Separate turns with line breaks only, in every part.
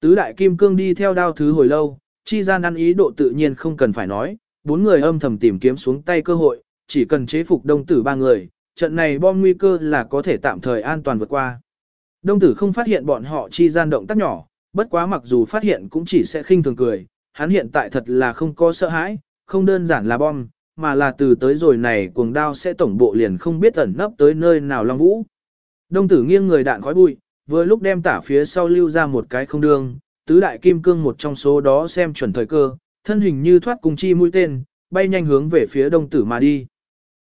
Tứ đại kim cương đi theo đao thứ hồi lâu, chi gian ăn ý độ tự nhiên không cần phải nói, bốn người âm thầm tìm kiếm xuống tay cơ hội, chỉ cần chế phục đông tử ba người, trận này bom nguy cơ là có thể tạm thời an toàn vượt qua. Đông tử không phát hiện bọn họ chi gian động tác nhỏ, bất quá mặc dù phát hiện cũng chỉ sẽ khinh thường cười, hắn hiện tại thật là không có sợ hãi, không đơn giản là bom, mà là từ tới rồi này cuồng đao sẽ tổng bộ liền không biết ẩn nấp tới nơi nào long vũ. Đông tử nghiêng người đạn khói bụi, vừa lúc đem tả phía sau lưu ra một cái không đường, tứ đại kim cương một trong số đó xem chuẩn thời cơ, thân hình như thoát cùng chi mũi tên, bay nhanh hướng về phía đông tử mà đi.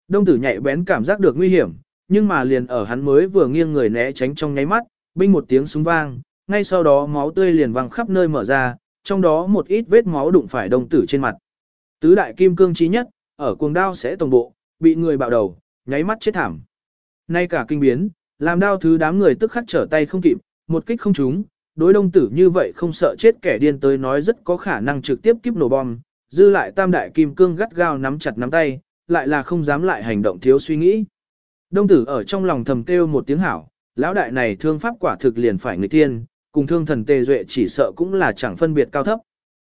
Đông tử nhạy bén cảm giác được nguy hiểm, nhưng mà liền ở hắn mới vừa nghiêng người né tránh trong nháy mắt, binh một tiếng súng vang, ngay sau đó máu tươi liền văng khắp nơi mở ra, trong đó một ít vết máu đụng phải đông tử trên mặt. Tứ đại kim cương chí nhất, ở cuồng đao sẽ tổng bộ, bị người bạo đầu, nháy mắt chết thảm. Nay cả kinh biến, làm đao thứ đám người tức khắc trở tay không kịp, một kích không trúng, đối đông tử như vậy không sợ chết kẻ điên tới nói rất có khả năng trực tiếp kiếp nổ bom, dư lại tam đại kim cương gắt gao nắm chặt nắm tay, lại là không dám lại hành động thiếu suy nghĩ. Đông tử ở trong lòng thầm kêu một tiếng hảo, lão đại này thương pháp quả thực liền phải người tiên, cùng thương thần tề duệ chỉ sợ cũng là chẳng phân biệt cao thấp.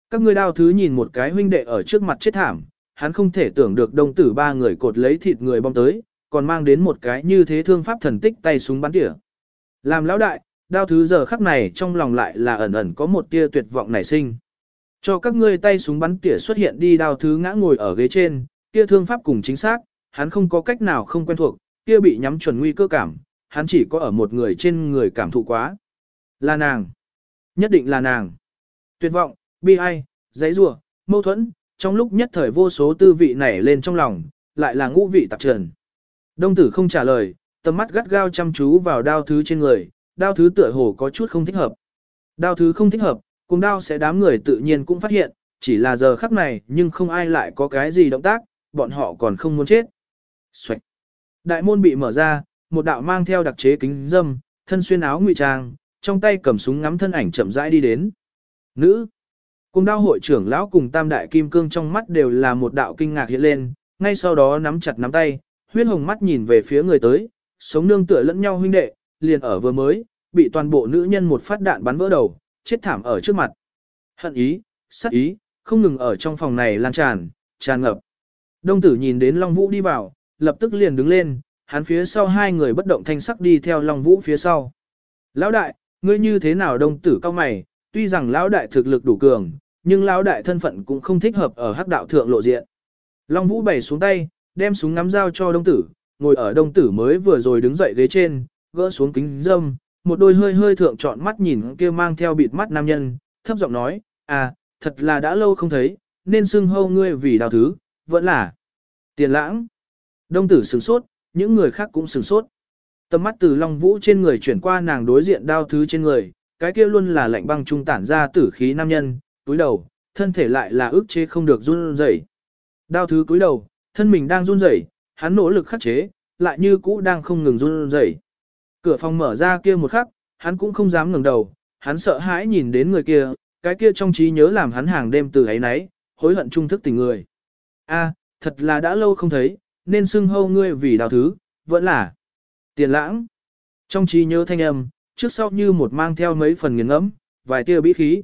Các ngươi đao thứ nhìn một cái huynh đệ ở trước mặt chết thảm, hắn không thể tưởng được đông tử ba người cột lấy thịt người bom tới, còn mang đến một cái như thế thương pháp thần tích tay súng bắn tỉa. Làm lão đại, đao thứ giờ khắc này trong lòng lại là ẩn ẩn có một tia tuyệt vọng nảy sinh. Cho các ngươi tay súng bắn tỉa xuất hiện đi đao thứ ngã ngồi ở ghế trên, kia thương pháp cùng chính xác, hắn không có cách nào không quen thuộc, kia bị nhắm chuẩn nguy cơ cảm, hắn chỉ có ở một người trên người cảm thụ quá. Là nàng. Nhất định là nàng. Tuyệt vọng, bi ai, giấy rủa mâu thuẫn, trong lúc nhất thời vô số tư vị nảy lên trong lòng, lại là ngũ vị tạp trần. Đông tử không trả lời, tầm mắt gắt gao chăm chú vào đao thứ trên người, đao thứ tựa hồ có chút không thích hợp. Đao thứ không thích hợp, cùng đao sẽ đám người tự nhiên cũng phát hiện, chỉ là giờ khắc này nhưng không ai lại có cái gì động tác, bọn họ còn không muốn chết. Xoạch. Đại môn bị mở ra, một đạo mang theo đặc chế kính dâm, thân xuyên áo ngụy trang, trong tay cầm súng ngắm thân ảnh chậm rãi đi đến. Nữ. Cùng đao hội trưởng lão cùng tam đại kim cương trong mắt đều là một đạo kinh ngạc hiện lên, ngay sau đó nắm chặt nắm tay, huyết hồng mắt nhìn về phía người tới, sống nương tựa lẫn nhau huynh đệ, liền ở vừa mới, bị toàn bộ nữ nhân một phát đạn bắn vỡ đầu, chết thảm ở trước mặt. Hận ý, sát ý, không ngừng ở trong phòng này lan tràn, tràn ngập. Đông tử nhìn đến Long Vũ đi vào, lập tức liền đứng lên, hắn phía sau hai người bất động thanh sắc đi theo Long Vũ phía sau. Lão đại, ngươi như thế nào đông tử cao mày, tuy rằng lão đại thực lực đủ cường, nhưng lão đại thân phận cũng không thích hợp ở hắc đạo thượng lộ diện. Long Vũ bày xuống tay, đem súng ngắm dao cho đông tử, ngồi ở đông tử mới vừa rồi đứng dậy ghế trên, gỡ xuống kính dâm, một đôi hơi hơi thượng trọn mắt nhìn kia mang theo bịt mắt nam nhân, thấp giọng nói, à, thật là đã lâu không thấy, nên xưng hâu ngươi vì đào thứ, vẫn là tiền lãng. Đông tử sửng sốt, những người khác cũng sửng sốt. Tầm mắt từ Long Vũ trên người chuyển qua nàng đối diện đao thứ trên người, cái kia luôn là lạnh băng trung tản ra tử khí nam nhân, túi đầu, thân thể lại là ức chế không được run rẩy. Đao thứ cúi đầu, thân mình đang run rẩy, hắn nỗ lực khắc chế, lại như cũ đang không ngừng run rẩy. Cửa phòng mở ra kia một khắc, hắn cũng không dám ngẩng đầu, hắn sợ hãi nhìn đến người kia, cái kia trong trí nhớ làm hắn hàng đêm từ ấy nấy, hối hận trung thức tình người. A, thật là đã lâu không thấy, nên xưng hâu ngươi vì đào thứ, vẫn là tiền lãng. Trong trí nhớ thanh âm, trước sau như một mang theo mấy phần nghiền ngẫm, vài tia bí khí.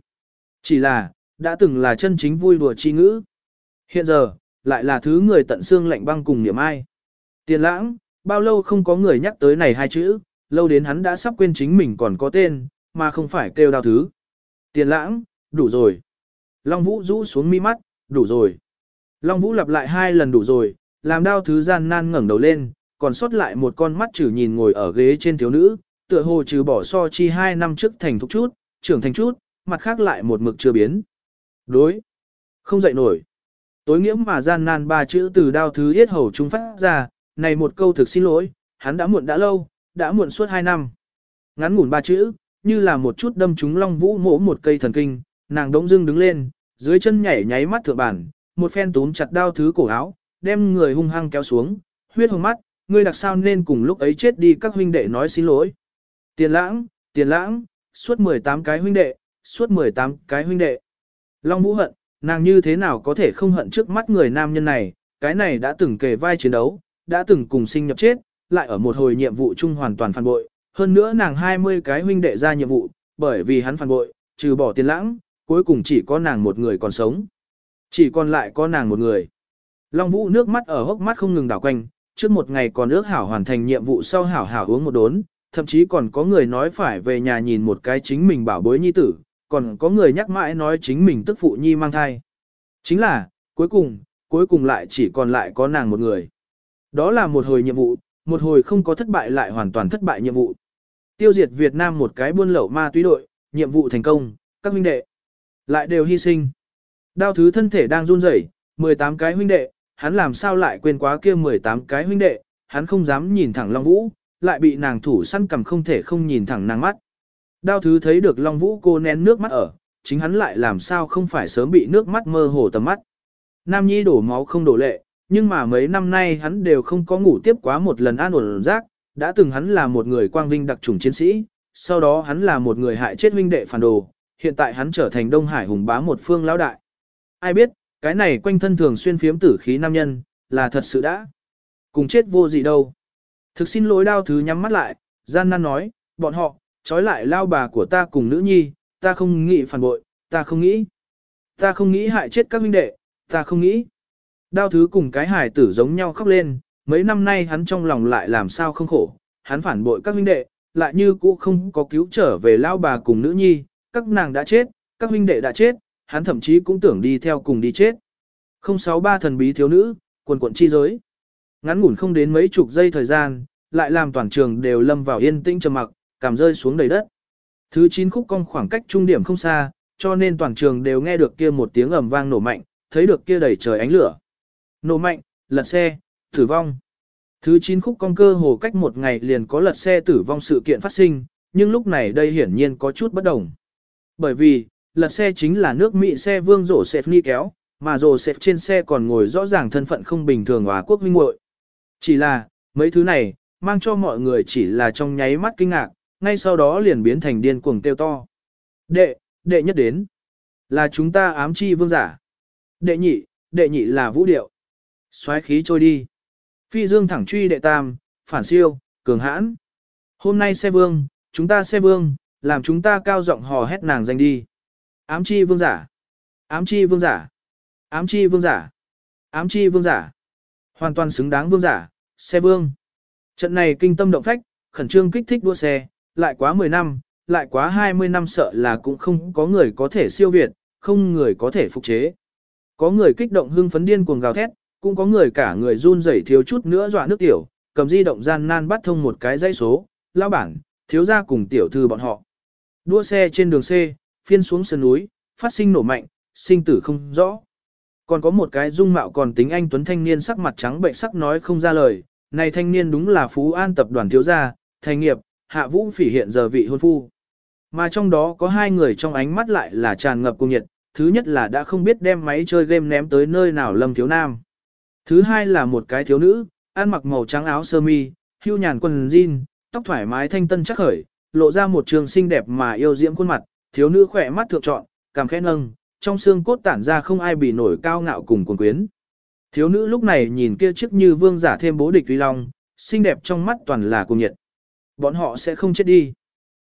Chỉ là, đã từng là chân chính vui đùa chi ngữ. Hiện giờ, lại là thứ người tận xương lạnh băng cùng niệm ai. Tiền lãng, bao lâu không có người nhắc tới này hai chữ, lâu đến hắn đã sắp quên chính mình còn có tên, mà không phải kêu đào thứ. Tiền lãng, đủ rồi. Long Vũ rũ xuống mi mắt, đủ rồi. Long Vũ lặp lại hai lần đủ rồi, làm đao thứ gian nan ngẩng đầu lên, còn sót lại một con mắt chử nhìn ngồi ở ghế trên thiếu nữ, tựa hồ trừ bỏ so chi hai năm trước thành thục chút, trưởng thành chút, mặt khác lại một mực chưa biến. Đối. Không dậy nổi. Tối nghĩa mà gian nan ba chữ từ đao thứ yết hầu trung phát ra, này một câu thực xin lỗi, hắn đã muộn đã lâu, đã muộn suốt hai năm. Ngắn ngủn ba chữ, như là một chút đâm trúng long vũ mổ một cây thần kinh, nàng đống dưng đứng lên, dưới chân nhảy nháy mắt thượng bản, một phen túm chặt đao thứ cổ áo, đem người hung hăng kéo xuống, huyết hồng mắt, ngươi đặc sao nên cùng lúc ấy chết đi các huynh đệ nói xin lỗi. Tiền lãng, tiền lãng, suốt 18 cái huynh đệ, suốt 18 cái huynh đệ. Long Vũ hận, nàng như thế nào có thể không hận trước mắt người nam nhân này, cái này đã từng kề vai chiến đấu, đã từng cùng sinh nhập chết, lại ở một hồi nhiệm vụ chung hoàn toàn phản bội, hơn nữa nàng 20 cái huynh đệ ra nhiệm vụ, bởi vì hắn phản bội, trừ bỏ tiền lãng, cuối cùng chỉ có nàng một người còn sống. Chỉ còn lại có nàng một người. Long Vũ nước mắt ở hốc mắt không ngừng đảo quanh, trước một ngày còn ước hảo hoàn thành nhiệm vụ sau hảo hảo uống một đốn, thậm chí còn có người nói phải về nhà nhìn một cái chính mình bảo bối nhi tử, còn có người nhắc mãi nói chính mình tức phụ nhi mang thai. Chính là, cuối cùng, cuối cùng lại chỉ còn lại có nàng một người. Đó là một hồi nhiệm vụ, một hồi không có thất bại lại hoàn toàn thất bại nhiệm vụ. Tiêu diệt Việt Nam một cái buôn lậu ma túy đội, nhiệm vụ thành công, các huynh đệ lại đều hy sinh. Đao thứ thân thể đang run rẩy, 18 cái huynh đệ, hắn làm sao lại quên quá kia 18 cái huynh đệ, hắn không dám nhìn thẳng Long Vũ, lại bị nàng thủ săn cầm không thể không nhìn thẳng nàng mắt. Đao thứ thấy được Long Vũ cô nén nước mắt ở, chính hắn lại làm sao không phải sớm bị nước mắt mơ hồ tầm mắt. Nam Nhi đổ máu không đổ lệ, nhưng mà mấy năm nay hắn đều không có ngủ tiếp quá một lần an ổn giác, đã từng hắn là một người quang vinh đặc trùng chiến sĩ, sau đó hắn là một người hại chết huynh đệ phản đồ, hiện tại hắn trở thành Đông Hải hùng bá một phương lão đại. Ai biết, cái này quanh thân thường xuyên phiếm tử khí nam nhân, là thật sự đã. Cùng chết vô gì đâu. Thực xin lỗi đao thứ nhắm mắt lại, gian nan nói, bọn họ, trói lại lao bà của ta cùng nữ nhi, ta không nghĩ phản bội, ta không nghĩ. Ta không nghĩ hại chết các huynh đệ, ta không nghĩ. Đao thứ cùng cái hải tử giống nhau khóc lên, mấy năm nay hắn trong lòng lại làm sao không khổ, hắn phản bội các huynh đệ, lại như cũ không có cứu trở về lao bà cùng nữ nhi, các nàng đã chết, các huynh đệ đã chết, hắn thậm chí cũng tưởng đi theo cùng đi chết. 063 thần bí thiếu nữ, quần quận chi giới. Ngắn ngủn không đến mấy chục giây thời gian, lại làm toàn trường đều lâm vào yên tĩnh trầm mặc, cảm rơi xuống đầy đất. Thứ 9 khúc cong khoảng cách trung điểm không xa, cho nên toàn trường đều nghe được kia một tiếng ầm vang nổ mạnh, thấy được kia đầy trời ánh lửa. Nổ mạnh, lật xe, tử vong. Thứ 9 khúc cong cơ hồ cách một ngày liền có lật xe tử vong sự kiện phát sinh, nhưng lúc này đây hiển nhiên có chút bất đồng. Bởi vì, lật xe chính là nước Mỹ xe vương rổ xẹp ni kéo, mà rổ xẹp trên xe còn ngồi rõ ràng thân phận không bình thường hòa quốc minh muội. Chỉ là, mấy thứ này, mang cho mọi người chỉ là trong nháy mắt kinh ngạc, ngay sau đó liền biến thành điên cuồng tiêu to. Đệ, đệ nhất đến, là chúng ta ám chi vương giả. Đệ nhị, đệ nhị là vũ điệu. xoáy khí trôi đi. Phi dương thẳng truy đệ tam, phản siêu, cường hãn. Hôm nay xe vương, chúng ta xe vương, làm chúng ta cao giọng hò hét nàng danh đi. Ám chi vương giả. Ám chi vương giả. Ám chi vương giả. Ám chi vương giả. Hoàn toàn xứng đáng vương giả, xe vương. Trận này kinh tâm động phách, khẩn trương kích thích đua xe, lại quá 10 năm, lại quá 20 năm sợ là cũng không có người có thể siêu việt, không người có thể phục chế. Có người kích động hưng phấn điên cuồng gào thét, cũng có người cả người run rẩy thiếu chút nữa dọa nước tiểu, cầm di động gian nan bắt thông một cái dây số, lao bản, thiếu gia cùng tiểu thư bọn họ. Đua xe trên đường C, phiên xuống sườn núi, phát sinh nổ mạnh, sinh tử không rõ. Còn có một cái dung mạo còn tính anh tuấn thanh niên sắc mặt trắng bệnh sắc nói không ra lời, này thanh niên đúng là Phú An tập đoàn thiếu gia, thành nghiệp, hạ vũ phỉ hiện giờ vị hôn phu. Mà trong đó có hai người trong ánh mắt lại là tràn ngập cung nhiệt, thứ nhất là đã không biết đem máy chơi game ném tới nơi nào lâm thiếu nam. Thứ hai là một cái thiếu nữ, ăn mặc màu trắng áo sơ mi, hưu nhàn quần jean, tóc thoải mái thanh tân chắc khởi, lộ ra một trường xinh đẹp mà yêu diễm khuôn mặt, thiếu nữ khỏe mắt thượng trọn, cằm khẽ nâng, trong xương cốt tản ra không ai bị nổi cao ngạo cùng cuồng quyến. Thiếu nữ lúc này nhìn kia chiếc như vương giả thêm bố địch uy long, xinh đẹp trong mắt toàn là cùng nhiệt. Bọn họ sẽ không chết đi.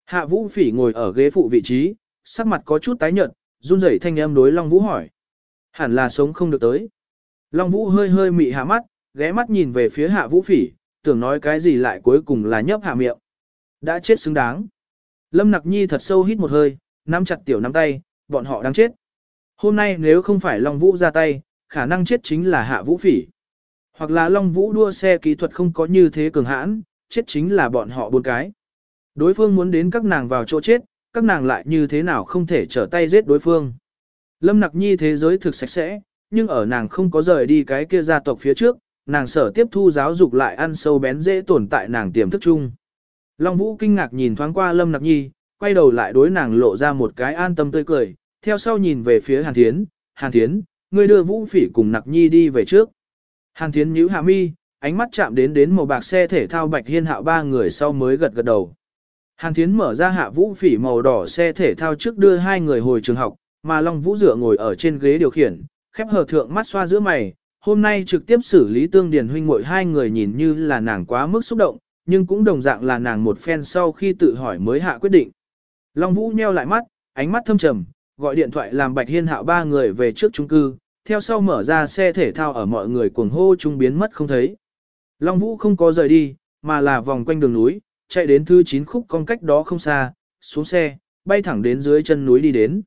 Hạ Vũ Phỉ ngồi ở ghế phụ vị trí, sắc mặt có chút tái nhợt, run rẩy thanh âm đối Long Vũ hỏi. Hẳn là sống không được tới. Long Vũ hơi hơi mị hạ mắt, ghé mắt nhìn về phía Hạ Vũ Phỉ, tưởng nói cái gì lại cuối cùng là nhấp hạ miệng. Đã chết xứng đáng. Lâm Nặc Nhi thật sâu hít một hơi, nắm chặt tiểu nắm tay, bọn họ đang chết. Hôm nay nếu không phải Long Vũ ra tay, khả năng chết chính là Hạ Vũ Phỉ. Hoặc là Long Vũ đua xe kỹ thuật không có như thế cường hãn, chết chính là bọn họ bốn cái. Đối phương muốn đến các nàng vào chỗ chết, các nàng lại như thế nào không thể trở tay giết đối phương. Lâm Nặc Nhi thế giới thực sạch sẽ, nhưng ở nàng không có rời đi cái kia gia tộc phía trước, nàng sở tiếp thu giáo dục lại ăn sâu bén dễ tồn tại nàng tiềm thức chung. Long Vũ kinh ngạc nhìn thoáng qua Lâm Nặc Nhi, quay đầu lại đối nàng lộ ra một cái an tâm tươi cười, theo sau nhìn về phía Hàn Thiến, Hàn Thiến, ngươi đưa Vũ Phỉ cùng Nặc Nhi đi về trước. Hàn Thiến nhíu hạ mi, ánh mắt chạm đến đến màu bạc xe thể thao Bạch Hiên Hạo ba người sau mới gật gật đầu. Hàn Thiến mở ra hạ Vũ Phỉ màu đỏ xe thể thao trước đưa hai người hồi trường học, mà Long Vũ dựa ngồi ở trên ghế điều khiển, khép hờ thượng mắt xoa giữa mày. Hôm nay trực tiếp xử lý tương điền huynh muội hai người nhìn như là nàng quá mức xúc động, nhưng cũng đồng dạng là nàng một phen sau khi tự hỏi mới hạ quyết định. Long Vũ nheo lại mắt, ánh mắt thâm trầm, gọi điện thoại làm Bạch Hiên Hạo ba người về trước chung cư, theo sau mở ra xe thể thao ở mọi người cuồng hô trung biến mất không thấy. Long Vũ không có rời đi, mà là vòng quanh đường núi, chạy đến thứ 9 khúc con cách đó không xa, xuống xe, bay thẳng đến dưới chân núi đi đến.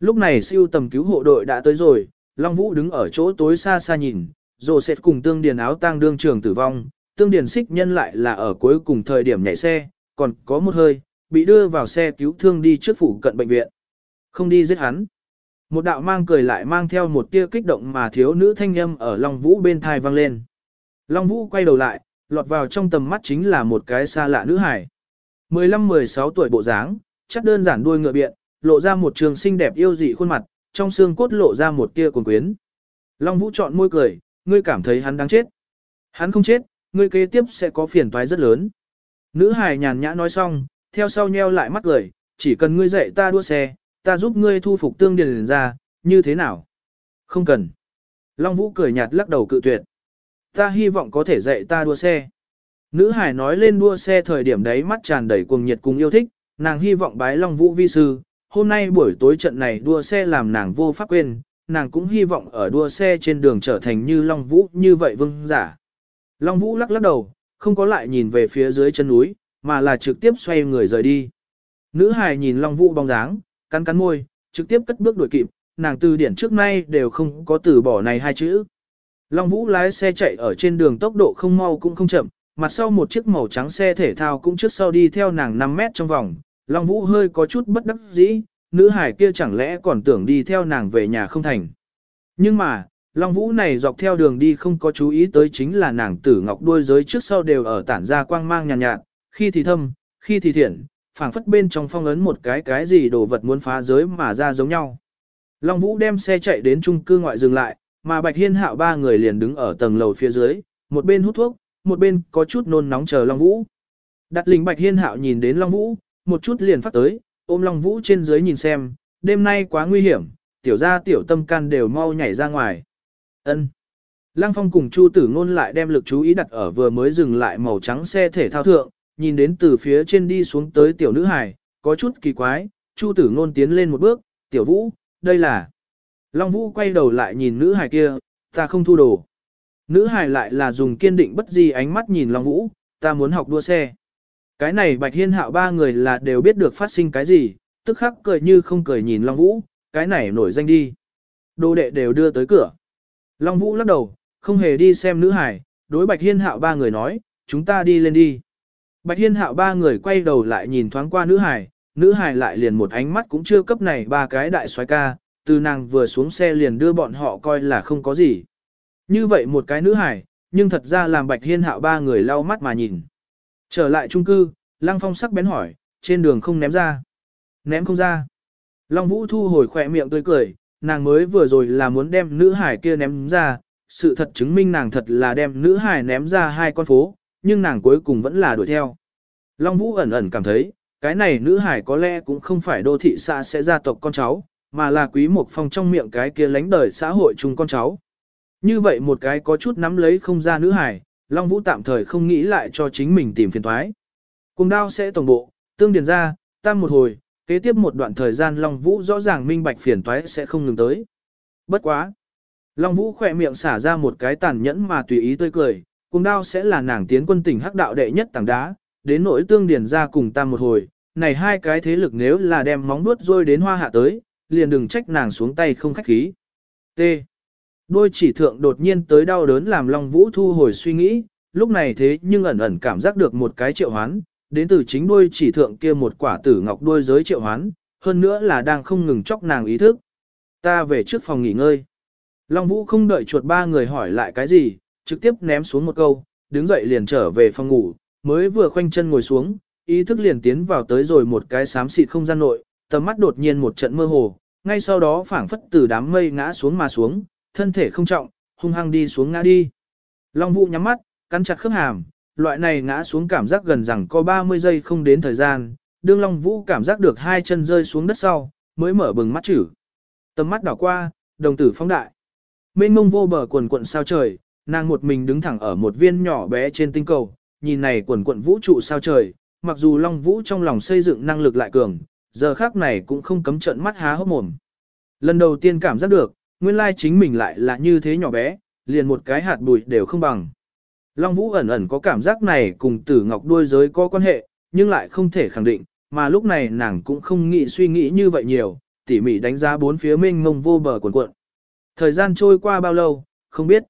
Lúc này siêu tầm cứu hộ đội đã tới rồi, Long Vũ đứng ở chỗ tối xa xa nhìn, rồi sẽ cùng tương điền áo tang đương trường tử vong, tương điền xích nhân lại là ở cuối cùng thời điểm nhảy xe, còn có một hơi, bị đưa vào xe cứu thương đi trước phủ cận bệnh viện. Không đi giết hắn. Một đạo mang cười lại mang theo một tia kích động mà thiếu nữ thanh âm ở Long Vũ bên thai vang lên. Long Vũ quay đầu lại, lọt vào trong tầm mắt chính là một cái xa lạ nữ hải. 15-16 tuổi bộ dáng, chắc đơn giản đuôi ngựa biện, lộ ra một trường xinh đẹp yêu dị khuôn mặt, trong xương cốt lộ ra một tia cuồng quyến. Long Vũ chọn môi cười, ngươi cảm thấy hắn đáng chết. Hắn không chết, ngươi kế tiếp sẽ có phiền toái rất lớn. Nữ hài nhàn nhã nói xong, theo sau nheo lại mắt cười, chỉ cần ngươi dạy ta đua xe, ta giúp ngươi thu phục tương điền ra, như thế nào? Không cần. Long Vũ cười nhạt lắc đầu cự tuyệt. Ta hy vọng có thể dạy ta đua xe. Nữ hải nói lên đua xe thời điểm đấy mắt tràn đầy cuồng nhiệt cùng yêu thích, nàng hy vọng bái Long Vũ vi sư. Hôm nay buổi tối trận này đua xe làm nàng vô pháp quên, nàng cũng hy vọng ở đua xe trên đường trở thành như Long Vũ như vậy vương giả. Long Vũ lắc lắc đầu, không có lại nhìn về phía dưới chân núi, mà là trực tiếp xoay người rời đi. Nữ hài nhìn Long Vũ bóng dáng, cắn cắn môi, trực tiếp cất bước đuổi kịp, nàng từ điển trước nay đều không có từ bỏ này hai chữ. Long Vũ lái xe chạy ở trên đường tốc độ không mau cũng không chậm, mặt sau một chiếc màu trắng xe thể thao cũng trước sau đi theo nàng 5 mét trong vòng. Long Vũ hơi có chút bất đắc dĩ, nữ hải kia chẳng lẽ còn tưởng đi theo nàng về nhà không thành. Nhưng mà, Long Vũ này dọc theo đường đi không có chú ý tới chính là nàng tử ngọc đuôi giới trước sau đều ở tản ra quang mang nhàn nhạt, nhạt, khi thì thâm, khi thì thiện, phảng phất bên trong phong ấn một cái cái gì đồ vật muốn phá giới mà ra giống nhau. Long Vũ đem xe chạy đến trung cư ngoại dừng lại, mà Bạch Hiên Hạo ba người liền đứng ở tầng lầu phía dưới, một bên hút thuốc, một bên có chút nôn nóng chờ Long Vũ. Đặt linh Bạch Hiên Hạo nhìn đến Long Vũ, một chút liền phát tới, ôm Long Vũ trên dưới nhìn xem, đêm nay quá nguy hiểm, tiểu gia tiểu tâm can đều mau nhảy ra ngoài. Ân. Lăng Phong cùng Chu Tử Ngôn lại đem lực chú ý đặt ở vừa mới dừng lại màu trắng xe thể thao thượng, nhìn đến từ phía trên đi xuống tới tiểu nữ hài, có chút kỳ quái, Chu Tử Ngôn tiến lên một bước, "Tiểu Vũ, đây là?" Long Vũ quay đầu lại nhìn nữ hài kia, "Ta không thu đồ." Nữ hài lại là dùng kiên định bất di ánh mắt nhìn Long Vũ, "Ta muốn học đua xe." Cái này Bạch Hiên Hạo ba người là đều biết được phát sinh cái gì, tức khắc cười như không cười nhìn Long Vũ, "Cái này nổi danh đi." Đồ đệ đều đưa tới cửa. Long Vũ lắc đầu, không hề đi xem nữ hải, đối Bạch Hiên Hạo ba người nói, chúng ta đi lên đi. Bạch Hiên Hạo ba người quay đầu lại nhìn thoáng qua nữ hải, nữ hải lại liền một ánh mắt cũng chưa cấp này ba cái đại soái ca, từ nàng vừa xuống xe liền đưa bọn họ coi là không có gì. Như vậy một cái nữ hải, nhưng thật ra làm Bạch Hiên Hạo ba người lau mắt mà nhìn. Trở lại trung cư, Lăng Phong sắc bén hỏi, trên đường không ném ra. Ném không ra. Long Vũ thu hồi khỏe miệng tươi cười, nàng mới vừa rồi là muốn đem nữ hải kia ném ra, sự thật chứng minh nàng thật là đem nữ hải ném ra hai con phố, nhưng nàng cuối cùng vẫn là đuổi theo. Long Vũ ẩn ẩn cảm thấy, cái này nữ hải có lẽ cũng không phải đô thị xã sẽ gia tộc con cháu, mà là quý một phong trong miệng cái kia lánh đời xã hội chung con cháu. Như vậy một cái có chút nắm lấy không ra nữ hải, Long Vũ tạm thời không nghĩ lại cho chính mình tìm phiền thoái. Cùng đao sẽ tổng bộ, tương điền ra, tam một hồi, kế tiếp một đoạn thời gian Long Vũ rõ ràng minh bạch phiền toái sẽ không ngừng tới. Bất quá. Long Vũ khỏe miệng xả ra một cái tàn nhẫn mà tùy ý tươi cười, cùng đao sẽ là nàng tiến quân tỉnh hắc đạo đệ nhất tảng đá, đến nỗi tương điển ra cùng tam một hồi, này hai cái thế lực nếu là đem móng nuốt rôi đến hoa hạ tới, liền đừng trách nàng xuống tay không khách khí. T. Đôi chỉ thượng đột nhiên tới đau đớn làm Long Vũ thu hồi suy nghĩ, lúc này thế nhưng ẩn ẩn cảm giác được một cái triệu hoán, đến từ chính đôi chỉ thượng kia một quả tử ngọc đôi giới triệu hoán, hơn nữa là đang không ngừng chọc nàng ý thức. Ta về trước phòng nghỉ ngơi. Long Vũ không đợi chuột ba người hỏi lại cái gì, trực tiếp ném xuống một câu, đứng dậy liền trở về phòng ngủ, mới vừa khoanh chân ngồi xuống, ý thức liền tiến vào tới rồi một cái xám xịt không gian nội, tầm mắt đột nhiên một trận mơ hồ, ngay sau đó phảng phất từ đám mây ngã xuống mà xuống, thân thể không trọng, hung hăng đi xuống ngã đi. Long Vũ nhắm mắt, cắn chặt khớp hàm, loại này ngã xuống cảm giác gần rằng có 30 giây không đến thời gian, đương Long Vũ cảm giác được hai chân rơi xuống đất sau, mới mở bừng mắt chữ. Tầm mắt đảo qua, đồng tử phóng đại. Mênh mông vô bờ quần quận sao trời, nàng một mình đứng thẳng ở một viên nhỏ bé trên tinh cầu, nhìn này quần quận vũ trụ sao trời, mặc dù Long Vũ trong lòng xây dựng năng lực lại cường, giờ khác này cũng không cấm trận mắt há hốc mồm. Lần đầu tiên cảm giác được, nguyên lai chính mình lại là như thế nhỏ bé, liền một cái hạt bụi đều không bằng. Long Vũ ẩn ẩn có cảm giác này cùng tử ngọc đuôi giới có quan hệ, nhưng lại không thể khẳng định, mà lúc này nàng cũng không nghĩ suy nghĩ như vậy nhiều, tỉ mỉ đánh giá bốn phía mênh mông vô bờ cuộn cuộn. Thời gian trôi qua bao lâu, không biết.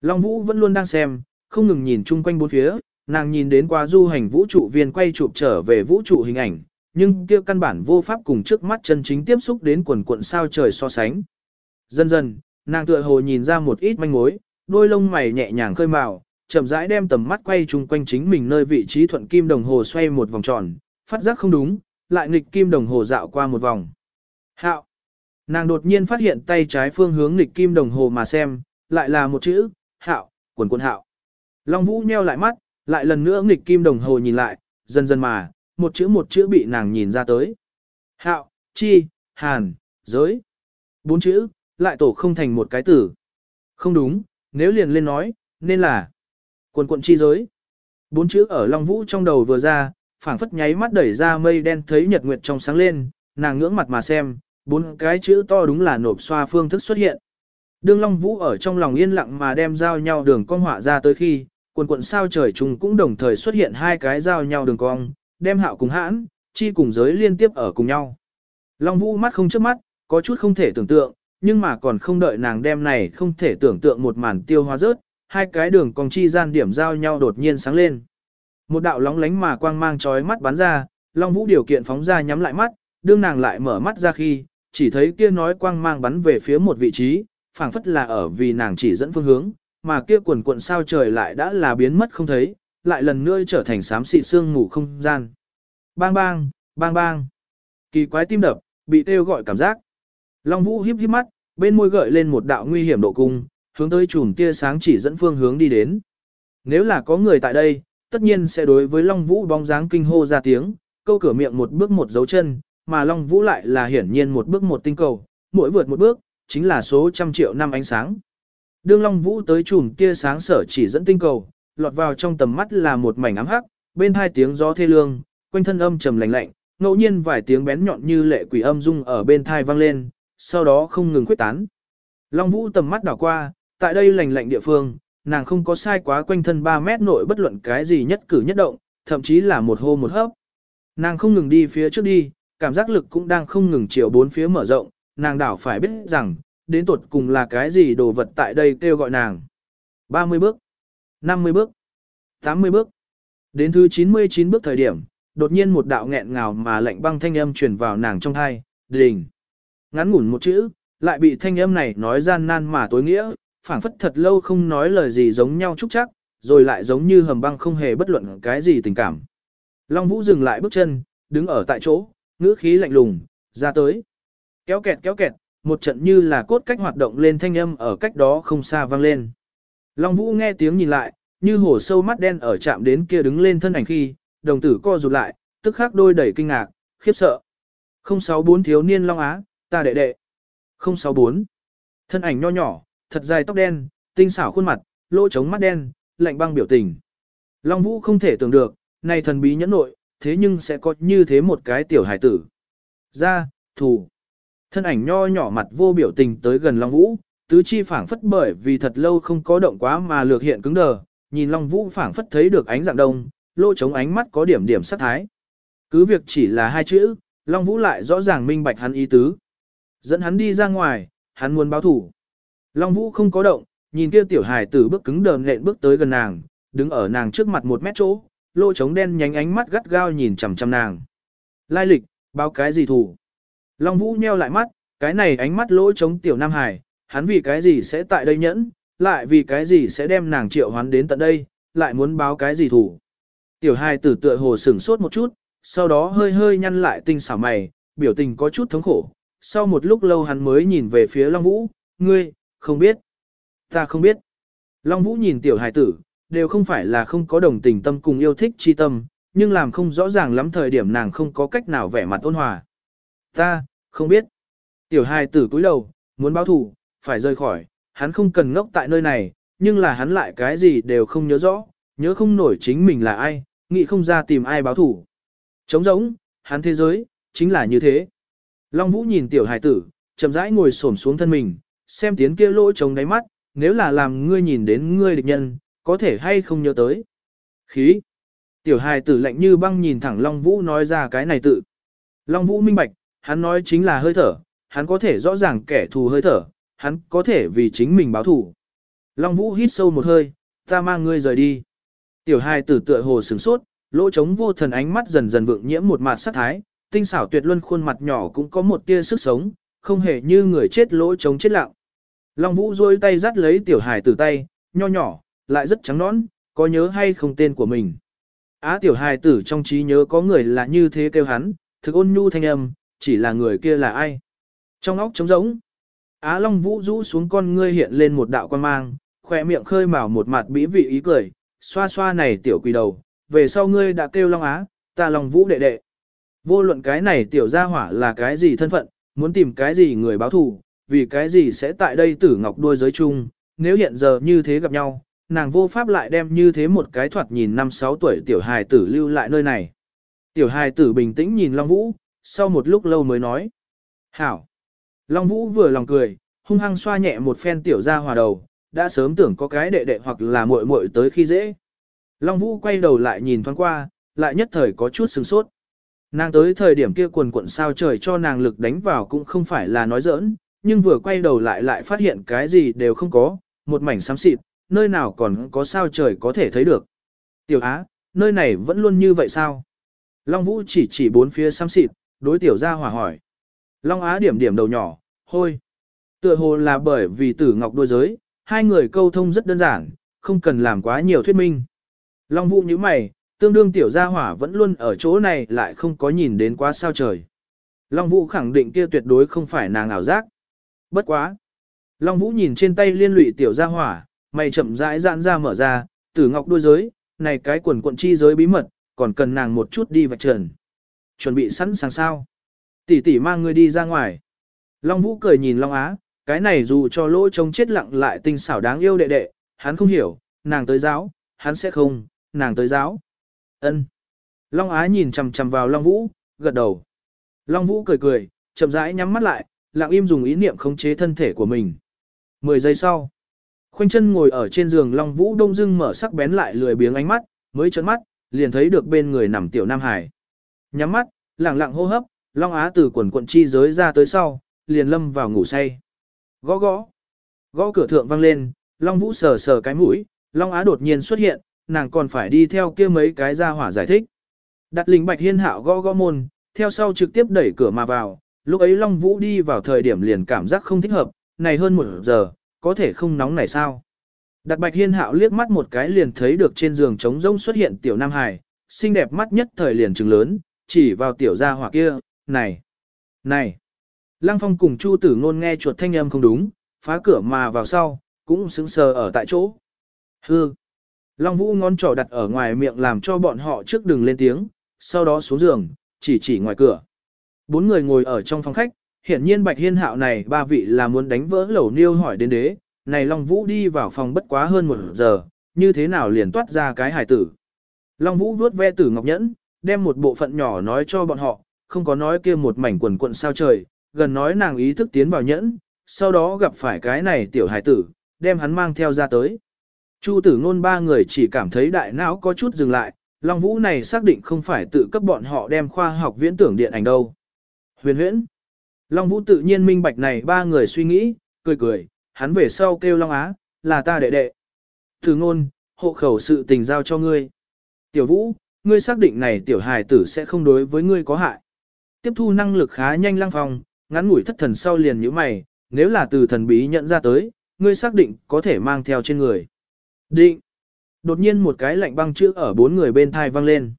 Long Vũ vẫn luôn đang xem, không ngừng nhìn chung quanh bốn phía, nàng nhìn đến qua du hành vũ trụ viên quay chụp trở về vũ trụ hình ảnh, nhưng kia căn bản vô pháp cùng trước mắt chân chính tiếp xúc đến quần cuộn sao trời so sánh. Dần dần, nàng tựa hồ nhìn ra một ít manh mối, đôi lông mày nhẹ nhàng khơi màu, chậm rãi đem tầm mắt quay chung quanh chính mình nơi vị trí thuận kim đồng hồ xoay một vòng tròn, phát giác không đúng, lại nghịch kim đồng hồ dạo qua một vòng. Hạo. Nàng đột nhiên phát hiện tay trái phương hướng nghịch kim đồng hồ mà xem, lại là một chữ, hạo, quần quần hạo. Long Vũ nheo lại mắt, lại lần nữa nghịch kim đồng hồ nhìn lại, dần dần mà, một chữ một chữ bị nàng nhìn ra tới. Hạo, chi, hàn, giới. Bốn chữ, lại tổ không thành một cái tử. Không đúng, nếu liền lên nói, nên là quần quận chi giới. Bốn chữ ở Long Vũ trong đầu vừa ra, phảng phất nháy mắt đẩy ra mây đen thấy nhật nguyệt trong sáng lên, nàng ngưỡng mặt mà xem, bốn cái chữ to đúng là nộp xoa phương thức xuất hiện. Đương Long Vũ ở trong lòng yên lặng mà đem giao nhau đường cong họa ra tới khi, quần quận sao trời trùng cũng đồng thời xuất hiện hai cái giao nhau đường cong, đem hạo cùng hãn, chi cùng giới liên tiếp ở cùng nhau. Long Vũ mắt không trước mắt, có chút không thể tưởng tượng, nhưng mà còn không đợi nàng đem này không thể tưởng tượng một màn tiêu hóa rớt, hai cái đường cong chi gian điểm giao nhau đột nhiên sáng lên. Một đạo lóng lánh mà quang mang chói mắt bắn ra, Long Vũ điều kiện phóng ra nhắm lại mắt, đương nàng lại mở mắt ra khi, chỉ thấy kia nói quang mang bắn về phía một vị trí, phảng phất là ở vì nàng chỉ dẫn phương hướng, mà kia quần cuộn sao trời lại đã là biến mất không thấy, lại lần nữa trở thành xám xịt xương ngủ không gian. Bang bang, bang bang. Kỳ quái tim đập, bị kêu gọi cảm giác. Long Vũ híp híp mắt, bên môi gợi lên một đạo nguy hiểm độ cung, hướng tới chùm tia sáng chỉ dẫn phương hướng đi đến. Nếu là có người tại đây, tất nhiên sẽ đối với Long Vũ bóng dáng kinh hô ra tiếng, câu cửa miệng một bước một dấu chân, mà Long Vũ lại là hiển nhiên một bước một tinh cầu, mỗi vượt một bước, chính là số trăm triệu năm ánh sáng. Đương Long Vũ tới chùm tia sáng sở chỉ dẫn tinh cầu, lọt vào trong tầm mắt là một mảnh ám hắc, bên hai tiếng gió thê lương, quanh thân âm trầm lạnh lạnh, ngẫu nhiên vài tiếng bén nhọn như lệ quỷ âm rung ở bên thai vang lên, sau đó không ngừng khuếch tán. Long Vũ tầm mắt đảo qua, tại đây lạnh lạnh địa phương, nàng không có sai quá quanh thân 3 mét nội bất luận cái gì nhất cử nhất động, thậm chí là một hô một hấp. Nàng không ngừng đi phía trước đi, cảm giác lực cũng đang không ngừng chiều bốn phía mở rộng, nàng đảo phải biết rằng, đến tuột cùng là cái gì đồ vật tại đây kêu gọi nàng. 30 bước, 50 bước, 80 bước. Đến thứ 99 bước thời điểm, đột nhiên một đạo nghẹn ngào mà lạnh băng thanh âm truyền vào nàng trong thai, đình. Ngắn ngủn một chữ, lại bị thanh âm này nói gian nan mà tối nghĩa, phảng phất thật lâu không nói lời gì giống nhau chúc chắc, rồi lại giống như hầm băng không hề bất luận cái gì tình cảm. Long Vũ dừng lại bước chân, đứng ở tại chỗ, ngữ khí lạnh lùng, ra tới. Kéo kẹt kéo kẹt, một trận như là cốt cách hoạt động lên thanh âm ở cách đó không xa vang lên. Long Vũ nghe tiếng nhìn lại, như hổ sâu mắt đen ở chạm đến kia đứng lên thân ảnh khi, đồng tử co rụt lại, tức khắc đôi đẩy kinh ngạc, khiếp sợ. 064 thiếu niên Long Á, ta đệ đệ. 064. Thân ảnh nho nhỏ, thật dài tóc đen, tinh xảo khuôn mặt, lỗ trống mắt đen, lạnh băng biểu tình. Long Vũ không thể tưởng được, này thần bí nhẫn nội, thế nhưng sẽ có như thế một cái tiểu hải tử. Ra, thủ. Thân ảnh nho nhỏ mặt vô biểu tình tới gần Long Vũ, tứ chi phảng phất bởi vì thật lâu không có động quá mà lược hiện cứng đờ, nhìn Long Vũ phảng phất thấy được ánh dạng đông, lỗ trống ánh mắt có điểm điểm sát thái. Cứ việc chỉ là hai chữ, Long Vũ lại rõ ràng minh bạch hắn ý tứ. Dẫn hắn đi ra ngoài, hắn muốn báo thủ. Long Vũ không có động, nhìn kia tiểu hài tử bước cứng đờ nện bước tới gần nàng, đứng ở nàng trước mặt một mét chỗ, lỗ trống đen nhánh ánh mắt gắt gao nhìn chằm chằm nàng. Lai lịch, báo cái gì thủ? Long Vũ nheo lại mắt, cái này ánh mắt lỗ trống tiểu Nam Hải, hắn vì cái gì sẽ tại đây nhẫn, lại vì cái gì sẽ đem nàng triệu hoán đến tận đây, lại muốn báo cái gì thủ. Tiểu hài tử tựa hồ sửng sốt một chút, sau đó hơi hơi nhăn lại tinh xảo mày, biểu tình có chút thống khổ. Sau một lúc lâu hắn mới nhìn về phía Long Vũ, ngươi, không biết. Ta không biết. Long Vũ nhìn tiểu hài tử, đều không phải là không có đồng tình tâm cùng yêu thích chi tâm, nhưng làm không rõ ràng lắm thời điểm nàng không có cách nào vẻ mặt ôn hòa. Ta, không biết. Tiểu hài tử cúi đầu, muốn báo thủ, phải rời khỏi, hắn không cần ngốc tại nơi này, nhưng là hắn lại cái gì đều không nhớ rõ, nhớ không nổi chính mình là ai, nghĩ không ra tìm ai báo thủ. Trống rỗng, hắn thế giới, chính là như thế. Long Vũ nhìn tiểu hài tử, chậm rãi ngồi xổm xuống thân mình, xem tiến kia lỗ trống đáy mắt, nếu là làm ngươi nhìn đến ngươi địch nhân, có thể hay không nhớ tới. Khí. Tiểu hài tử lạnh như băng nhìn thẳng Long Vũ nói ra cái này tự. Long Vũ minh bạch, hắn nói chính là hơi thở, hắn có thể rõ ràng kẻ thù hơi thở, hắn có thể vì chính mình báo thù. Long Vũ hít sâu một hơi, ta mang ngươi rời đi. Tiểu hài tử tựa hồ sửng sốt, lỗ trống vô thần ánh mắt dần dần vượng nhiễm một mặt sắc thái, tinh xảo tuyệt luân khuôn mặt nhỏ cũng có một tia sức sống, không hề như người chết lỗ trống chết lặng. Long Vũ duỗi tay dắt lấy tiểu hài tử tay, nho nhỏ, lại rất trắng nõn, có nhớ hay không tên của mình. Á tiểu hài tử trong trí nhớ có người là như thế kêu hắn, thực ôn nhu thanh âm, chỉ là người kia là ai. Trong óc trống rỗng, Á Long Vũ rũ xuống con ngươi hiện lên một đạo quan mang, khỏe miệng khơi mào một mặt bĩ vị ý cười, xoa xoa này tiểu quỷ đầu, về sau ngươi đã kêu Long Á, ta Long Vũ đệ đệ. Vô luận cái này tiểu gia hỏa là cái gì thân phận, muốn tìm cái gì người báo thù, vì cái gì sẽ tại đây tử ngọc đuôi giới chung, nếu hiện giờ như thế gặp nhau, nàng vô pháp lại đem như thế một cái thoạt nhìn năm sáu tuổi tiểu hài tử lưu lại nơi này. Tiểu hài tử bình tĩnh nhìn Long Vũ, sau một lúc lâu mới nói. Hảo! Long Vũ vừa lòng cười, hung hăng xoa nhẹ một phen tiểu gia hòa đầu, đã sớm tưởng có cái đệ đệ hoặc là muội muội tới khi dễ. Long Vũ quay đầu lại nhìn thoáng qua, lại nhất thời có chút sừng sốt. Nàng tới thời điểm kia quần quận sao trời cho nàng lực đánh vào cũng không phải là nói giỡn, nhưng vừa quay đầu lại lại phát hiện cái gì đều không có, một mảnh xám xịt, nơi nào còn có sao trời có thể thấy được. Tiểu Á, nơi này vẫn luôn như vậy sao? Long Vũ chỉ chỉ bốn phía xám xịt, đối tiểu gia hỏa hỏi. Long Á điểm điểm đầu nhỏ, hôi. Tựa hồ là bởi vì tử ngọc đôi giới, hai người câu thông rất đơn giản, không cần làm quá nhiều thuyết minh. Long Vũ như mày, tương đương tiểu gia hỏa vẫn luôn ở chỗ này lại không có nhìn đến quá sao trời. Long Vũ khẳng định kia tuyệt đối không phải nàng ảo giác. Bất quá. Long Vũ nhìn trên tay liên lụy tiểu gia hỏa, mày chậm rãi giãn ra mở ra, tử ngọc đôi giới, này cái quần quận chi giới bí mật, còn cần nàng một chút đi vạch trần. Chuẩn bị sẵn sàng sao? Tỷ tỷ mang ngươi đi ra ngoài. Long Vũ cười nhìn Long Á, cái này dù cho lỗ trông chết lặng lại tinh xảo đáng yêu đệ đệ, hắn không hiểu, nàng tới giáo, hắn sẽ không, nàng tới giáo. Ân. Long Á nhìn chằm chằm vào Long Vũ, gật đầu. Long Vũ cười cười, chậm rãi nhắm mắt lại, lặng im dùng ý niệm khống chế thân thể của mình. Mười giây sau, khoanh chân ngồi ở trên giường Long Vũ đông dưng mở sắc bén lại lười biếng ánh mắt, mới chớn mắt, liền thấy được bên người nằm tiểu Nam Hải. Nhắm mắt, lặng lặng hô hấp, Long Á từ quần quận chi giới ra tới sau, liền lâm vào ngủ say. Gõ gõ. Gõ cửa thượng vang lên, Long Vũ sờ sờ cái mũi, Long Á đột nhiên xuất hiện, nàng còn phải đi theo kia mấy cái ra hỏa giải thích. Đặt linh bạch hiên hạo gõ gõ môn, theo sau trực tiếp đẩy cửa mà vào, lúc ấy Long Vũ đi vào thời điểm liền cảm giác không thích hợp, này hơn một giờ, có thể không nóng này sao. Đặt bạch hiên hạo liếc mắt một cái liền thấy được trên giường trống rông xuất hiện tiểu Nam Hải, xinh đẹp mắt nhất thời liền trừng lớn, chỉ vào tiểu gia hỏa kia, này, này. Lăng Phong cùng Chu Tử Ngôn nghe chuột thanh âm không đúng, phá cửa mà vào sau, cũng sững sờ ở tại chỗ. Hư. Long Vũ ngón trỏ đặt ở ngoài miệng làm cho bọn họ trước đừng lên tiếng, sau đó xuống giường, chỉ chỉ ngoài cửa. Bốn người ngồi ở trong phòng khách, hiển nhiên Bạch Hiên Hạo này ba vị là muốn đánh vỡ lẩu niêu hỏi đến đế, này Long Vũ đi vào phòng bất quá hơn một giờ, như thế nào liền toát ra cái hài tử. Long Vũ vuốt ve tử ngọc nhẫn, đem một bộ phận nhỏ nói cho bọn họ, không có nói kia một mảnh quần quận sao trời, gần nói nàng ý thức tiến vào nhẫn, sau đó gặp phải cái này tiểu hải tử, đem hắn mang theo ra tới. Chu tử ngôn ba người chỉ cảm thấy đại não có chút dừng lại, Long Vũ này xác định không phải tự cấp bọn họ đem khoa học viễn tưởng điện ảnh đâu. Huyền huyễn. Long Vũ tự nhiên minh bạch này ba người suy nghĩ, cười cười, hắn về sau kêu Long Á, là ta đệ đệ. Tử ngôn, hộ khẩu sự tình giao cho ngươi. Tiểu Vũ, ngươi xác định này tiểu hài tử sẽ không đối với ngươi có hại. Tiếp thu năng lực khá nhanh lăng phong, ngắn ngủi thất thần sau liền như mày, nếu là từ thần bí nhận ra tới, ngươi xác định có thể mang theo trên người. Định. Đột nhiên một cái lạnh băng chữ ở bốn người bên thai vang lên.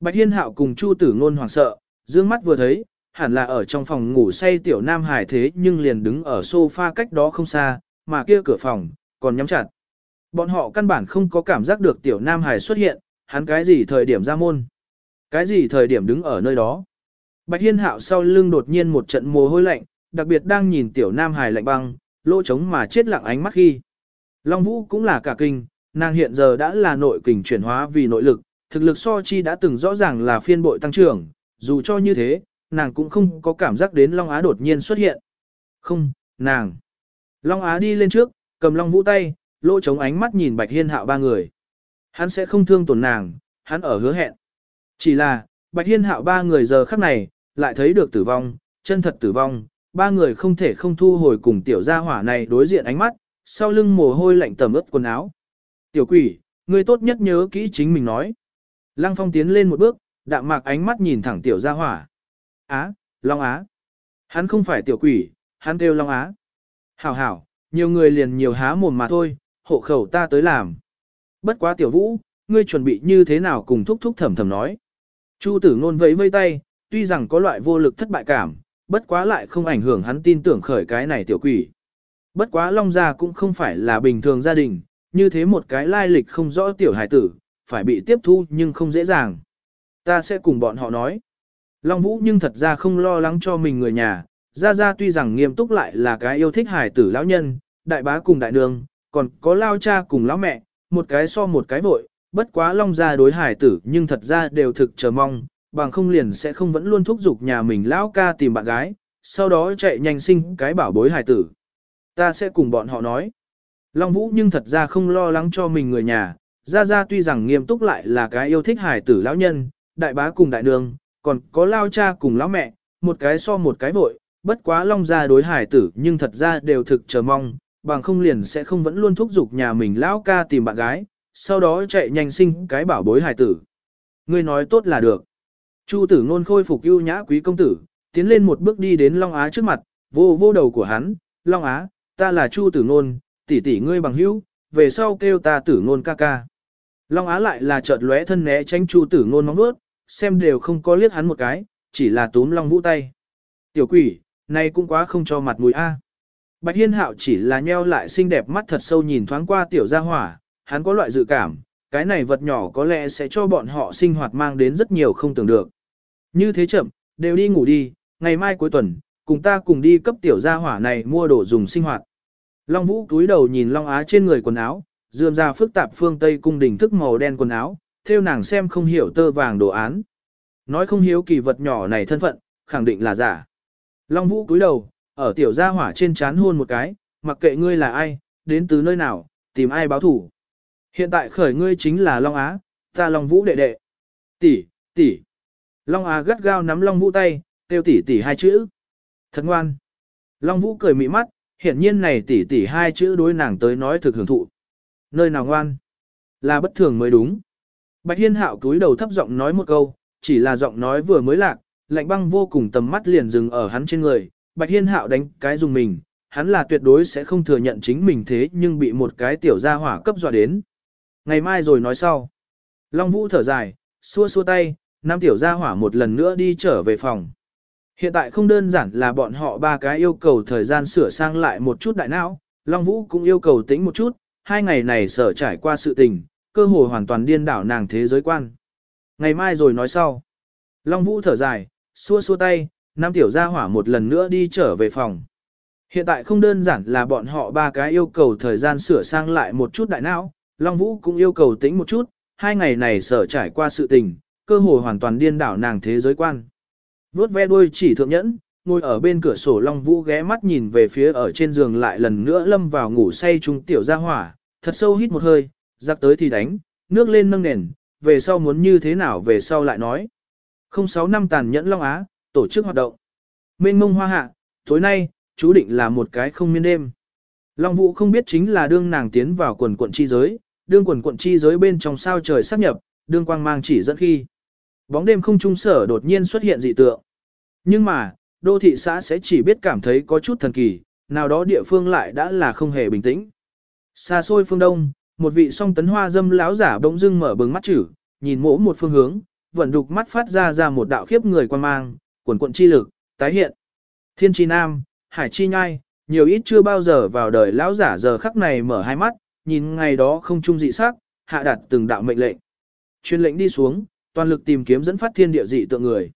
Bạch Hiên Hạo cùng Chu Tử Ngôn hoảng sợ, dương mắt vừa thấy, hẳn là ở trong phòng ngủ say tiểu nam hải thế nhưng liền đứng ở sofa cách đó không xa, mà kia cửa phòng, còn nhắm chặt. Bọn họ căn bản không có cảm giác được tiểu nam hải xuất hiện, hắn cái gì thời điểm ra môn. Cái gì thời điểm đứng ở nơi đó. Bạch Hiên Hạo sau lưng đột nhiên một trận mồ hôi lạnh, đặc biệt đang nhìn tiểu nam hải lạnh băng, lỗ trống mà chết lặng ánh mắt khi. Long Vũ cũng là cả kinh, nàng hiện giờ đã là nội kình chuyển hóa vì nội lực, thực lực so chi đã từng rõ ràng là phiên bội tăng trưởng, dù cho như thế, nàng cũng không có cảm giác đến Long Á đột nhiên xuất hiện. Không, nàng. Long Á đi lên trước, cầm Long Vũ tay, lỗ chống ánh mắt nhìn Bạch Hiên Hạo ba người. Hắn sẽ không thương tổn nàng, hắn ở hứa hẹn. Chỉ là, Bạch Hiên Hạo ba người giờ khắc này, lại thấy được tử vong, chân thật tử vong, ba người không thể không thu hồi cùng tiểu gia hỏa này đối diện ánh mắt, sau lưng mồ hôi lạnh tẩm ướt quần áo. Tiểu quỷ, ngươi tốt nhất nhớ kỹ chính mình nói. Lăng Phong tiến lên một bước, đạm mạc ánh mắt nhìn thẳng tiểu gia hỏa. Á, Long Á. Hắn không phải tiểu quỷ, hắn kêu Long Á. Hảo hảo, nhiều người liền nhiều há mồm mà thôi, hộ khẩu ta tới làm. Bất quá tiểu vũ, ngươi chuẩn bị như thế nào cùng thúc thúc thầm thầm nói. Chu tử ngôn vẫy vây tay, tuy rằng có loại vô lực thất bại cảm, bất quá lại không ảnh hưởng hắn tin tưởng khởi cái này tiểu quỷ. Bất quá Long Gia cũng không phải là bình thường gia đình, như thế một cái lai lịch không rõ tiểu hải tử, phải bị tiếp thu nhưng không dễ dàng. Ta sẽ cùng bọn họ nói. Long Vũ nhưng thật ra không lo lắng cho mình người nhà, Gia Gia tuy rằng nghiêm túc lại là cái yêu thích hải tử lão nhân, đại bá cùng đại nương, còn có lao cha cùng lão mẹ, một cái so một cái vội, bất quá Long Gia đối hải tử nhưng thật ra đều thực chờ mong, bằng không liền sẽ không vẫn luôn thúc giục nhà mình lão ca tìm bạn gái, sau đó chạy nhanh sinh cái bảo bối hải tử. Ta sẽ cùng bọn họ nói. Long Vũ nhưng thật ra không lo lắng cho mình người nhà, Gia Gia tuy rằng nghiêm túc lại là cái yêu thích hải tử lão nhân, đại bá cùng đại nương, còn có lao cha cùng lão mẹ, một cái so một cái vội, bất quá Long Gia đối hải tử nhưng thật ra đều thực chờ mong, bằng không liền sẽ không vẫn luôn thúc giục nhà mình lão ca tìm bạn gái, sau đó chạy nhanh sinh cái bảo bối hải tử. Ngươi nói tốt là được. Chu tử ngôn khôi phục ưu nhã quý công tử, tiến lên một bước đi đến Long Á trước mặt, vô vô đầu của hắn, Long Á, ta là Chu tử ngôn, tỷ tỷ ngươi bằng hữu, về sau kêu ta tử ngôn ca ca. Long Á lại là chợt lóe thân né tránh Chu tử ngôn móng bước, xem đều không có liếc hắn một cái, chỉ là túm Long Vũ tay. Tiểu quỷ, này cũng quá không cho mặt mũi a. Bạch Hiên Hạo chỉ là nheo lại xinh đẹp mắt thật sâu nhìn thoáng qua tiểu gia hỏa, hắn có loại dự cảm, cái này vật nhỏ có lẽ sẽ cho bọn họ sinh hoạt mang đến rất nhiều không tưởng được. Như thế chậm, đều đi ngủ đi, ngày mai cuối tuần, cùng ta cùng đi cấp tiểu gia hỏa này mua đồ dùng sinh hoạt. Long Vũ cúi đầu nhìn Long Á trên người quần áo, dườm ra phức tạp phương Tây cung đình thức màu đen quần áo, theo nàng xem không hiểu tơ vàng đồ án. Nói không hiếu kỳ vật nhỏ này thân phận, khẳng định là giả. Long Vũ cúi đầu, ở tiểu gia hỏa trên chán hôn một cái, mặc kệ ngươi là ai, đến từ nơi nào, tìm ai báo thủ. Hiện tại khởi ngươi chính là Long Á, ta Long Vũ đệ đệ. Tỷ, tỷ. Long Á gắt gao nắm Long Vũ tay, tiêu tỷ tỷ hai chữ. Thật ngoan. Long Vũ cười mị mắt, hiển nhiên này tỷ tỷ hai chữ đối nàng tới nói thực hưởng thụ. Nơi nào ngoan? Là bất thường mới đúng. Bạch Hiên Hạo cúi đầu thấp giọng nói một câu, chỉ là giọng nói vừa mới lạc, lạnh băng vô cùng tầm mắt liền dừng ở hắn trên người. Bạch Hiên Hạo đánh cái dùng mình, hắn là tuyệt đối sẽ không thừa nhận chính mình thế nhưng bị một cái tiểu gia hỏa cấp dọa đến. Ngày mai rồi nói sau. Long Vũ thở dài, xua xua tay, nam tiểu gia hỏa một lần nữa đi trở về phòng. Hiện tại không đơn giản là bọn họ ba cái yêu cầu thời gian sửa sang lại một chút đại não, Long Vũ cũng yêu cầu tĩnh một chút, hai ngày này sở trải qua sự tình, cơ hội hoàn toàn điên đảo nàng thế giới quan. Ngày mai rồi nói sau. Long Vũ thở dài, xua xua tay, nam tiểu gia hỏa một lần nữa đi trở về phòng. Hiện tại không đơn giản là bọn họ ba cái yêu cầu thời gian sửa sang lại một chút đại não, Long Vũ cũng yêu cầu tĩnh một chút, hai ngày này sở trải qua sự tình, cơ hội hoàn toàn điên đảo nàng thế giới quan. Vốt ve đuôi chỉ thượng nhẫn, ngồi ở bên cửa sổ Long Vũ ghé mắt nhìn về phía ở trên giường lại lần nữa lâm vào ngủ say trung tiểu gia hỏa, thật sâu hít một hơi, giặc tới thì đánh, nước lên nâng nền, về sau muốn như thế nào về sau lại nói. 06 năm tàn nhẫn Long Á, tổ chức hoạt động. Mênh mông hoa hạ, tối nay, chú định là một cái không miên đêm. Long Vũ không biết chính là đương nàng tiến vào quần quận chi giới, đương quần quận chi giới bên trong sao trời sắp nhập, đương quang mang chỉ dẫn khi. Bóng đêm không trung sở đột nhiên xuất hiện dị tượng. Nhưng mà, đô thị xã sẽ chỉ biết cảm thấy có chút thần kỳ, nào đó địa phương lại đã là không hề bình tĩnh. Xa xôi phương đông, một vị song tấn hoa dâm láo giả bỗng dưng mở bừng mắt chữ, nhìn mỗ một phương hướng, vận đục mắt phát ra ra một đạo khiếp người quan mang, quần quận chi lực, tái hiện. Thiên chi nam, hải chi nhai, nhiều ít chưa bao giờ vào đời lão giả giờ khắc này mở hai mắt, nhìn ngày đó không trung dị sắc, hạ đặt từng đạo mệnh lệnh. Chuyên lệnh đi xuống, toàn lực tìm kiếm dẫn phát thiên địa dị tượng người.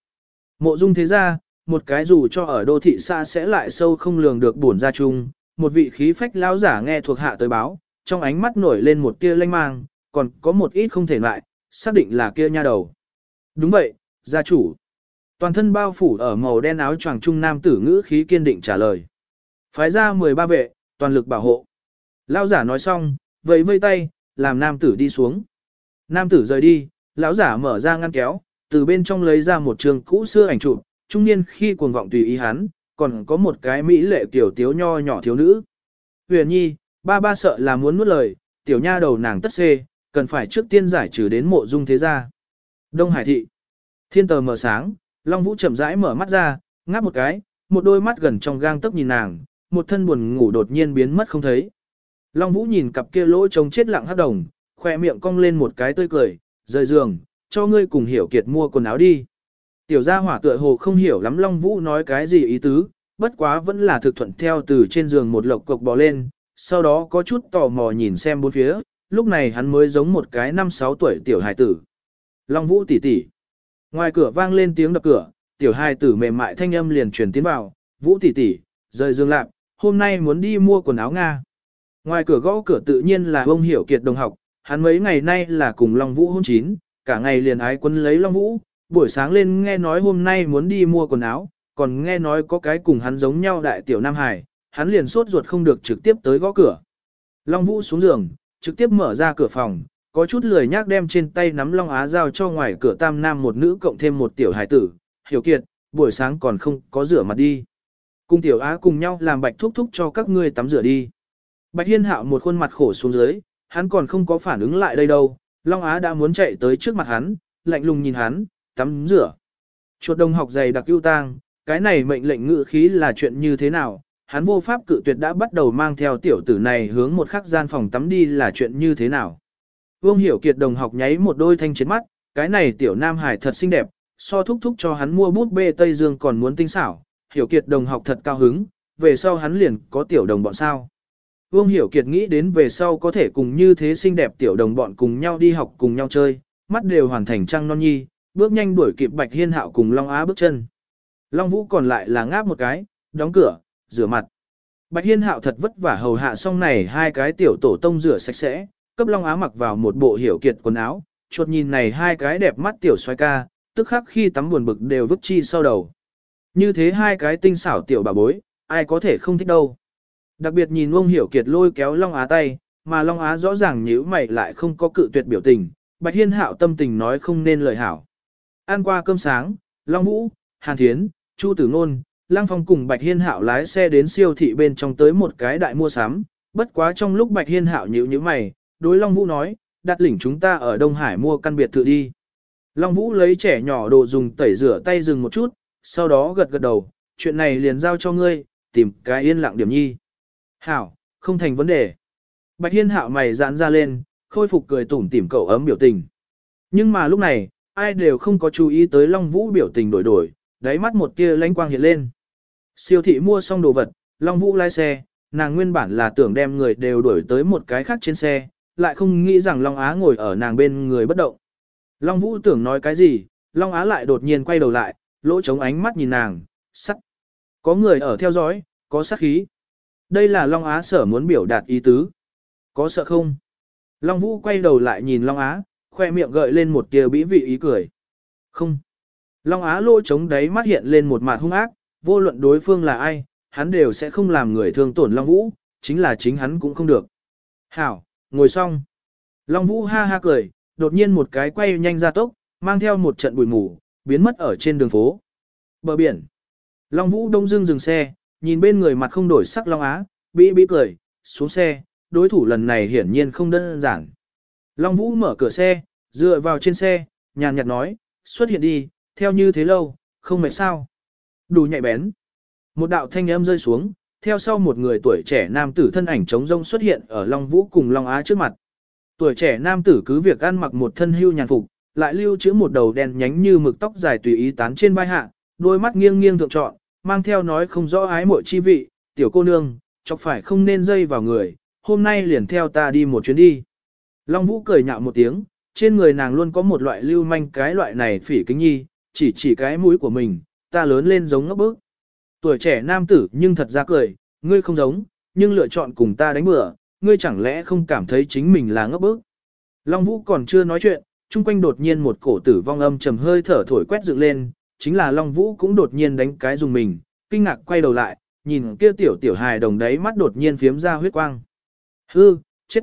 Mộ dung thế ra, một cái dù cho ở đô thị xa sẽ lại sâu không lường được buồn ra chung, một vị khí phách lão giả nghe thuộc hạ tới báo, trong ánh mắt nổi lên một tia lanh mang, còn có một ít không thể lại, xác định là kia nha đầu. Đúng vậy, gia chủ. Toàn thân bao phủ ở màu đen áo choàng trung nam tử ngữ khí kiên định trả lời. Phái ra 13 vệ, toàn lực bảo hộ. Lão giả nói xong, vẫy vây tay, làm nam tử đi xuống. Nam tử rời đi, lão giả mở ra ngăn kéo, từ bên trong lấy ra một trường cũ xưa ảnh chụp, trung niên khi cuồng vọng tùy ý hắn, còn có một cái mỹ lệ tiểu tiếu nho nhỏ thiếu nữ. Huyền nhi, ba ba sợ là muốn nuốt lời, tiểu nha đầu nàng tất xê, cần phải trước tiên giải trừ đến mộ dung thế gia. Đông Hải thị. Thiên tờ mở sáng, Long Vũ chậm rãi mở mắt ra, ngáp một cái, một đôi mắt gần trong gang tấc nhìn nàng, một thân buồn ngủ đột nhiên biến mất không thấy. Long Vũ nhìn cặp kia lỗ trống chết lặng hắc đồng, khoe miệng cong lên một cái tươi cười, rời giường, cho ngươi cùng hiểu kiệt mua quần áo đi. Tiểu gia hỏa tựa hồ không hiểu lắm Long Vũ nói cái gì ý tứ, bất quá vẫn là thực thuận theo từ trên giường một lộc cộc bò lên, sau đó có chút tò mò nhìn xem bốn phía, lúc này hắn mới giống một cái năm sáu tuổi tiểu hài tử. Long Vũ tỷ tỷ. Ngoài cửa vang lên tiếng đập cửa, tiểu hài tử mềm mại thanh âm liền truyền tiến vào, "Vũ tỷ tỷ, rời giường lạc, hôm nay muốn đi mua quần áo Nga." Ngoài cửa gõ cửa tự nhiên là ông Hiểu Kiệt đồng học, hắn mấy ngày nay là cùng Long Vũ hôn chín, cả ngày liền ái quân lấy Long Vũ, buổi sáng lên nghe nói hôm nay muốn đi mua quần áo, còn nghe nói có cái cùng hắn giống nhau đại tiểu Nam Hải, hắn liền sốt ruột không được trực tiếp tới gõ cửa. Long Vũ xuống giường, trực tiếp mở ra cửa phòng, có chút lười nhác đem trên tay nắm Long Á giao cho ngoài cửa tam nam một nữ cộng thêm một tiểu hải tử, hiểu kiệt, buổi sáng còn không có rửa mặt đi. Cùng tiểu á cùng nhau làm bạch thúc thúc cho các ngươi tắm rửa đi. Bạch Hiên Hạo một khuôn mặt khổ xuống dưới, hắn còn không có phản ứng lại đây đâu, Long Á đã muốn chạy tới trước mặt hắn, lạnh lùng nhìn hắn, tắm rửa. Chuột đồng học dày đặc ưu tang, cái này mệnh lệnh ngự khí là chuyện như thế nào, hắn vô pháp cự tuyệt đã bắt đầu mang theo tiểu tử này hướng một khắc gian phòng tắm đi là chuyện như thế nào. Vương Hiểu Kiệt đồng học nháy một đôi thanh chiến mắt, cái này tiểu nam hải thật xinh đẹp, so thúc thúc cho hắn mua bút bê Tây Dương còn muốn tinh xảo, Hiểu Kiệt đồng học thật cao hứng, về sau hắn liền có tiểu đồng bọn sao. Vương Hiểu Kiệt nghĩ đến về sau có thể cùng như thế xinh đẹp tiểu đồng bọn cùng nhau đi học cùng nhau chơi, mắt đều hoàn thành trăng non nhi, bước nhanh đuổi kịp Bạch Hiên Hạo cùng Long Á bước chân. Long Vũ còn lại là ngáp một cái, đóng cửa, rửa mặt. Bạch Hiên Hạo thật vất vả hầu hạ xong này hai cái tiểu tổ tông rửa sạch sẽ, cấp Long Á mặc vào một bộ hiểu kiệt quần áo, chuột nhìn này hai cái đẹp mắt tiểu xoay ca, tức khắc khi tắm buồn bực đều vứt chi sau đầu. Như thế hai cái tinh xảo tiểu bà bối, ai có thể không thích đâu. Đặc biệt nhìn ông hiểu kiệt lôi kéo Long Á tay, mà Long Á rõ ràng nhíu mày lại không có cự tuyệt biểu tình, Bạch Hiên Hạo tâm tình nói không nên lời hảo. Ăn qua cơm sáng, Long Vũ, Hàn Thiến, Chu Tử Nôn, Lăng Phong cùng Bạch Hiên Hạo lái xe đến siêu thị bên trong tới một cái đại mua sắm, bất quá trong lúc Bạch Hiên Hạo nhíu nhíu mày, đối Long Vũ nói, đặt lỉnh chúng ta ở Đông Hải mua căn biệt thự đi. Long Vũ lấy trẻ nhỏ đồ dùng tẩy rửa tay dừng một chút, sau đó gật gật đầu, chuyện này liền giao cho ngươi, tìm cái yên lặng điểm nhi. Hảo, không thành vấn đề. Bạch Hiên Hạo mày giãn ra lên, khôi phục cười tủm tỉm cậu ấm biểu tình. Nhưng mà lúc này, ai đều không có chú ý tới Long Vũ biểu tình đổi đổi, đáy mắt một tia lánh quang hiện lên. Siêu thị mua xong đồ vật, Long Vũ lái xe, nàng nguyên bản là tưởng đem người đều đuổi tới một cái khác trên xe, lại không nghĩ rằng Long Á ngồi ở nàng bên người bất động. Long Vũ tưởng nói cái gì, Long Á lại đột nhiên quay đầu lại, lỗ trống ánh mắt nhìn nàng, sắc. Có người ở theo dõi, có sát khí. Đây là Long Á sở muốn biểu đạt ý tứ. Có sợ không? Long Vũ quay đầu lại nhìn Long Á, khoe miệng gợi lên một tia bĩ vị ý cười. Không. Long Á lỗ trống đáy mắt hiện lên một mặt hung ác, vô luận đối phương là ai, hắn đều sẽ không làm người thương tổn Long Vũ, chính là chính hắn cũng không được. Hảo, ngồi xong. Long Vũ ha ha cười, đột nhiên một cái quay nhanh ra tốc, mang theo một trận bụi mù, biến mất ở trên đường phố. Bờ biển. Long Vũ đông dưng dừng xe, nhìn bên người mặt không đổi sắc Long Á, bĩ bĩ cười, xuống xe, đối thủ lần này hiển nhiên không đơn giản. Long Vũ mở cửa xe, dựa vào trên xe, nhàn nhạt nói, xuất hiện đi, theo như thế lâu, không mệt sao. Đủ nhạy bén. Một đạo thanh âm rơi xuống, theo sau một người tuổi trẻ nam tử thân ảnh trống rông xuất hiện ở Long Vũ cùng Long Á trước mặt. Tuổi trẻ nam tử cứ việc ăn mặc một thân hưu nhàn phục, lại lưu trữ một đầu đen nhánh như mực tóc dài tùy ý tán trên vai hạ, đôi mắt nghiêng nghiêng thượng trọn, mang theo nói không rõ ái muội chi vị, tiểu cô nương, chọc phải không nên dây vào người, hôm nay liền theo ta đi một chuyến đi. Long Vũ cười nhạo một tiếng, trên người nàng luôn có một loại lưu manh cái loại này phỉ kính nhi, chỉ chỉ cái mũi của mình, ta lớn lên giống ngốc bức. Tuổi trẻ nam tử nhưng thật ra cười, ngươi không giống, nhưng lựa chọn cùng ta đánh bữa, ngươi chẳng lẽ không cảm thấy chính mình là ngốc bức. Long Vũ còn chưa nói chuyện, chung quanh đột nhiên một cổ tử vong âm trầm hơi thở thổi quét dựng lên, chính là Long Vũ cũng đột nhiên đánh cái dùng mình, kinh ngạc quay đầu lại, nhìn kia tiểu tiểu hài đồng đấy mắt đột nhiên phiếm ra huyết quang. Hư, chết.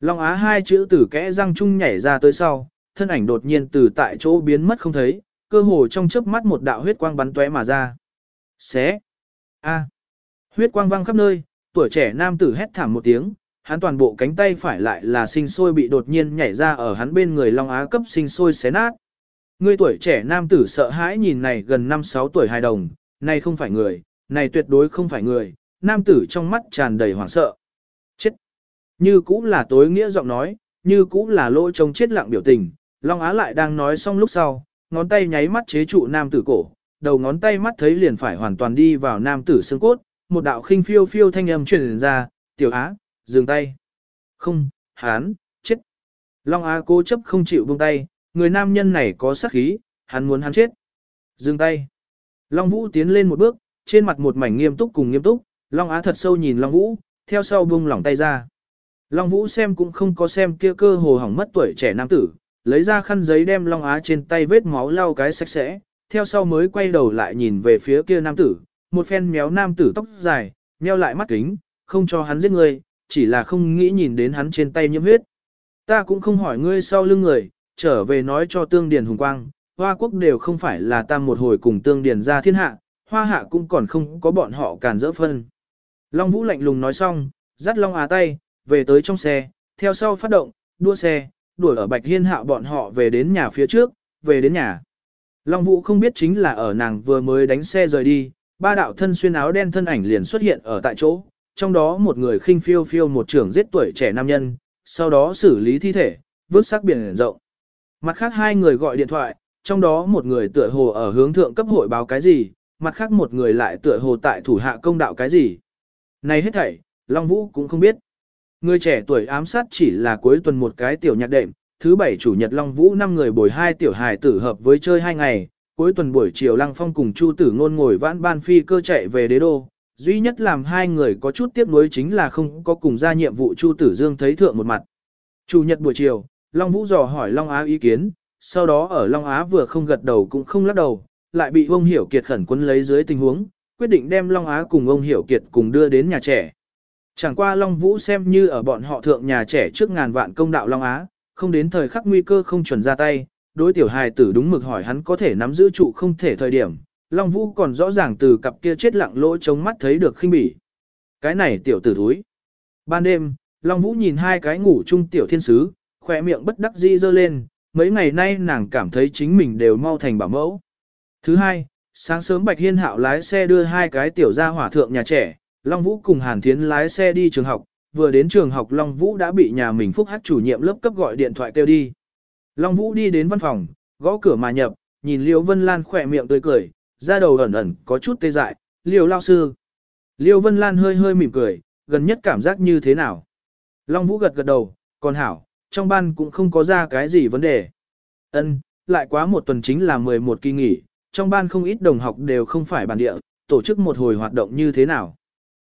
Long Á hai chữ tử kẽ răng chung nhảy ra tới sau, thân ảnh đột nhiên từ tại chỗ biến mất không thấy, cơ hồ trong chớp mắt một đạo huyết quang bắn tóe mà ra. Xé. A. Huyết quang văng khắp nơi, tuổi trẻ nam tử hét thảm một tiếng, hắn toàn bộ cánh tay phải lại là sinh sôi bị đột nhiên nhảy ra ở hắn bên người Long Á cấp sinh sôi xé nát. Người tuổi trẻ nam tử sợ hãi nhìn này gần 5-6 tuổi hài đồng, này không phải người, này tuyệt đối không phải người, nam tử trong mắt tràn đầy hoảng sợ. Chết! Như cũng là tối nghĩa giọng nói, như cũng là lỗ trông chết lặng biểu tình, Long Á lại đang nói xong lúc sau, ngón tay nháy mắt chế trụ nam tử cổ, đầu ngón tay mắt thấy liền phải hoàn toàn đi vào nam tử xương cốt, một đạo khinh phiêu phiêu thanh âm truyền ra, tiểu á, dừng tay. Không, hán, chết. Long Á cố chấp không chịu buông tay, người nam nhân này có sát khí, hắn muốn hắn chết. Dừng tay. Long Vũ tiến lên một bước, trên mặt một mảnh nghiêm túc cùng nghiêm túc, Long Á thật sâu nhìn Long Vũ, theo sau buông lỏng tay ra. Long Vũ xem cũng không có xem kia cơ hồ hỏng mất tuổi trẻ nam tử, lấy ra khăn giấy đem Long Á trên tay vết máu lau cái sạch sẽ, theo sau mới quay đầu lại nhìn về phía kia nam tử, một phen méo nam tử tóc dài, meo lại mắt kính, không cho hắn giết người, chỉ là không nghĩ nhìn đến hắn trên tay nhiễm huyết. Ta cũng không hỏi ngươi sau lưng người, trở về nói cho tương điền hùng quang, hoa quốc đều không phải là ta một hồi cùng tương điền ra thiên hạ, hoa hạ cũng còn không có bọn họ cản dỡ phân. Long Vũ lạnh lùng nói xong, dắt Long Á tay, về tới trong xe, theo sau phát động, đua xe, đuổi ở Bạch Hiên hạ bọn họ về đến nhà phía trước, về đến nhà. Long Vũ không biết chính là ở nàng vừa mới đánh xe rời đi, ba đạo thân xuyên áo đen thân ảnh liền xuất hiện ở tại chỗ, trong đó một người khinh phiêu phiêu một trưởng giết tuổi trẻ nam nhân, sau đó xử lý thi thể, vứt xác biển rộng. Mặt khác hai người gọi điện thoại, trong đó một người tựa hồ ở hướng thượng cấp hội báo cái gì, mặt khác một người lại tựa hồ tại thủ hạ công đạo cái gì. Này hết thảy, Long Vũ cũng không biết. Người trẻ tuổi ám sát chỉ là cuối tuần một cái tiểu nhạc đệm, thứ bảy chủ nhật Long Vũ năm người bồi hai tiểu hài tử hợp với chơi hai ngày, cuối tuần buổi chiều Lăng Phong cùng Chu Tử Ngôn ngồi vãn ban phi cơ chạy về đế đô, duy nhất làm hai người có chút tiếc nuối chính là không có cùng ra nhiệm vụ Chu Tử Dương thấy thượng một mặt. Chủ nhật buổi chiều, Long Vũ dò hỏi Long Á ý kiến, sau đó ở Long Á vừa không gật đầu cũng không lắc đầu, lại bị ông Hiểu Kiệt khẩn quân lấy dưới tình huống, quyết định đem Long Á cùng ông Hiểu Kiệt cùng đưa đến nhà trẻ. Chẳng qua Long Vũ xem như ở bọn họ thượng nhà trẻ trước ngàn vạn công đạo Long Á, không đến thời khắc nguy cơ không chuẩn ra tay, đối tiểu hài tử đúng mực hỏi hắn có thể nắm giữ trụ không thể thời điểm, Long Vũ còn rõ ràng từ cặp kia chết lặng lỗ chống mắt thấy được khinh bỉ. Cái này tiểu tử thúi. Ban đêm, Long Vũ nhìn hai cái ngủ chung tiểu thiên sứ, khỏe miệng bất đắc dĩ dơ lên, mấy ngày nay nàng cảm thấy chính mình đều mau thành bảo mẫu. Thứ hai, sáng sớm Bạch Hiên Hạo lái xe đưa hai cái tiểu gia hỏa thượng nhà trẻ, Long Vũ cùng Hàn Thiến lái xe đi trường học, vừa đến trường học Long Vũ đã bị nhà mình phúc hát chủ nhiệm lớp cấp gọi điện thoại kêu đi. Long Vũ đi đến văn phòng, gõ cửa mà nhập, nhìn Liêu Vân Lan khỏe miệng tươi cười, ra đầu ẩn ẩn có chút tê dại, Liêu lao sư. Liêu Vân Lan hơi hơi mỉm cười, gần nhất cảm giác như thế nào? Long Vũ gật gật đầu, còn hảo, trong ban cũng không có ra cái gì vấn đề. Ân, lại quá một tuần chính là 11 kỳ nghỉ, trong ban không ít đồng học đều không phải bản địa, tổ chức một hồi hoạt động như thế nào.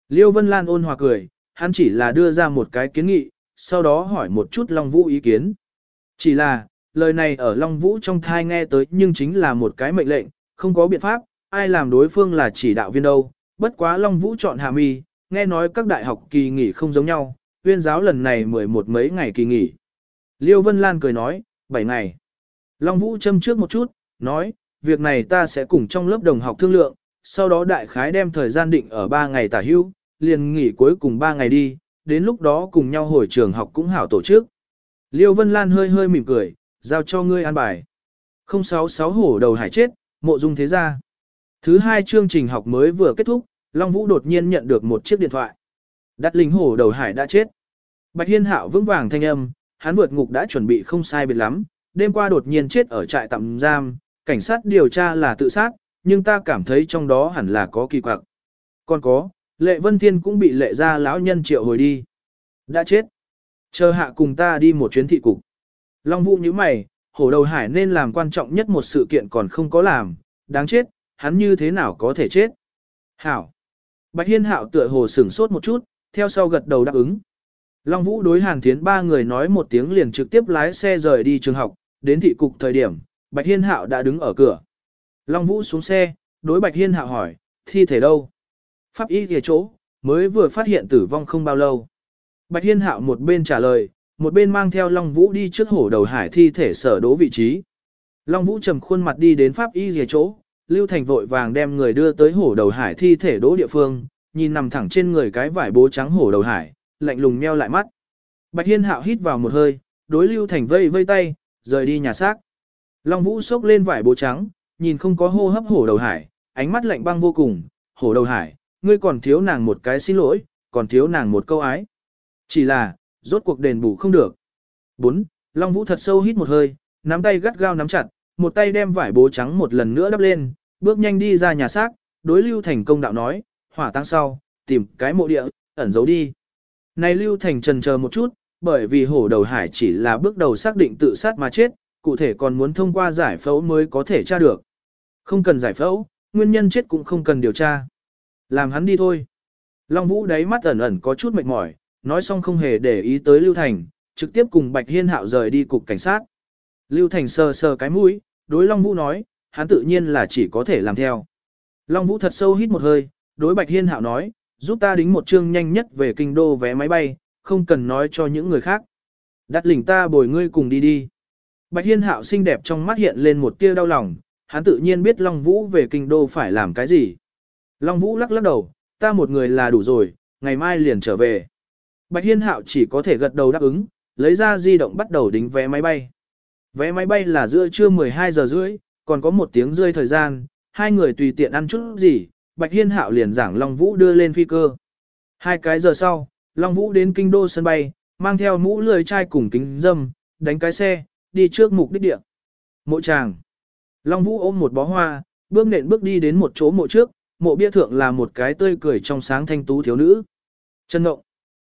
Liêu Vân Lan ôn hòa cười, hắn chỉ là đưa ra một cái kiến nghị, sau đó hỏi một chút Long Vũ ý kiến. Chỉ là, lời này ở Long Vũ trong thai nghe tới nhưng chính là một cái mệnh lệnh, không có biện pháp, ai làm đối phương là chỉ đạo viên đâu. Bất quá Long Vũ chọn Hà Mi, nghe nói các đại học kỳ nghỉ không giống nhau, viên giáo lần này mười một mấy ngày kỳ nghỉ. Liêu Vân Lan cười nói, 7 ngày. Long Vũ châm trước một chút, nói, việc này ta sẽ cùng trong lớp đồng học thương lượng, sau đó đại khái đem thời gian định ở 3 ngày tả hưu, liền nghỉ cuối cùng 3 ngày đi, đến lúc đó cùng nhau hồi trường học cũng hảo tổ chức. Liêu Vân Lan hơi hơi mỉm cười, giao cho ngươi an bài. 066 hổ đầu hải chết, mộ dung thế gia. Thứ hai chương trình học mới vừa kết thúc, Long Vũ đột nhiên nhận được một chiếc điện thoại. Đắt linh hổ đầu hải đã chết. Bạch Hiên Hạo vững vàng thanh âm, hắn vượt ngục đã chuẩn bị không sai biệt lắm, đêm qua đột nhiên chết ở trại tạm giam, cảnh sát điều tra là tự sát, nhưng ta cảm thấy trong đó hẳn là có kỳ quặc. Còn có, Lệ Vân Thiên cũng bị lệ ra lão nhân triệu hồi đi. Đã chết. Chờ hạ cùng ta đi một chuyến thị cục. Long Vũ như mày, hổ đầu hải nên làm quan trọng nhất một sự kiện còn không có làm, đáng chết, hắn như thế nào có thể chết. Hảo. Bạch Hiên Hạo tựa hồ sửng sốt một chút, theo sau gật đầu đáp ứng. Long Vũ đối Hàn Thiến ba người nói một tiếng liền trực tiếp lái xe rời đi trường học, đến thị cục thời điểm, Bạch Hiên Hạo đã đứng ở cửa. Long Vũ xuống xe, đối Bạch Hiên Hạo hỏi, thi thể đâu? Pháp y kìa chỗ, mới vừa phát hiện tử vong không bao lâu. Bạch Hiên Hạo một bên trả lời, một bên mang theo Long Vũ đi trước hổ đầu hải thi thể sở đố vị trí. Long Vũ trầm khuôn mặt đi đến Pháp y kìa chỗ, Lưu Thành vội vàng đem người đưa tới hổ đầu hải thi thể đố địa phương, nhìn nằm thẳng trên người cái vải bố trắng hổ đầu hải, lạnh lùng meo lại mắt. Bạch Hiên Hạo hít vào một hơi, đối Lưu Thành vây vây tay, rời đi nhà xác. Long Vũ sốc lên vải bố trắng, nhìn không có hô hấp hổ đầu hải, ánh mắt lạnh băng vô cùng, hổ đầu hải, ngươi còn thiếu nàng một cái xin lỗi, còn thiếu nàng một câu ái. Chỉ là, rốt cuộc đền bù không được. 4. Long Vũ thật sâu hít một hơi, nắm tay gắt gao nắm chặt, một tay đem vải bố trắng một lần nữa đắp lên, bước nhanh đi ra nhà xác, đối Lưu Thành công đạo nói, hỏa tăng sau, tìm cái mộ địa, ẩn giấu đi. Này Lưu Thành trần chờ một chút, bởi vì hổ đầu hải chỉ là bước đầu xác định tự sát mà chết, cụ thể còn muốn thông qua giải phẫu mới có thể tra được. Không cần giải phẫu, nguyên nhân chết cũng không cần điều tra. Làm hắn đi thôi. Long Vũ đáy mắt ẩn ẩn có chút mệt mỏi, nói xong không hề để ý tới Lưu Thành, trực tiếp cùng Bạch Hiên Hạo rời đi cục cảnh sát. Lưu Thành sờ sờ cái mũi, đối Long Vũ nói, hắn tự nhiên là chỉ có thể làm theo. Long Vũ thật sâu hít một hơi, đối Bạch Hiên Hạo nói, giúp ta đính một chương nhanh nhất về kinh đô vé máy bay, không cần nói cho những người khác. Đặt lỉnh ta bồi ngươi cùng đi đi. Bạch Hiên Hạo xinh đẹp trong mắt hiện lên một tia đau lòng, hắn tự nhiên biết Long Vũ về kinh đô phải làm cái gì. Long Vũ lắc lắc đầu, ta một người là đủ rồi, ngày mai liền trở về. Bạch Hiên Hạo chỉ có thể gật đầu đáp ứng, lấy ra di động bắt đầu đính vé máy bay. Vé máy bay là giữa trưa 12 giờ rưỡi, còn có một tiếng rơi thời gian, hai người tùy tiện ăn chút gì, Bạch Hiên Hạo liền giảng Long Vũ đưa lên phi cơ. Hai cái giờ sau, Long Vũ đến kinh đô sân bay, mang theo mũ lười chai cùng kính dâm, đánh cái xe, đi trước mục đích địa. Mộ tràng. Long Vũ ôm một bó hoa, bước nện bước đi đến một chỗ mộ trước, mộ bia thượng là một cái tươi cười trong sáng thanh tú thiếu nữ. Chân ngộng.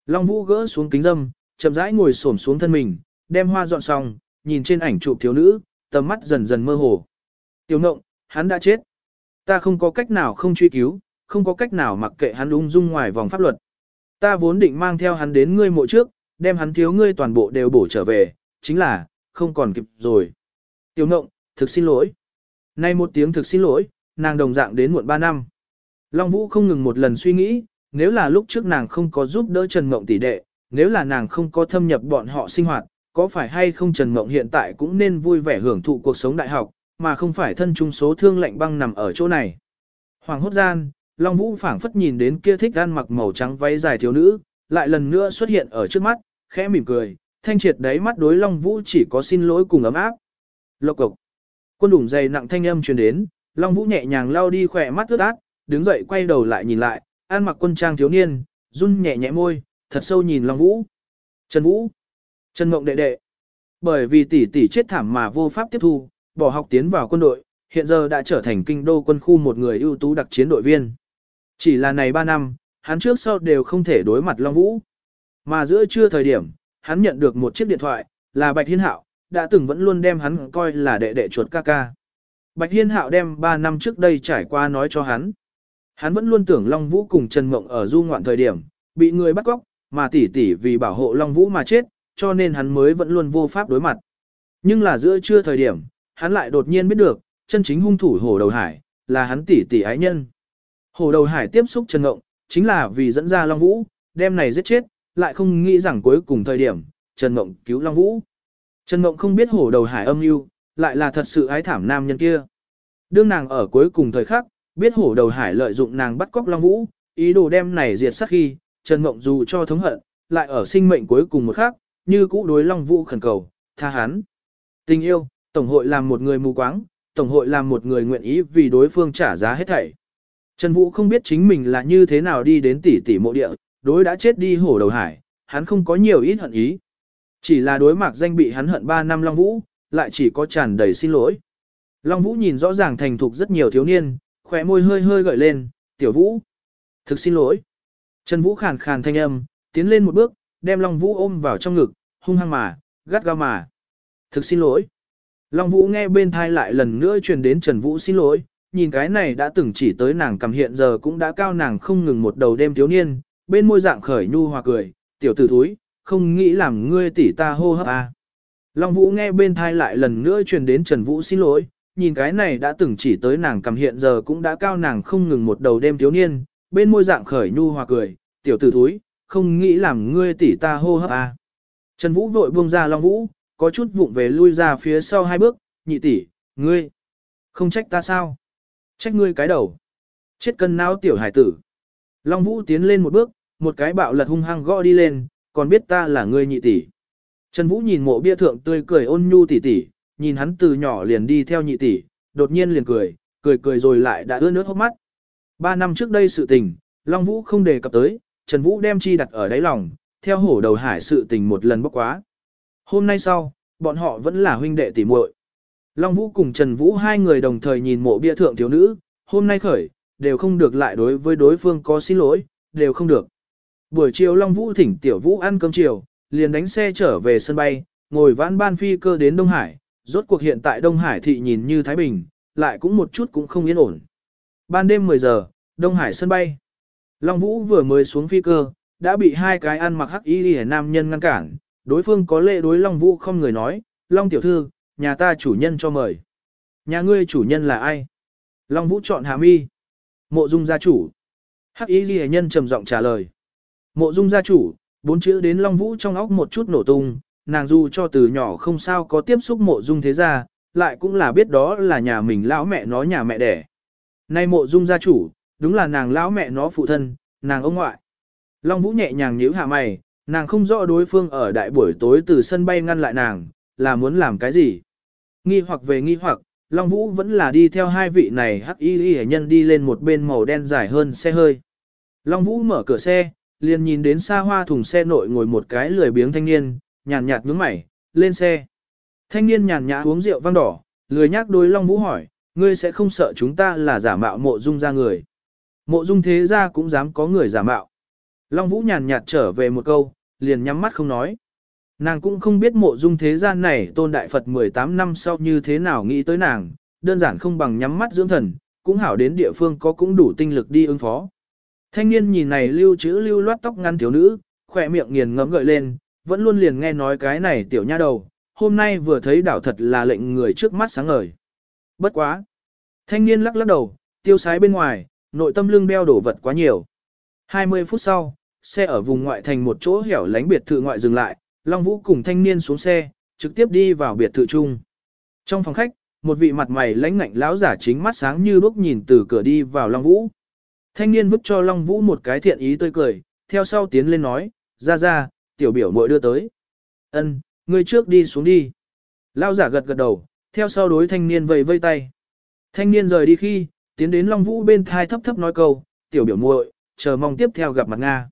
Long Vũ gỡ xuống kính dâm, chậm rãi ngồi xổm xuống thân mình, đem hoa dọn xong, nhìn trên ảnh chụp thiếu nữ, tầm mắt dần dần mơ hồ. Tiểu ngộng, hắn đã chết. Ta không có cách nào không truy cứu, không có cách nào mặc kệ hắn ung dung ngoài vòng pháp luật. Ta vốn định mang theo hắn đến ngươi mộ trước, đem hắn thiếu ngươi toàn bộ đều bổ trở về, chính là, không còn kịp rồi. Tiểu ngộng, thực xin lỗi. Nay một tiếng thực xin lỗi, nàng đồng dạng đến muộn 3 năm. Long Vũ không ngừng một lần suy nghĩ, nếu là lúc trước nàng không có giúp đỡ Trần Mộng tỷ đệ, nếu là nàng không có thâm nhập bọn họ sinh hoạt, có phải hay không Trần Mộng hiện tại cũng nên vui vẻ hưởng thụ cuộc sống đại học, mà không phải thân trung số thương lạnh băng nằm ở chỗ này. Hoàng hốt gian, Long Vũ phảng phất nhìn đến kia thích ăn mặc màu trắng váy dài thiếu nữ, lại lần nữa xuất hiện ở trước mắt, khẽ mỉm cười, thanh triệt đáy mắt đối Long Vũ chỉ có xin lỗi cùng ấm áp. Lộc cộc. Quân đủng dày nặng thanh âm truyền đến, Long Vũ nhẹ nhàng lau đi khỏe mắt ướt át, đứng dậy quay đầu lại nhìn lại, ăn mặc quân trang thiếu niên, run nhẹ nhẹ môi, thật sâu nhìn Long Vũ. Trần Vũ. Trần Mộng đệ đệ. Bởi vì tỷ tỷ chết thảm mà vô pháp tiếp thu, bỏ học tiến vào quân đội, hiện giờ đã trở thành kinh đô quân khu một người ưu tú đặc chiến đội viên. Chỉ là này 3 năm, hắn trước sau đều không thể đối mặt Long Vũ. Mà giữa trưa thời điểm, hắn nhận được một chiếc điện thoại, là Bạch Hiên Hạo, đã từng vẫn luôn đem hắn coi là đệ đệ chuột ca ca. Bạch Hiên Hạo đem 3 năm trước đây trải qua nói cho hắn. Hắn vẫn luôn tưởng Long Vũ cùng Trần Mộng ở du ngoạn thời điểm, bị người bắt cóc, mà tỷ tỷ vì bảo hộ Long Vũ mà chết, cho nên hắn mới vẫn luôn vô pháp đối mặt. Nhưng là giữa trưa thời điểm, hắn lại đột nhiên biết được, chân chính hung thủ Hồ Đầu Hải, là hắn tỷ tỷ ái nhân. Hồ Đầu Hải tiếp xúc Trần Ngộng, chính là vì dẫn ra Long Vũ, đem này giết chết, lại không nghĩ rằng cuối cùng thời điểm, Trần Ngộng cứu Long Vũ. Trần Ngộng không biết Hồ Đầu Hải âm mưu, lại là thật sự ái thảm nam nhân kia. Đương nàng ở cuối cùng thời khắc, biết Hồ Đầu Hải lợi dụng nàng bắt cóc Long Vũ, ý đồ đem này diệt sát khi, Trần Ngộng dù cho thống hận, lại ở sinh mệnh cuối cùng một khắc, như cũ đối Long Vũ khẩn cầu, tha hắn. Tình yêu, Tổng hội làm một người mù quáng, Tổng hội làm một người nguyện ý vì đối phương trả giá hết thảy. Trần Vũ không biết chính mình là như thế nào đi đến tỷ tỷ mộ địa, đối đã chết đi hổ đầu hải, hắn không có nhiều ít hận ý. Chỉ là đối mặt danh bị hắn hận 3 năm Long Vũ, lại chỉ có tràn đầy xin lỗi. Long Vũ nhìn rõ ràng thành thục rất nhiều thiếu niên, khỏe môi hơi hơi gợi lên, tiểu Vũ. Thực xin lỗi. Trần Vũ khàn khàn thanh âm, tiến lên một bước, đem Long Vũ ôm vào trong ngực, hung hăng mà, gắt gao mà. Thực xin lỗi. Long Vũ nghe bên thai lại lần nữa truyền đến Trần Vũ xin lỗi, nhìn cái này đã từng chỉ tới nàng cầm hiện giờ cũng đã cao nàng không ngừng một đầu đêm thiếu niên, bên môi dạng khởi nhu hòa cười, tiểu tử thúi, không nghĩ làm ngươi tỷ ta hô hấp à. Long Vũ nghe bên thai lại lần nữa truyền đến Trần Vũ xin lỗi, nhìn cái này đã từng chỉ tới nàng cầm hiện giờ cũng đã cao nàng không ngừng một đầu đêm thiếu niên, bên môi dạng khởi nhu hòa cười, tiểu tử thúi, không nghĩ làm ngươi tỷ ta hô hấp à. Trần Vũ vội buông ra Long Vũ, có chút vụng về lui ra phía sau hai bước, nhị tỷ, ngươi, không trách ta sao? Trách ngươi cái đầu. Chết cân não tiểu hải tử. Long Vũ tiến lên một bước, một cái bạo lật hung hăng gõ đi lên, còn biết ta là ngươi nhị tỷ. Trần Vũ nhìn mộ bia thượng tươi cười ôn nhu tỷ tỷ, nhìn hắn từ nhỏ liền đi theo nhị tỷ, đột nhiên liền cười, cười cười rồi lại đã ướt nước hốc mắt. Ba năm trước đây sự tình, Long Vũ không đề cập tới, Trần Vũ đem chi đặt ở đáy lòng, theo hổ đầu hải sự tình một lần bốc quá. Hôm nay sau, bọn họ vẫn là huynh đệ tỷ muội. Long Vũ cùng Trần Vũ hai người đồng thời nhìn mộ bia thượng thiếu nữ, hôm nay khởi, đều không được lại đối với đối phương có xin lỗi, đều không được. Buổi chiều Long Vũ thỉnh Tiểu Vũ ăn cơm chiều, liền đánh xe trở về sân bay, ngồi vãn ban phi cơ đến Đông Hải, rốt cuộc hiện tại Đông Hải thị nhìn như Thái Bình, lại cũng một chút cũng không yên ổn. Ban đêm 10 giờ, Đông Hải sân bay. Long Vũ vừa mới xuống phi cơ, đã bị hai cái ăn mặc hắc y đi nam nhân ngăn cản, đối phương có lệ đối Long Vũ không người nói, Long tiểu thư, nhà ta chủ nhân cho mời. Nhà ngươi chủ nhân là ai? Long Vũ chọn Hà Mi. Mộ Dung gia chủ. Hắc y ghi nhân trầm giọng trả lời. Mộ Dung gia chủ, bốn chữ đến Long Vũ trong óc một chút nổ tung, nàng dù cho từ nhỏ không sao có tiếp xúc mộ dung thế gia, lại cũng là biết đó là nhà mình lão mẹ nó nhà mẹ đẻ. Nay mộ dung gia chủ, đúng là nàng lão mẹ nó phụ thân, nàng ông ngoại. Long Vũ nhẹ nhàng nhíu hạ mày, nàng không rõ đối phương ở đại buổi tối từ sân bay ngăn lại nàng, là muốn làm cái gì. Nghi hoặc về nghi hoặc, Long Vũ vẫn là đi theo hai vị này hắc y y nhân đi lên một bên màu đen dài hơn xe hơi. Long Vũ mở cửa xe, liền nhìn đến xa hoa thùng xe nội ngồi một cái lười biếng thanh niên, nhàn nhạt nhướng mày, lên xe. Thanh niên nhàn nhã uống rượu vang đỏ, lười nhác đối Long Vũ hỏi, ngươi sẽ không sợ chúng ta là giả mạo mộ dung ra người. Mộ dung thế ra cũng dám có người giả mạo. Long Vũ nhàn nhạt trở về một câu, liền nhắm mắt không nói. Nàng cũng không biết mộ dung thế gian này tôn đại Phật 18 năm sau như thế nào nghĩ tới nàng, đơn giản không bằng nhắm mắt dưỡng thần, cũng hảo đến địa phương có cũng đủ tinh lực đi ứng phó. Thanh niên nhìn này lưu chữ lưu loát tóc ngắn thiếu nữ, khỏe miệng nghiền ngấm gợi lên, vẫn luôn liền nghe nói cái này tiểu nha đầu, hôm nay vừa thấy đảo thật là lệnh người trước mắt sáng ngời. Bất quá. Thanh niên lắc lắc đầu, tiêu sái bên ngoài, nội tâm lưng beo đổ vật quá nhiều. 20 phút sau, xe ở vùng ngoại thành một chỗ hẻo lánh biệt thự ngoại dừng lại, Long Vũ cùng thanh niên xuống xe, trực tiếp đi vào biệt thự chung. Trong phòng khách, một vị mặt mày lãnh ngạnh lão giả chính mắt sáng như đuốc nhìn từ cửa đi vào Long Vũ. Thanh niên vứt cho Long Vũ một cái thiện ý tươi cười, theo sau tiến lên nói, ra ra, tiểu biểu muội đưa tới. Ân, ngươi trước đi xuống đi. Lão giả gật gật đầu, theo sau đối thanh niên vẫy vây tay. Thanh niên rời đi khi, tiến đến Long Vũ bên thai thấp thấp nói câu, tiểu biểu muội, chờ mong tiếp theo gặp mặt Nga.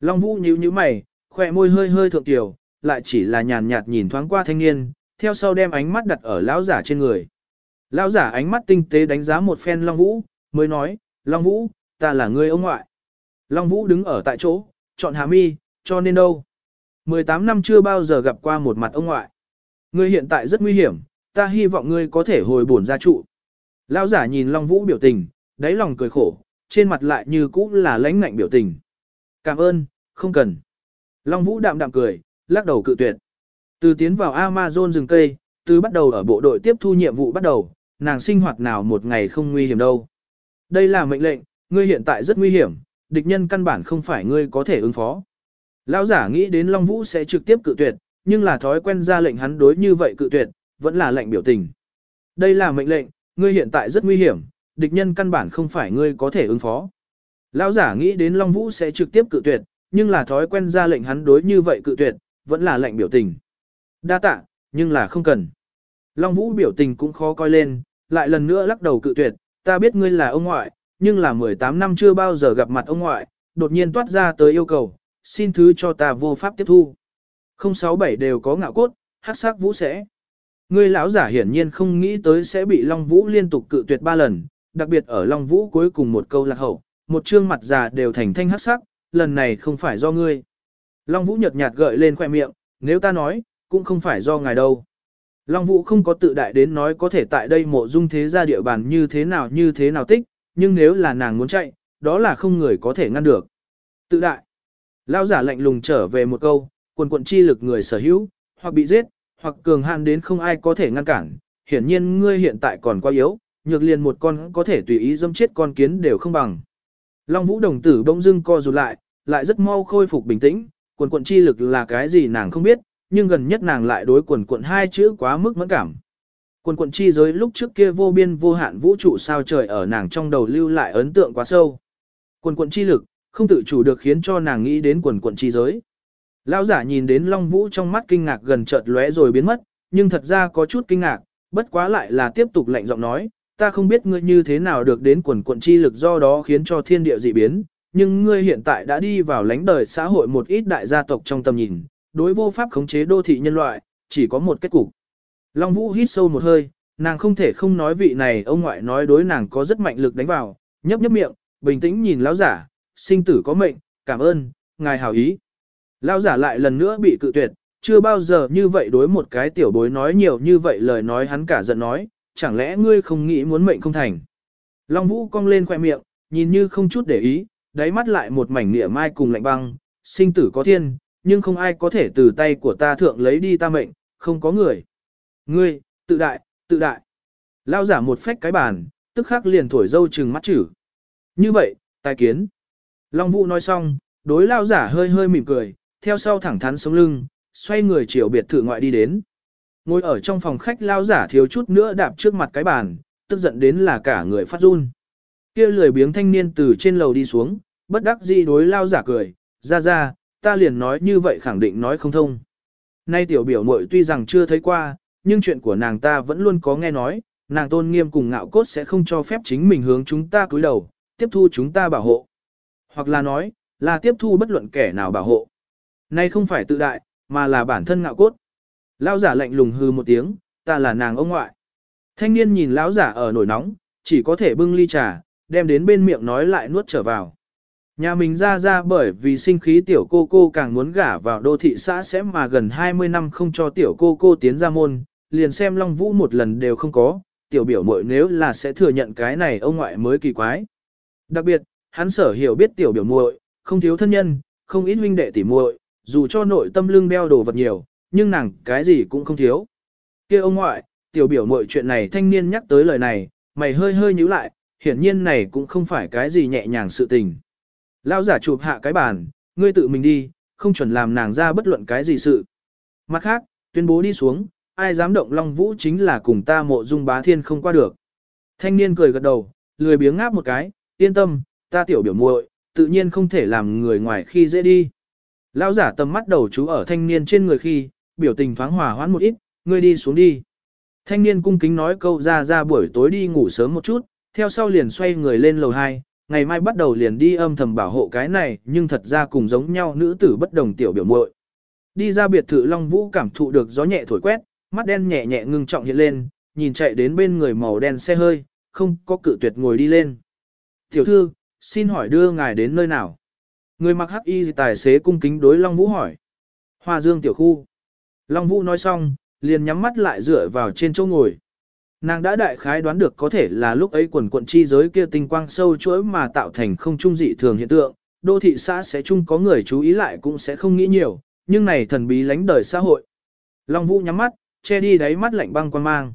Long Vũ nhíu nhíu mày, khỏe môi hơi hơi thượng tiểu, lại chỉ là nhàn nhạt nhìn thoáng qua thanh niên, theo sau đem ánh mắt đặt ở lão giả trên người. Lão giả ánh mắt tinh tế đánh giá một phen Long Vũ, mới nói, Long Vũ, ta là người ông ngoại. Long Vũ đứng ở tại chỗ, chọn hà mi, cho nên đâu. 18 năm chưa bao giờ gặp qua một mặt ông ngoại. Ngươi hiện tại rất nguy hiểm, ta hy vọng ngươi có thể hồi bổn gia trụ. Lão giả nhìn Long Vũ biểu tình, đáy lòng cười khổ, trên mặt lại như cũ là lãnh ngạnh biểu tình. Cảm ơn, không cần. Long Vũ đạm đạm cười, lắc đầu cự tuyệt. Từ tiến vào Amazon rừng cây, từ bắt đầu ở bộ đội tiếp thu nhiệm vụ bắt đầu, nàng sinh hoạt nào một ngày không nguy hiểm đâu. Đây là mệnh lệnh, ngươi hiện tại rất nguy hiểm, địch nhân căn bản không phải ngươi có thể ứng phó. Lão giả nghĩ đến Long Vũ sẽ trực tiếp cự tuyệt, nhưng là thói quen ra lệnh hắn đối như vậy cự tuyệt, vẫn là lệnh biểu tình. Đây là mệnh lệnh, ngươi hiện tại rất nguy hiểm, địch nhân căn bản không phải ngươi có thể ứng phó. Lão giả nghĩ đến Long Vũ sẽ trực tiếp cự tuyệt, nhưng là thói quen ra lệnh hắn đối như vậy cự tuyệt, vẫn là lệnh biểu tình. Đa tạ, nhưng là không cần. Long Vũ biểu tình cũng khó coi lên, lại lần nữa lắc đầu cự tuyệt, ta biết ngươi là ông ngoại, nhưng là 18 năm chưa bao giờ gặp mặt ông ngoại, đột nhiên toát ra tới yêu cầu, xin thứ cho ta vô pháp tiếp thu. 067 đều có ngạo cốt, hắc sắc vũ sẽ. Ngươi lão giả hiển nhiên không nghĩ tới sẽ bị Long Vũ liên tục cự tuyệt ba lần, đặc biệt ở Long Vũ cuối cùng một câu lạc hậu, một trương mặt già đều thành thanh hắc sắc, lần này không phải do ngươi. Long Vũ nhợt nhạt gợi lên khoẻ miệng, nếu ta nói, cũng không phải do ngài đâu. Long Vũ không có tự đại đến nói có thể tại đây mộ dung thế gia địa bàn như thế nào như thế nào tích, nhưng nếu là nàng muốn chạy, đó là không người có thể ngăn được. Tự đại. Lao giả lạnh lùng trở về một câu, quần quận chi lực người sở hữu, hoặc bị giết, hoặc cường hạn đến không ai có thể ngăn cản, hiển nhiên ngươi hiện tại còn quá yếu, nhược liền một con có thể tùy ý dâm chết con kiến đều không bằng. Long Vũ đồng tử bỗng dưng co rụt lại, lại rất mau khôi phục bình tĩnh, quần quận chi lực là cái gì nàng không biết, nhưng gần nhất nàng lại đối quần quận hai chữ quá mức mẫn cảm. Quần quận chi giới lúc trước kia vô biên vô hạn vũ trụ sao trời ở nàng trong đầu lưu lại ấn tượng quá sâu. Quần quận chi lực, không tự chủ được khiến cho nàng nghĩ đến quần quận chi giới. Lão giả nhìn đến Long Vũ trong mắt kinh ngạc gần chợt lóe rồi biến mất, nhưng thật ra có chút kinh ngạc, bất quá lại là tiếp tục lạnh giọng nói, ta không biết ngươi như thế nào được đến quần quận chi lực do đó khiến cho thiên địa dị biến, nhưng ngươi hiện tại đã đi vào lãnh đời xã hội một ít đại gia tộc trong tầm nhìn, đối vô pháp khống chế đô thị nhân loại, chỉ có một kết cục. Long Vũ hít sâu một hơi, nàng không thể không nói vị này ông ngoại nói đối nàng có rất mạnh lực đánh vào, nhấp nhấp miệng, bình tĩnh nhìn lão giả, sinh tử có mệnh, cảm ơn, ngài hảo ý. Lão giả lại lần nữa bị cự tuyệt, chưa bao giờ như vậy đối một cái tiểu bối nói nhiều như vậy lời nói hắn cả giận nói, chẳng lẽ ngươi không nghĩ muốn mệnh không thành. Long Vũ cong lên khoẻ miệng, nhìn như không chút để ý, đáy mắt lại một mảnh nịa mai cùng lạnh băng, sinh tử có thiên, nhưng không ai có thể từ tay của ta thượng lấy đi ta mệnh, không có người. Ngươi, tự đại, tự đại. Lao giả một phách cái bàn, tức khắc liền thổi dâu trừng mắt chử. Như vậy, tài kiến. Long Vũ nói xong, đối lao giả hơi hơi mỉm cười, theo sau thẳng thắn sống lưng, xoay người chiều biệt thự ngoại đi đến. Ngồi ở trong phòng khách lao giả thiếu chút nữa đạp trước mặt cái bàn, tức giận đến là cả người phát run. Kia lười biếng thanh niên từ trên lầu đi xuống, bất đắc dĩ đối lao giả cười, ra ra, ta liền nói như vậy khẳng định nói không thông. Nay tiểu biểu muội tuy rằng chưa thấy qua, nhưng chuyện của nàng ta vẫn luôn có nghe nói, nàng tôn nghiêm cùng ngạo cốt sẽ không cho phép chính mình hướng chúng ta cúi đầu, tiếp thu chúng ta bảo hộ. Hoặc là nói, là tiếp thu bất luận kẻ nào bảo hộ. Nay không phải tự đại, mà là bản thân ngạo cốt. Lão giả lạnh lùng hư một tiếng, ta là nàng ông ngoại. Thanh niên nhìn lão giả ở nổi nóng, chỉ có thể bưng ly trà, đem đến bên miệng nói lại nuốt trở vào. Nhà mình ra ra bởi vì sinh khí tiểu cô cô càng muốn gả vào đô thị xã sẽ mà gần 20 năm không cho tiểu cô cô tiến ra môn, liền xem Long Vũ một lần đều không có, tiểu biểu muội nếu là sẽ thừa nhận cái này ông ngoại mới kỳ quái. Đặc biệt, hắn sở hiểu biết tiểu biểu muội, không thiếu thân nhân, không ít huynh đệ tỉ muội, dù cho nội tâm lưng đeo đồ vật nhiều, nhưng nàng cái gì cũng không thiếu. kia ông ngoại, tiểu biểu muội chuyện này thanh niên nhắc tới lời này, mày hơi hơi nhíu lại, hiển nhiên này cũng không phải cái gì nhẹ nhàng sự tình. Lão giả chụp hạ cái bàn, ngươi tự mình đi, không chuẩn làm nàng ra bất luận cái gì sự. Mặt khác, tuyên bố đi xuống, ai dám động Long Vũ chính là cùng ta mộ dung bá thiên không qua được. Thanh niên cười gật đầu, lười biếng ngáp một cái, yên tâm, ta tiểu biểu muội, tự nhiên không thể làm người ngoài khi dễ đi. Lão giả tầm mắt đầu chú ở thanh niên trên người khi, biểu tình thoáng hòa hoãn một ít, ngươi đi xuống đi. Thanh niên cung kính nói câu ra ra buổi tối đi ngủ sớm một chút, theo sau liền xoay người lên lầu 2, ngày mai bắt đầu liền đi âm thầm bảo hộ cái này, nhưng thật ra cùng giống nhau nữ tử bất đồng tiểu biểu muội. Đi ra biệt thự Long Vũ cảm thụ được gió nhẹ thổi quét, mắt đen nhẹ nhẹ ngưng trọng hiện lên, nhìn chạy đến bên người màu đen xe hơi, không có cự tuyệt ngồi đi lên. Tiểu thư, xin hỏi đưa ngài đến nơi nào? Người mặc hắc y tài xế cung kính đối Long Vũ hỏi. Hoa Dương tiểu khu. Long Vũ nói xong, liền nhắm mắt lại dựa vào trên chỗ ngồi. Nàng đã đại khái đoán được có thể là lúc ấy quần quận chi giới kia tinh quang sâu chuỗi mà tạo thành không trung dị thường hiện tượng, đô thị xã sẽ chung có người chú ý lại cũng sẽ không nghĩ nhiều, nhưng này thần bí lánh đời xã hội. Long Vũ nhắm mắt, che đi đáy mắt lạnh băng quan mang.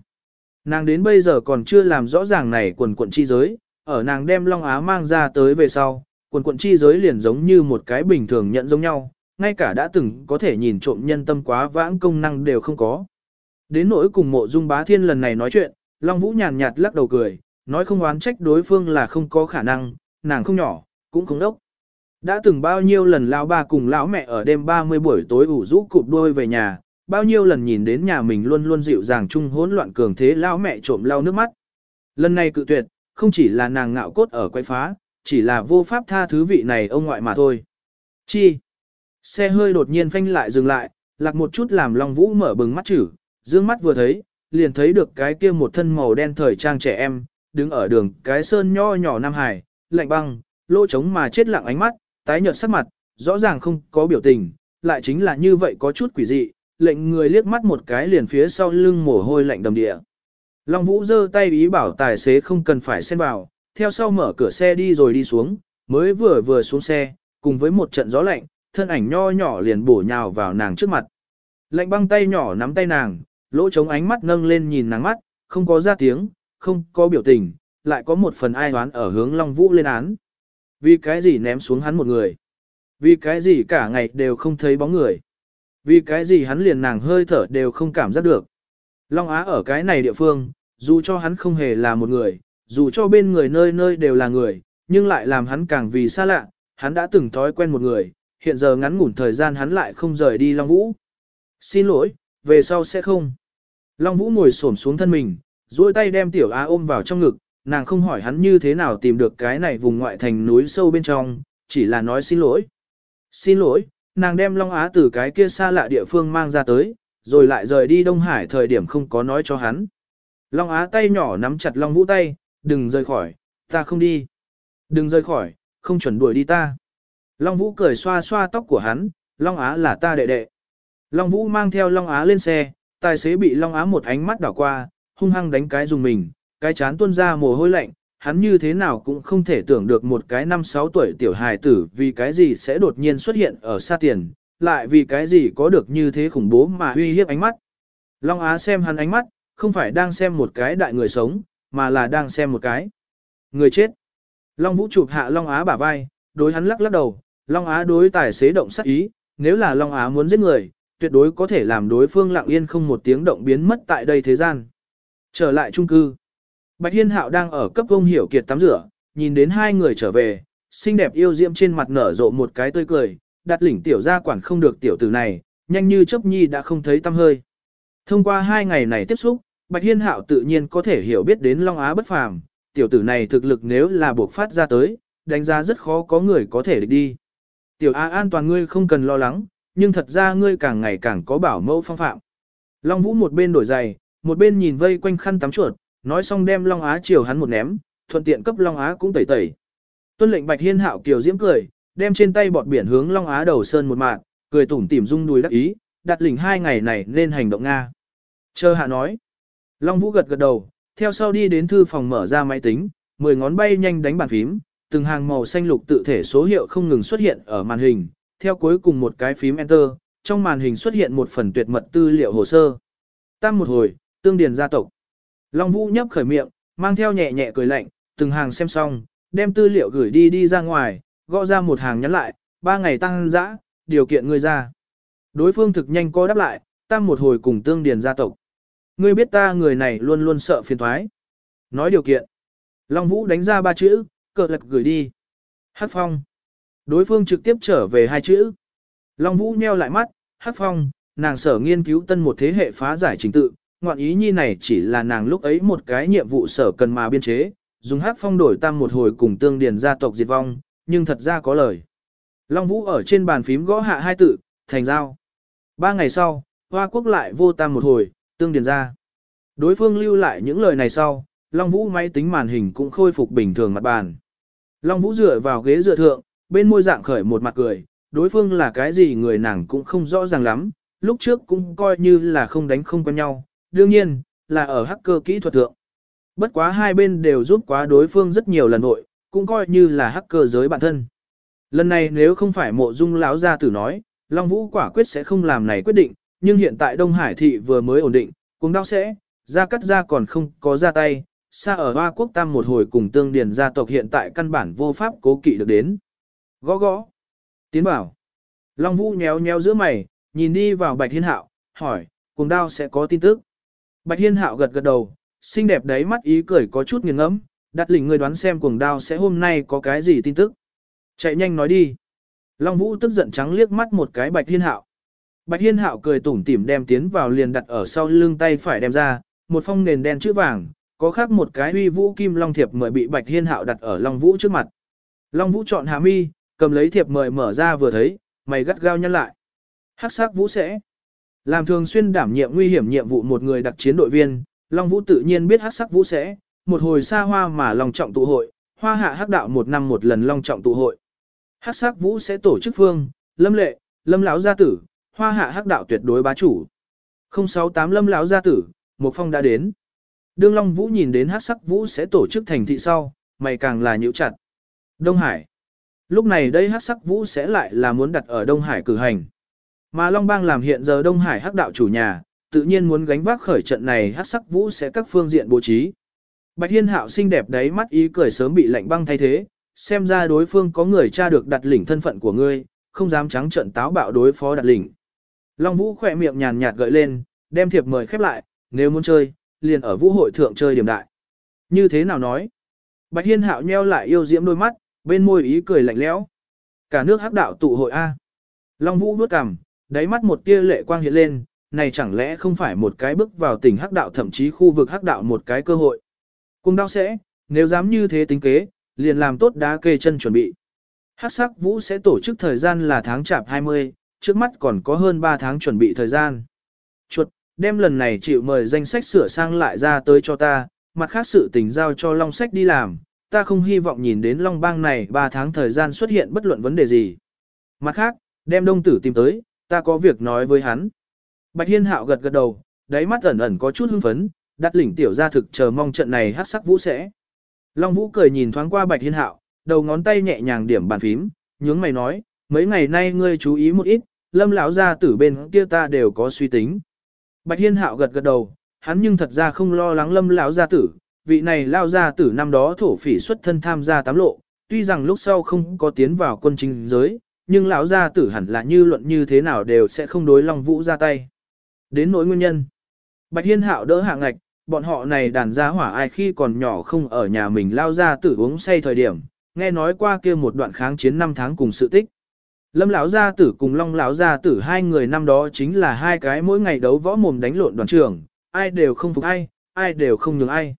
Nàng đến bây giờ còn chưa làm rõ ràng này quần quận chi giới, ở nàng đem Long Á mang ra tới về sau, quần quận chi giới liền giống như một cái bình thường nhận giống nhau, ngay cả đã từng có thể nhìn trộm nhân tâm quá vãng công năng đều không có. Đến nỗi cùng mộ dung bá thiên lần này nói chuyện, Long Vũ nhàn nhạt lắc đầu cười, nói không oán trách đối phương là không có khả năng, nàng không nhỏ, cũng không đốc. Đã từng bao nhiêu lần lão ba cùng lão mẹ ở đêm 30 buổi tối ủ rũ cụp đôi về nhà, bao nhiêu lần nhìn đến nhà mình luôn luôn dịu dàng chung hỗn loạn cường thế lão mẹ trộm lau nước mắt. Lần này cự tuyệt, không chỉ là nàng ngạo cốt ở quay phá, chỉ là vô pháp tha thứ vị này ông ngoại mà thôi. Chi? Xe hơi đột nhiên phanh lại dừng lại, lạc một chút làm Long Vũ mở bừng mắt chữ, dương mắt vừa thấy, liền thấy được cái kia một thân màu đen thời trang trẻ em, đứng ở đường cái sơn nho nhỏ Nam Hải, lạnh băng, lỗ trống mà chết lặng ánh mắt, tái nhợt sắc mặt, rõ ràng không có biểu tình, lại chính là như vậy có chút quỷ dị, lệnh người liếc mắt một cái liền phía sau lưng mồ hôi lạnh đầm địa. Long Vũ giơ tay ý bảo tài xế không cần phải xen vào, theo sau mở cửa xe đi rồi đi xuống, mới vừa vừa xuống xe, cùng với một trận gió lạnh, thân ảnh nho nhỏ liền bổ nhào vào nàng trước mặt. Lạnh băng tay nhỏ nắm tay nàng, lỗ trống ánh mắt nâng lên nhìn nàng mắt, không có ra tiếng, không có biểu tình, lại có một phần ai đoán ở hướng Long Vũ lên án. Vì cái gì ném xuống hắn một người? Vì cái gì cả ngày đều không thấy bóng người? Vì cái gì hắn liền nàng hơi thở đều không cảm giác được? Long Á ở cái này địa phương, dù cho hắn không hề là một người, dù cho bên người nơi nơi đều là người, nhưng lại làm hắn càng vì xa lạ, hắn đã từng thói quen một người, hiện giờ ngắn ngủn thời gian hắn lại không rời đi Long Vũ. Xin lỗi, về sau sẽ không. Long Vũ ngồi xổm xuống thân mình, duỗi tay đem tiểu Á ôm vào trong ngực, nàng không hỏi hắn như thế nào tìm được cái này vùng ngoại thành núi sâu bên trong, chỉ là nói xin lỗi. Xin lỗi, nàng đem Long Á từ cái kia xa lạ địa phương mang ra tới, rồi lại rời đi Đông Hải thời điểm không có nói cho hắn. Long Á tay nhỏ nắm chặt Long Vũ tay, đừng rời khỏi, ta không đi. Đừng rời khỏi, không chuẩn đuổi đi ta. Long Vũ cười xoa xoa tóc của hắn, Long Á là ta đệ đệ. Long Vũ mang theo Long Á lên xe, tài xế bị Long Á một ánh mắt đảo qua, hung hăng đánh cái dùng mình, cái chán tuôn ra mồ hôi lạnh, hắn như thế nào cũng không thể tưởng được một cái năm sáu tuổi tiểu hài tử vì cái gì sẽ đột nhiên xuất hiện ở xa tiền, lại vì cái gì có được như thế khủng bố mà uy hiếp ánh mắt. Long Á xem hắn ánh mắt, không phải đang xem một cái đại người sống, mà là đang xem một cái người chết. Long Vũ chụp hạ Long Á bả vai, đối hắn lắc lắc đầu, Long Á đối tài xế động sắc ý, nếu là Long Á muốn giết người, tuyệt đối có thể làm đối phương lặng yên không một tiếng động biến mất tại đây thế gian. Trở lại trung cư. Bạch Hiên Hạo đang ở cấp ông hiểu kiệt tắm rửa, nhìn đến hai người trở về, xinh đẹp yêu diễm trên mặt nở rộ một cái tươi cười, đặt lỉnh tiểu gia quản không được tiểu tử này, nhanh như chớp nhi đã không thấy tâm hơi. Thông qua hai ngày này tiếp xúc, Bạch Hiên Hạo tự nhiên có thể hiểu biết đến Long Á bất phàm, tiểu tử này thực lực nếu là buộc phát ra tới, đánh giá rất khó có người có thể đi. Tiểu Á an toàn ngươi không cần lo lắng, nhưng thật ra ngươi càng ngày càng có bảo mẫu phong phạm. Long Vũ một bên đổi giày, một bên nhìn vây quanh khăn tắm chuột, nói xong đem Long Á chiều hắn một ném, thuận tiện cấp Long Á cũng tẩy tẩy. Tuân lệnh Bạch Hiên Hạo kiều diễm cười, đem trên tay bọt biển hướng Long Á đầu sơn một mạng, cười tủm tỉm rung đùi đắc ý, đặt lỉnh hai ngày này nên hành động Nga. Chờ hạ nói. Long Vũ gật gật đầu, theo sau đi đến thư phòng mở ra máy tính, mười ngón bay nhanh đánh bàn phím, từng hàng màu xanh lục tự thể số hiệu không ngừng xuất hiện ở màn hình, theo cuối cùng một cái phím Enter, trong màn hình xuất hiện một phần tuyệt mật tư liệu hồ sơ. Tam một hồi, tương điền gia tộc. Long Vũ nhấp khởi miệng, mang theo nhẹ nhẹ cười lạnh, từng hàng xem xong, đem tư liệu gửi đi đi ra ngoài, gõ ra một hàng nhắn lại, ba ngày tăng dã, điều kiện ngươi ra. Đối phương thực nhanh có đáp lại, tam một hồi cùng tương điền gia tộc. Ngươi biết ta người này luôn luôn sợ phiền thoái. Nói điều kiện. Long Vũ đánh ra ba chữ, cờ lật gửi đi. Hát phong. Đối phương trực tiếp trở về hai chữ. Long Vũ nheo lại mắt, hát phong, nàng sở nghiên cứu tân một thế hệ phá giải trình tự, ngoạn ý nhi này chỉ là nàng lúc ấy một cái nhiệm vụ sở cần mà biên chế, dùng hát phong đổi tam một hồi cùng tương điền gia tộc diệt vong, nhưng thật ra có lời. Long Vũ ở trên bàn phím gõ hạ hai tự, thành giao. Ba ngày sau, Hoa Quốc lại vô tam một hồi, tương điền ra. Đối phương lưu lại những lời này sau, Long Vũ máy tính màn hình cũng khôi phục bình thường mặt bàn. Long Vũ dựa vào ghế dựa thượng, bên môi dạng khởi một mặt cười, đối phương là cái gì người nàng cũng không rõ ràng lắm, lúc trước cũng coi như là không đánh không quen nhau, đương nhiên, là ở hacker kỹ thuật thượng. Bất quá hai bên đều giúp quá đối phương rất nhiều lần hội, cũng coi như là hacker giới bản thân. Lần này nếu không phải mộ dung lão gia tử nói, Long Vũ quả quyết sẽ không làm này quyết định, nhưng hiện tại Đông Hải thị vừa mới ổn định, cũng đau sẽ, ra cắt ra còn không có ra tay, xa ở Hoa Quốc Tam một hồi cùng tương điền gia tộc hiện tại căn bản vô pháp cố kỵ được đến. Gõ gõ. Tiến bảo. Long Vũ nhéo nhéo giữa mày, nhìn đi vào Bạch Hiên Hạo, hỏi, cùng đao sẽ có tin tức. Bạch Hiên Hạo gật gật đầu, xinh đẹp đấy mắt ý cười có chút nghiêng ngẫm, đặt lỉnh người đoán xem cuồng đao sẽ hôm nay có cái gì tin tức. Chạy nhanh nói đi. Long Vũ tức giận trắng liếc mắt một cái Bạch Hiên Hạo. Bạch Hiên Hạo cười tủm tỉm đem tiến vào liền đặt ở sau lưng tay phải đem ra, một phong nền đen chữ vàng, có khác một cái uy vũ kim long thiệp mời bị Bạch Hiên Hạo đặt ở Long Vũ trước mặt. Long Vũ chọn hạ mi, cầm lấy thiệp mời mở ra vừa thấy, mày gắt gao nhăn lại. Hắc sắc Vũ sẽ làm thường xuyên đảm nhiệm nguy hiểm nhiệm vụ một người đặc chiến đội viên, Long Vũ tự nhiên biết hắc sắc Vũ sẽ, một hồi xa hoa mà long trọng tụ hội, hoa hạ hắc đạo một năm một lần long trọng tụ hội. Hắc sắc Vũ sẽ tổ chức phương, Lâm Lệ, Lâm lão gia tử, hoa hạ hắc đạo tuyệt đối bá chủ. 068 Lâm lão gia tử, một phong đã đến. Đương Long Vũ nhìn đến hắc sắc Vũ sẽ tổ chức thành thị sau, mày càng là nhíu chặt. Đông Hải. Lúc này đây hắc sắc Vũ sẽ lại là muốn đặt ở Đông Hải cử hành. Mà Long Bang làm hiện giờ Đông Hải hắc đạo chủ nhà, tự nhiên muốn gánh vác khởi trận này hát sắc vũ sẽ các phương diện bố trí. Bạch Hiên Hạo xinh đẹp đấy mắt ý cười sớm bị lạnh băng thay thế, xem ra đối phương có người tra được đặt lĩnh thân phận của ngươi, không dám trắng trận táo bạo đối phó đặt lĩnh. Long Vũ khỏe miệng nhàn nhạt gợi lên, đem thiệp mời khép lại, nếu muốn chơi, liền ở vũ hội thượng chơi điểm đại. Như thế nào nói? Bạch Hiên Hạo nheo lại yêu diễm đôi mắt, bên môi ý cười lạnh lẽo. Cả nước hắc đạo tụ hội A. Long Vũ vuốt cằm, đáy mắt một tia lệ quang hiện lên, này chẳng lẽ không phải một cái bước vào tỉnh hắc đạo thậm chí khu vực hắc đạo một cái cơ hội. Cung đau sẽ, nếu dám như thế tính kế, liền làm tốt đá kê chân chuẩn bị. Hắc sắc vũ sẽ tổ chức thời gian là tháng chạp 20, trước mắt còn có hơn 3 tháng chuẩn bị thời gian. Chuột, đem lần này chịu mời danh sách sửa sang lại ra tới cho ta, mặt khác sự tình giao cho Long Sách đi làm, ta không hy vọng nhìn đến Long Bang này 3 tháng thời gian xuất hiện bất luận vấn đề gì. Mặt khác, đem đông tử tìm tới, ta có việc nói với hắn. Bạch Hiên Hạo gật gật đầu, đáy mắt ẩn ẩn có chút hưng phấn, đặt lỉnh tiểu gia thực chờ mong trận này hát sắc vũ sẽ. Long Vũ cười nhìn thoáng qua Bạch Hiên Hạo, đầu ngón tay nhẹ nhàng điểm bàn phím, nhướng mày nói, mấy ngày nay ngươi chú ý một ít, lâm lão gia tử bên kia ta đều có suy tính. Bạch Hiên Hạo gật gật đầu, hắn nhưng thật ra không lo lắng lâm lão gia tử, vị này lao gia tử năm đó thổ phỉ xuất thân tham gia tám lộ, tuy rằng lúc sau không có tiến vào quân chính giới, nhưng lão gia tử hẳn là như luận như thế nào đều sẽ không đối Long Vũ ra tay. Đến nỗi nguyên nhân, Bạch Hiên Hạo đỡ hạ ngạch, bọn họ này đàn gia hỏa ai khi còn nhỏ không ở nhà mình lao gia tử uống say thời điểm, nghe nói qua kia một đoạn kháng chiến năm tháng cùng sự tích. Lâm lão gia tử cùng Long lão gia tử hai người năm đó chính là hai cái mỗi ngày đấu võ mồm đánh lộn đoàn trưởng, ai đều không phục ai, ai đều không nhường ai.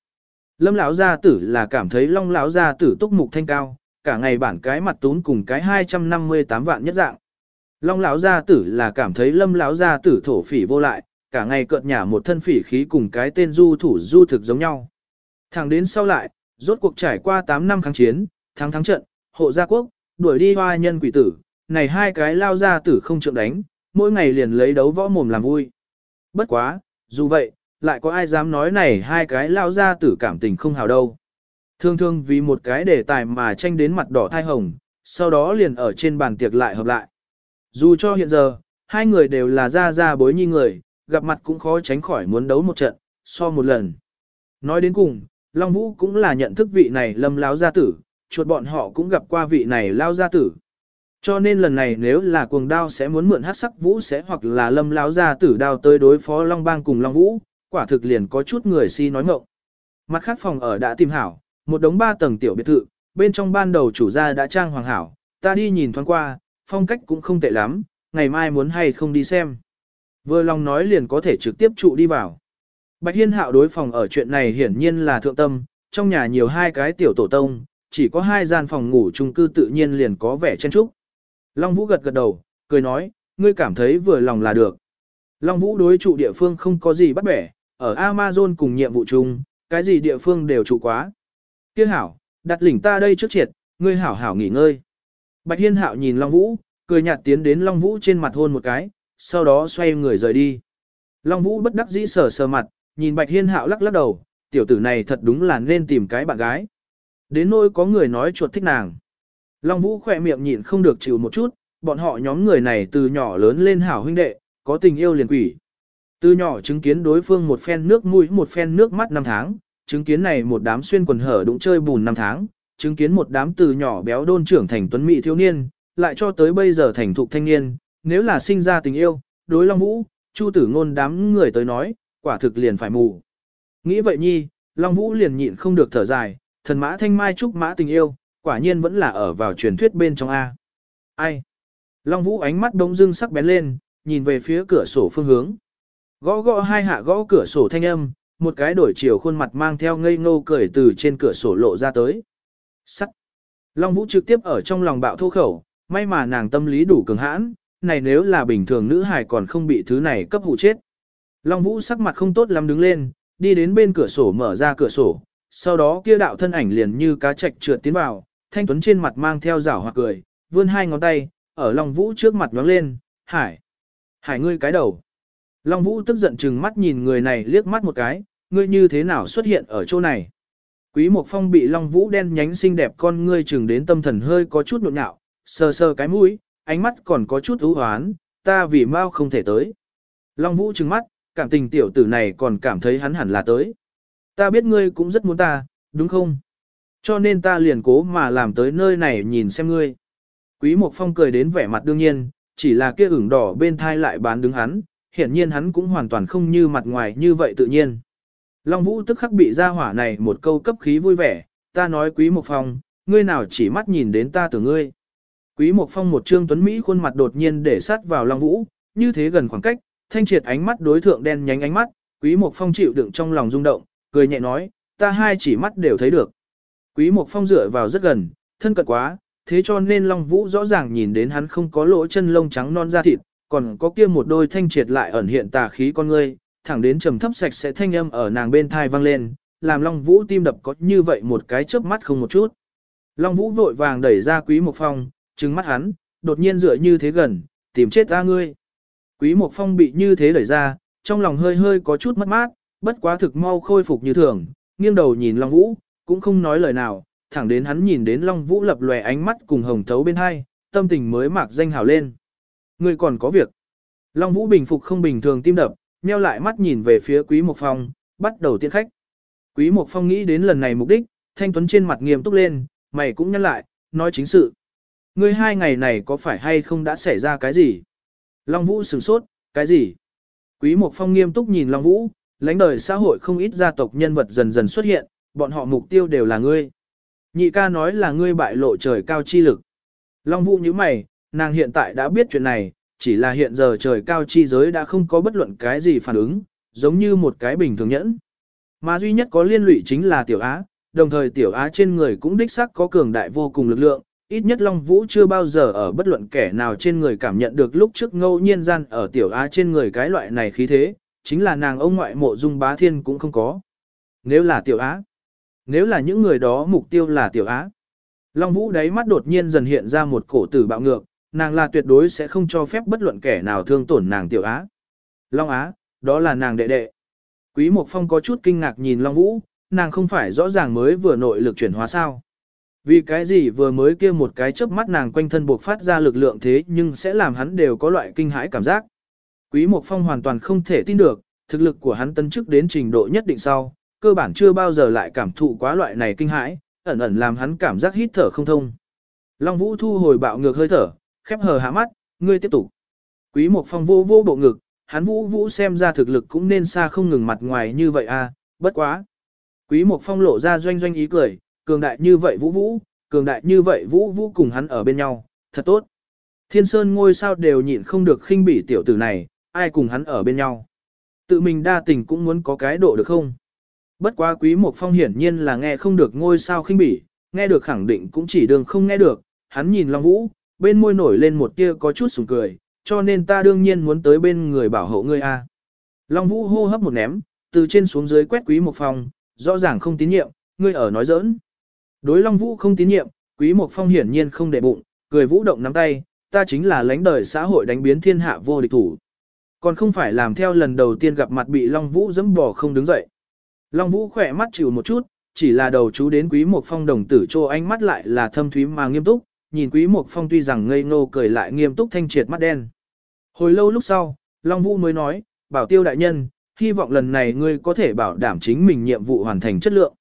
Lâm lão gia tử là cảm thấy Long lão gia tử túc mục thanh cao, cả ngày bản cái mặt tún cùng cái 258 vạn nhất dạng. Long lão gia tử là cảm thấy Lâm lão gia tử thổ phỉ vô lại, cả ngày cợt nhả một thân phỉ khí cùng cái tên du thủ du thực giống nhau. Thẳng đến sau lại, rốt cuộc trải qua 8 năm kháng chiến, thắng thắng trận, hộ gia quốc, đuổi đi hoa nhân quỷ tử, này hai cái lao gia tử không trượng đánh, mỗi ngày liền lấy đấu võ mồm làm vui. Bất quá, dù vậy, lại có ai dám nói này hai cái lao gia tử cảm tình không hào đâu. thương thương vì một cái đề tài mà tranh đến mặt đỏ thai hồng, sau đó liền ở trên bàn tiệc lại hợp lại. Dù cho hiện giờ, hai người đều là gia gia bối nhi người, gặp mặt cũng khó tránh khỏi muốn đấu một trận, so một lần. Nói đến cùng, Long Vũ cũng là nhận thức vị này lâm lao gia tử, chuột bọn họ cũng gặp qua vị này lao gia tử. Cho nên lần này nếu là cuồng đao sẽ muốn mượn hát sắc vũ sẽ hoặc là lâm láo ra tử đao tới đối phó Long Bang cùng Long Vũ, quả thực liền có chút người si nói ngộng. Mặt khác phòng ở đã tìm hảo, một đống ba tầng tiểu biệt thự, bên trong ban đầu chủ gia đã trang hoàng hảo, ta đi nhìn thoáng qua, phong cách cũng không tệ lắm, ngày mai muốn hay không đi xem. Vừa lòng nói liền có thể trực tiếp trụ đi vào. Bạch Hiên Hạo đối phòng ở chuyện này hiển nhiên là thượng tâm, trong nhà nhiều hai cái tiểu tổ tông, chỉ có hai gian phòng ngủ chung cư tự nhiên liền có vẻ chen trúc. Long Vũ gật gật đầu, cười nói, ngươi cảm thấy vừa lòng là được. Long Vũ đối trụ địa phương không có gì bắt bẻ, ở Amazon cùng nhiệm vụ chung, cái gì địa phương đều trụ quá. Kia hảo, đặt lỉnh ta đây trước triệt, ngươi hảo hảo nghỉ ngơi. Bạch Hiên Hạo nhìn Long Vũ, cười nhạt tiến đến Long Vũ trên mặt hôn một cái, sau đó xoay người rời đi. Long Vũ bất đắc dĩ sờ sờ mặt, nhìn Bạch Hiên Hạo lắc lắc đầu, tiểu tử này thật đúng là nên tìm cái bạn gái. Đến nỗi có người nói chuột thích nàng. Long Vũ khỏe miệng nhịn không được chịu một chút, bọn họ nhóm người này từ nhỏ lớn lên hảo huynh đệ, có tình yêu liền quỷ. Từ nhỏ chứng kiến đối phương một phen nước mũi một phen nước mắt năm tháng, chứng kiến này một đám xuyên quần hở đụng chơi bùn năm tháng, chứng kiến một đám từ nhỏ béo đôn trưởng thành tuấn mỹ thiếu niên, lại cho tới bây giờ thành thục thanh niên, nếu là sinh ra tình yêu, đối Long Vũ, Chu tử ngôn đám người tới nói, quả thực liền phải mù. Nghĩ vậy nhi, Long Vũ liền nhịn không được thở dài, thần mã thanh mai trúc mã tình yêu, quả nhiên vẫn là ở vào truyền thuyết bên trong A. Ai? Long Vũ ánh mắt đông dưng sắc bén lên, nhìn về phía cửa sổ phương hướng. Gõ gõ hai hạ gõ cửa sổ thanh âm, một cái đổi chiều khuôn mặt mang theo ngây ngô cười từ trên cửa sổ lộ ra tới. Sắt. Long Vũ trực tiếp ở trong lòng bạo thô khẩu, may mà nàng tâm lý đủ cường hãn, này nếu là bình thường nữ hài còn không bị thứ này cấp hụ chết. Long Vũ sắc mặt không tốt lắm đứng lên, đi đến bên cửa sổ mở ra cửa sổ, sau đó kia đạo thân ảnh liền như cá trạch trượt tiến vào, thanh tuấn trên mặt mang theo rảo hoặc cười, vươn hai ngón tay, ở Long Vũ trước mặt nhóng lên, hải, hải ngươi cái đầu. Long Vũ tức giận chừng mắt nhìn người này liếc mắt một cái, ngươi như thế nào xuất hiện ở chỗ này. Quý Mộc Phong bị Long Vũ đen nhánh xinh đẹp con ngươi chừng đến tâm thần hơi có chút nhộn nhạo, sờ sờ cái mũi, ánh mắt còn có chút ưu hoán, ta vì mau không thể tới. Long Vũ trừng mắt, cảm tình tiểu tử này còn cảm thấy hắn hẳn là tới. Ta biết ngươi cũng rất muốn ta, đúng không? Cho nên ta liền cố mà làm tới nơi này nhìn xem ngươi. Quý Mộc Phong cười đến vẻ mặt đương nhiên, chỉ là kia ửng đỏ bên thai lại bán đứng hắn, hiển nhiên hắn cũng hoàn toàn không như mặt ngoài như vậy tự nhiên. Long Vũ tức khắc bị ra hỏa này một câu cấp khí vui vẻ, ta nói Quý Mộc Phong, ngươi nào chỉ mắt nhìn đến ta từ ngươi. Quý Mộc Phong một trương tuấn Mỹ khuôn mặt đột nhiên để sát vào Long Vũ, như thế gần khoảng cách, thanh triệt ánh mắt đối thượng đen nhánh ánh mắt, Quý Mộc Phong chịu đựng trong lòng rung động, cười nhẹ nói, ta hai chỉ mắt đều thấy được. Quý Mộc Phong dựa vào rất gần, thân cận quá, thế cho nên Long Vũ rõ ràng nhìn đến hắn không có lỗ chân lông trắng non da thịt, còn có kia một đôi thanh triệt lại ẩn hiện tà khí con ngươi, thẳng đến trầm thấp sạch sẽ thanh âm ở nàng bên thai vang lên, làm Long Vũ tim đập có như vậy một cái chớp mắt không một chút. Long Vũ vội vàng đẩy ra Quý Mộc Phong, trừng mắt hắn, đột nhiên dựa như thế gần, tìm chết ta ngươi. Quý Mộc Phong bị như thế đẩy ra, trong lòng hơi hơi có chút mất mát, bất quá thực mau khôi phục như thường, nghiêng đầu nhìn Long Vũ, cũng không nói lời nào, thẳng đến hắn nhìn đến Long Vũ lập lòe ánh mắt cùng hồng thấu bên hai, tâm tình mới mạc danh hào lên. Ngươi còn có việc. Long Vũ bình phục không bình thường tim đập, nheo lại mắt nhìn về phía Quý Mộc Phong, bắt đầu tiễn khách. Quý Mộc Phong nghĩ đến lần này mục đích, thanh tuấn trên mặt nghiêm túc lên, mày cũng nhắc lại, nói chính sự. Ngươi hai ngày này có phải hay không đã xảy ra cái gì? Long Vũ sửng sốt, cái gì? Quý Mộc Phong nghiêm túc nhìn Long Vũ, lãnh đời xã hội không ít gia tộc nhân vật dần dần xuất hiện, bọn họ mục tiêu đều là ngươi. Nhị ca nói là ngươi bại lộ trời cao chi lực. Long Vũ như mày, nàng hiện tại đã biết chuyện này, chỉ là hiện giờ trời cao chi giới đã không có bất luận cái gì phản ứng, giống như một cái bình thường nhẫn. Mà duy nhất có liên lụy chính là Tiểu Á, đồng thời Tiểu Á trên người cũng đích xác có cường đại vô cùng lực lượng, ít nhất Long Vũ chưa bao giờ ở bất luận kẻ nào trên người cảm nhận được lúc trước ngẫu nhiên gian ở Tiểu Á trên người cái loại này khí thế, chính là nàng ông ngoại mộ dung bá thiên cũng không có. Nếu là Tiểu Á, nếu là những người đó mục tiêu là Tiểu Á, Long Vũ đáy mắt đột nhiên dần hiện ra một cổ tử bạo ngược, nàng là tuyệt đối sẽ không cho phép bất luận kẻ nào thương tổn nàng Tiểu Á. Long Á, đó là nàng đệ đệ. Quý Mộc Phong có chút kinh ngạc nhìn Long Vũ, nàng không phải rõ ràng mới vừa nội lực chuyển hóa sao. Vì cái gì vừa mới kia một cái chớp mắt nàng quanh thân buộc phát ra lực lượng thế nhưng sẽ làm hắn đều có loại kinh hãi cảm giác. Quý Mộc Phong hoàn toàn không thể tin được, thực lực của hắn tân chức đến trình độ nhất định sau, cơ bản chưa bao giờ lại cảm thụ quá loại này kinh hãi, ẩn ẩn làm hắn cảm giác hít thở không thông. Long Vũ thu hồi bạo ngược hơi thở, khép hờ hạ mắt, ngươi tiếp tục. Quý Mộc Phong vô vô bộ ngực, hắn Vũ Vũ xem ra thực lực cũng nên xa không ngừng mặt ngoài như vậy à, bất quá. Quý Mộc Phong lộ ra doanh doanh ý cười, cường đại như vậy Vũ Vũ, cường đại như vậy Vũ Vũ cùng hắn ở bên nhau, thật tốt. Thiên Sơn ngôi sao đều nhịn không được khinh bỉ tiểu tử này, ai cùng hắn ở bên nhau. Tự mình đa tình cũng muốn có cái độ được không? Bất quá Quý một Phong hiển nhiên là nghe không được ngôi sao khinh bỉ, nghe được khẳng định cũng chỉ đường không nghe được, hắn nhìn Long Vũ, bên môi nổi lên một tia có chút sùng cười, cho nên ta đương nhiên muốn tới bên người bảo hộ ngươi a. Long Vũ hô hấp một ném, từ trên xuống dưới quét Quý Mộc Phong, rõ ràng không tín nhiệm, ngươi ở nói giỡn. Đối Long Vũ không tín nhiệm, Quý Mộc Phong hiển nhiên không để bụng, cười vũ động nắm tay, ta chính là lãnh đời xã hội đánh biến thiên hạ vô địch thủ. Còn không phải làm theo lần đầu tiên gặp mặt bị Long Vũ dẫm bỏ không đứng dậy. Long Vũ khỏe mắt chịu một chút, chỉ là đầu chú đến Quý Mộc Phong đồng tử trô ánh mắt lại là thâm thúy mà nghiêm túc, nhìn Quý Mộc Phong tuy rằng ngây ngô cười lại nghiêm túc thanh triệt mắt đen. Hồi lâu lúc sau, Long Vũ mới nói, bảo tiêu đại nhân, hy vọng lần này ngươi có thể bảo đảm chính mình nhiệm vụ hoàn thành chất lượng.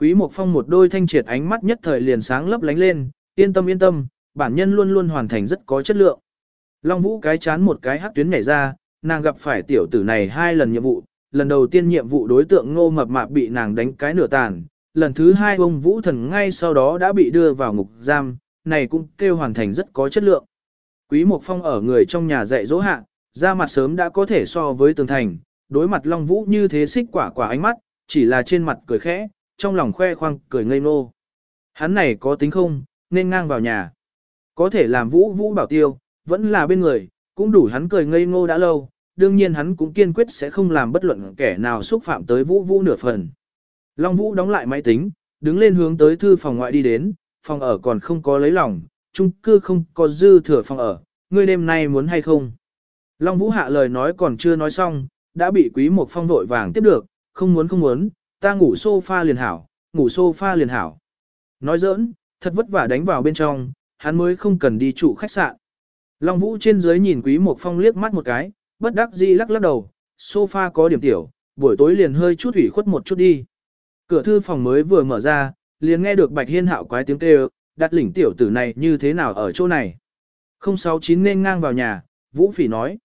Quý Mộc Phong một đôi thanh triệt ánh mắt nhất thời liền sáng lấp lánh lên, yên tâm yên tâm, bản nhân luôn luôn hoàn thành rất có chất lượng. Long Vũ cái chán một cái hắc tuyến nhảy ra, nàng gặp phải tiểu tử này hai lần nhiệm vụ, lần đầu tiên nhiệm vụ đối tượng ngô mập mạp bị nàng đánh cái nửa tàn, lần thứ hai ông Vũ Thần ngay sau đó đã bị đưa vào ngục giam, này cũng kêu hoàn thành rất có chất lượng. Quý Mộc Phong ở người trong nhà dạy dỗ hạ, ra mặt sớm đã có thể so với tường thành, đối mặt Long Vũ như thế xích quả quả ánh mắt, chỉ là trên mặt cười khẽ, trong lòng khoe khoang cười ngây ngô. Hắn này có tính không, nên ngang vào nhà. Có thể làm Vũ Vũ bảo tiêu, vẫn là bên người, cũng đủ hắn cười ngây ngô đã lâu, đương nhiên hắn cũng kiên quyết sẽ không làm bất luận kẻ nào xúc phạm tới Vũ Vũ nửa phần. Long Vũ đóng lại máy tính, đứng lên hướng tới thư phòng ngoại đi đến, phòng ở còn không có lấy lòng, chung cư không có dư thừa phòng ở, ngươi đêm nay muốn hay không? Long Vũ hạ lời nói còn chưa nói xong, đã bị Quý Mộc Phong vội vàng tiếp được, không muốn không muốn, ta ngủ sofa liền hảo, ngủ sofa liền hảo. Nói giỡn, thật vất vả đánh vào bên trong, hắn mới không cần đi trụ khách sạn. Long Vũ trên dưới nhìn Quý Mộc Phong liếc mắt một cái, bất đắc dĩ lắc lắc đầu, sofa có điểm tiểu, buổi tối liền hơi chút ủy khuất một chút đi. Cửa thư phòng mới vừa mở ra, liền nghe được Bạch Hiên Hạo quái tiếng kêu, đặt lỉnh tiểu tử này như thế nào ở chỗ này. 069 nên ngang vào nhà, Vũ Phỉ nói.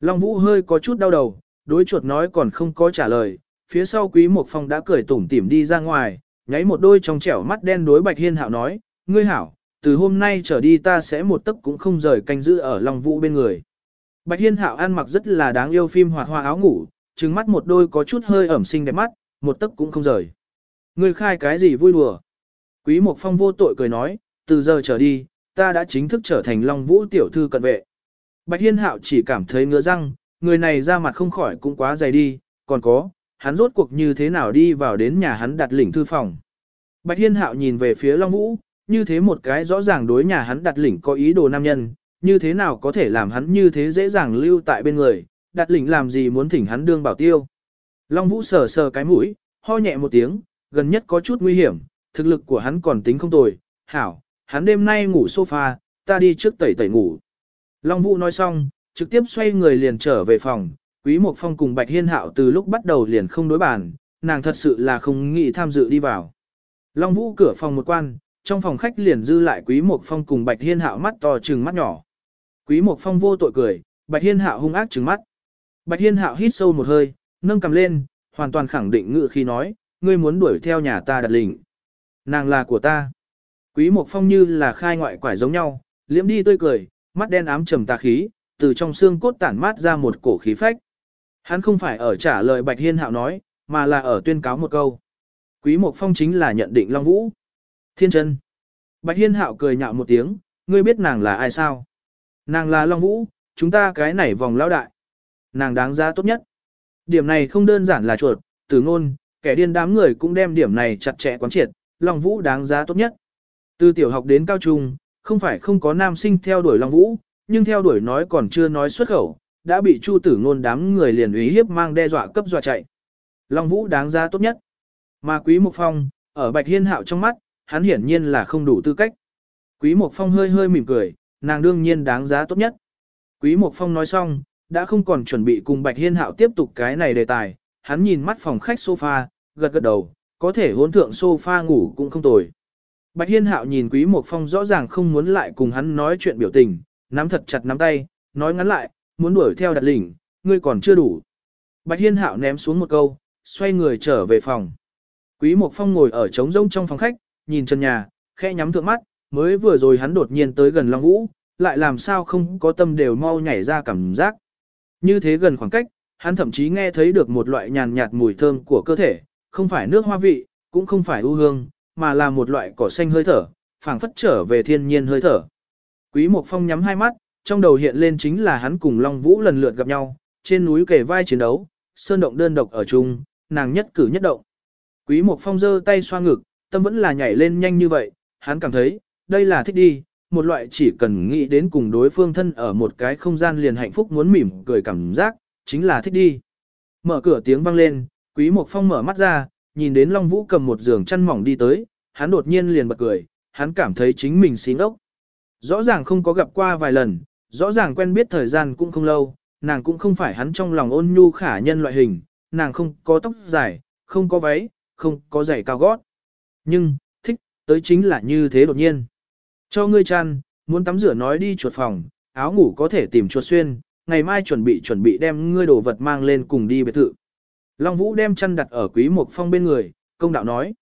Long Vũ hơi có chút đau đầu, đối chuột nói còn không có trả lời, phía sau Quý Mộc Phong đã cười tủm tỉm đi ra ngoài, nháy một đôi trong trẻo mắt đen đối Bạch Hiên Hạo nói, ngươi hảo, từ hôm nay trở đi ta sẽ một tấc cũng không rời canh giữ ở Long Vũ bên người. Bạch Hiên Hạo ăn mặc rất là đáng yêu phim hoạt hoa áo ngủ, trừng mắt một đôi có chút hơi ẩm sinh đẹp mắt, một tấc cũng không rời. Người khai cái gì vui đùa? Quý Mộc Phong vô tội cười nói, từ giờ trở đi, ta đã chính thức trở thành Long Vũ tiểu thư cận vệ. Bạch Hiên Hạo chỉ cảm thấy ngứa răng, người này ra mặt không khỏi cũng quá dày đi, còn có, hắn rốt cuộc như thế nào đi vào đến nhà hắn đặt lĩnh thư phòng. Bạch Hiên Hạo nhìn về phía Long Vũ, như thế một cái rõ ràng đối nhà hắn đặt lĩnh có ý đồ nam nhân, như thế nào có thể làm hắn như thế dễ dàng lưu tại bên người, đặt lĩnh làm gì muốn thỉnh hắn đương bảo tiêu. Long Vũ sờ sờ cái mũi, ho nhẹ một tiếng, gần nhất có chút nguy hiểm, thực lực của hắn còn tính không tồi, hảo, hắn đêm nay ngủ sofa, ta đi trước tẩy tẩy ngủ. Long Vũ nói xong, trực tiếp xoay người liền trở về phòng, Quý Mộc Phong cùng Bạch Hiên Hạo từ lúc bắt đầu liền không đối bàn, nàng thật sự là không nghĩ tham dự đi vào. Long Vũ cửa phòng một quan, trong phòng khách liền dư lại Quý Mộc Phong cùng Bạch Hiên Hạo mắt to trừng mắt nhỏ. Quý Mộc Phong vô tội cười, Bạch Hiên Hạo hung ác trừng mắt. Bạch Hiên Hạo hít sâu một hơi, nâng cầm lên, hoàn toàn khẳng định ngự khi nói, ngươi muốn đuổi theo nhà ta đặt lĩnh. Nàng là của ta. Quý Mộc Phong như là khai ngoại quải giống nhau, liễm đi tươi cười, mắt đen ám trầm tà khí, từ trong xương cốt tản mát ra một cổ khí phách. Hắn không phải ở trả lời Bạch Hiên Hạo nói, mà là ở tuyên cáo một câu. Quý Mộc Phong chính là nhận định Long Vũ. Thiên chân. Bạch Hiên Hạo cười nhạo một tiếng, ngươi biết nàng là ai sao? Nàng là Long Vũ, chúng ta cái này vòng lão đại. Nàng đáng giá tốt nhất. Điểm này không đơn giản là chuột, từ ngôn, kẻ điên đám người cũng đem điểm này chặt chẽ quán triệt, Long Vũ đáng giá tốt nhất. Từ tiểu học đến cao trung, không phải không có nam sinh theo đuổi Long Vũ, nhưng theo đuổi nói còn chưa nói xuất khẩu, đã bị Chu Tử Ngôn đám người liền ý hiếp mang đe dọa cấp dọa chạy. Long Vũ đáng giá tốt nhất. Mà Quý Mộc Phong, ở Bạch Hiên Hạo trong mắt, hắn hiển nhiên là không đủ tư cách. Quý Mộc Phong hơi hơi mỉm cười, nàng đương nhiên đáng giá tốt nhất. Quý Mộc Phong nói xong, đã không còn chuẩn bị cùng Bạch Hiên Hạo tiếp tục cái này đề tài, hắn nhìn mắt phòng khách sofa, gật gật đầu, có thể hỗn thượng sofa ngủ cũng không tồi. Bạch Hiên Hạo nhìn Quý Mộc Phong rõ ràng không muốn lại cùng hắn nói chuyện biểu tình, nắm thật chặt nắm tay, nói ngắn lại, muốn đuổi theo đặt lỉnh, ngươi còn chưa đủ. Bạch Hiên Hạo ném xuống một câu, xoay người trở về phòng. Quý Mộc Phong ngồi ở trống rỗng trong phòng khách, nhìn chân nhà, khẽ nhắm thượng mắt, mới vừa rồi hắn đột nhiên tới gần Long Vũ, lại làm sao không có tâm đều mau nhảy ra cảm giác. Như thế gần khoảng cách, hắn thậm chí nghe thấy được một loại nhàn nhạt mùi thơm của cơ thể, không phải nước hoa vị, cũng không phải ưu hương, mà là một loại cỏ xanh hơi thở, phảng phất trở về thiên nhiên hơi thở. Quý Mộc Phong nhắm hai mắt, trong đầu hiện lên chính là hắn cùng Long Vũ lần lượt gặp nhau, trên núi kề vai chiến đấu, sơn động đơn độc ở chung, nàng nhất cử nhất động. Quý Mộc Phong giơ tay xoa ngực, tâm vẫn là nhảy lên nhanh như vậy, hắn cảm thấy, đây là thích đi, một loại chỉ cần nghĩ đến cùng đối phương thân ở một cái không gian liền hạnh phúc muốn mỉm cười cảm giác, chính là thích đi. Mở cửa tiếng vang lên, Quý Mộc Phong mở mắt ra, nhìn đến Long Vũ cầm một giường chăn mỏng đi tới, hắn đột nhiên liền bật cười, hắn cảm thấy chính mình xí ốc. Rõ ràng không có gặp qua vài lần, rõ ràng quen biết thời gian cũng không lâu, nàng cũng không phải hắn trong lòng ôn nhu khả nhân loại hình, nàng không có tóc dài, không có váy, không có giày cao gót. Nhưng, thích, tới chính là như thế đột nhiên. Cho ngươi chăn, muốn tắm rửa nói đi chuột phòng, áo ngủ có thể tìm chuột xuyên, ngày mai chuẩn bị chuẩn bị đem ngươi đồ vật mang lên cùng đi biệt thự. Long Vũ đem chăn đặt ở Quý Mộc Phong bên người, công đạo nói.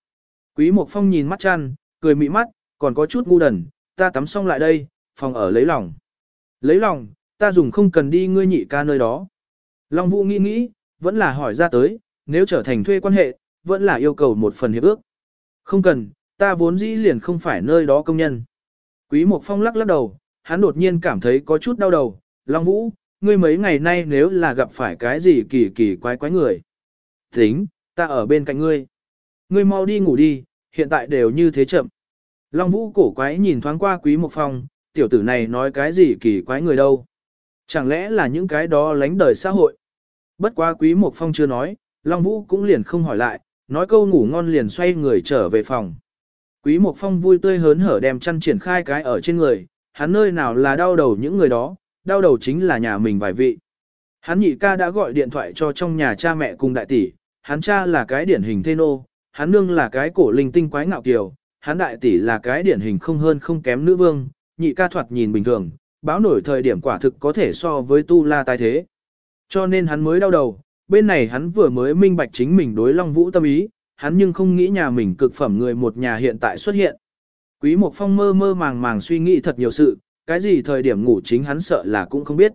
Quý Mộc Phong nhìn mắt chăn, cười mị mắt, còn có chút ngu đần, ta tắm xong lại đây, phòng ở lấy lòng. Lấy lòng, ta dùng không cần đi ngươi nhị ca nơi đó. Long Vũ nghĩ nghĩ, vẫn là hỏi ra tới, nếu trở thành thuê quan hệ, vẫn là yêu cầu một phần hiệp ước. Không cần, ta vốn dĩ liền không phải nơi đó công nhân. Quý Mộc Phong lắc lắc đầu, hắn đột nhiên cảm thấy có chút đau đầu. Long Vũ, ngươi mấy ngày nay nếu là gặp phải cái gì kỳ kỳ quái quái người. Tính, ta ở bên cạnh ngươi. Ngươi mau đi ngủ đi, hiện tại đều như thế chậm. Long Vũ cổ quái nhìn thoáng qua Quý Mộc Phong, tiểu tử này nói cái gì kỳ quái người đâu. Chẳng lẽ là những cái đó lánh đời xã hội. Bất quá Quý Mộc Phong chưa nói, Long Vũ cũng liền không hỏi lại, nói câu ngủ ngon liền xoay người trở về phòng. Quý Mộc Phong vui tươi hớn hở đem chăn triển khai cái ở trên người, hắn nơi nào là đau đầu những người đó, đau đầu chính là nhà mình vài vị. Hắn nhị ca đã gọi điện thoại cho trong nhà cha mẹ cùng đại tỷ, hắn cha là cái điển hình thê nô, hắn nương là cái cổ linh tinh quái ngạo kiều, hắn đại tỷ là cái điển hình không hơn không kém nữ vương, nhị ca thoạt nhìn bình thường, báo nổi thời điểm quả thực có thể so với tu la tai thế. Cho nên hắn mới đau đầu, bên này hắn vừa mới minh bạch chính mình đối Long Vũ tâm ý, hắn nhưng không nghĩ nhà mình cực phẩm người một nhà hiện tại xuất hiện. Quý Mộc Phong mơ mơ màng màng suy nghĩ thật nhiều sự, cái gì thời điểm ngủ chính hắn sợ là cũng không biết.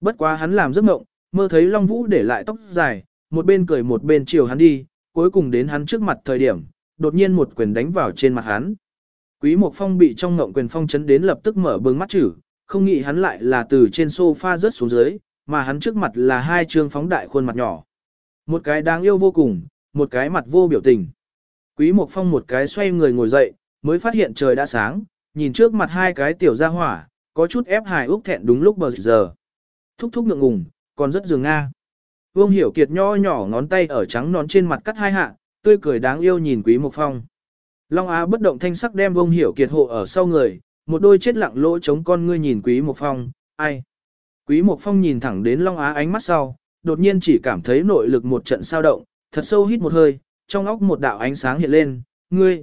Bất quá hắn làm giấc mộng, mơ thấy Long Vũ để lại tóc dài, một bên cười một bên chiều hắn đi, cuối cùng đến hắn trước mặt thời điểm, đột nhiên một quyền đánh vào trên mặt hắn. Quý Mộc Phong bị trong ngộng quyền phong chấn đến lập tức mở bừng mắt chữ, không nghĩ hắn lại là từ trên sofa rớt xuống dưới, mà hắn trước mặt là hai trương phóng đại khuôn mặt nhỏ. Một cái đáng yêu vô cùng, một cái mặt vô biểu tình. Quý Mộc Phong một cái xoay người ngồi dậy, mới phát hiện trời đã sáng, nhìn trước mặt hai cái tiểu gia hỏa, có chút ép hài ước thẹn đúng lúc bờ giờ. Thúc thúc ngượng ngùng, còn rất dường Nga. Vương Hiểu Kiệt nho nhỏ ngón tay ở trắng nón trên mặt cắt hai hạ, tươi cười đáng yêu nhìn Quý Mộc Phong. Long Á bất động thanh sắc đem Vương Hiểu Kiệt hộ ở sau người, một đôi chết lặng lỗ chống con ngươi nhìn Quý Mộc Phong, ai. Quý Mộc Phong nhìn thẳng đến Long Á ánh mắt sau, đột nhiên chỉ cảm thấy nội lực một trận sao động, thật sâu hít một hơi, trong óc một đạo ánh sáng hiện lên, ngươi.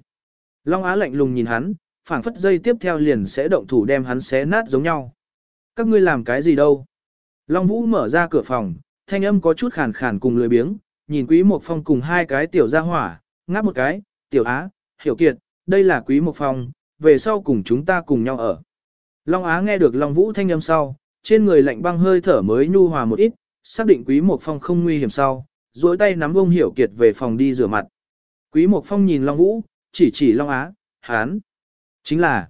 Long Á lạnh lùng nhìn hắn, phảng phất dây tiếp theo liền sẽ động thủ đem hắn xé nát giống nhau. Các ngươi làm cái gì đâu? Long Vũ mở ra cửa phòng, thanh âm có chút khàn khàn cùng lười biếng, nhìn Quý Mộc Phong cùng hai cái tiểu gia hỏa, ngáp một cái, tiểu á, hiểu kiệt, đây là Quý Mộc Phong, về sau cùng chúng ta cùng nhau ở. Long Á nghe được Long Vũ thanh âm sau, trên người lạnh băng hơi thở mới nhu hòa một ít, xác định Quý Mộc Phong không nguy hiểm sau, duỗi tay nắm ông Hiểu Kiệt về phòng đi rửa mặt. Quý Mộc Phong nhìn Long Vũ, chỉ chỉ Long Á, hán. Chính là,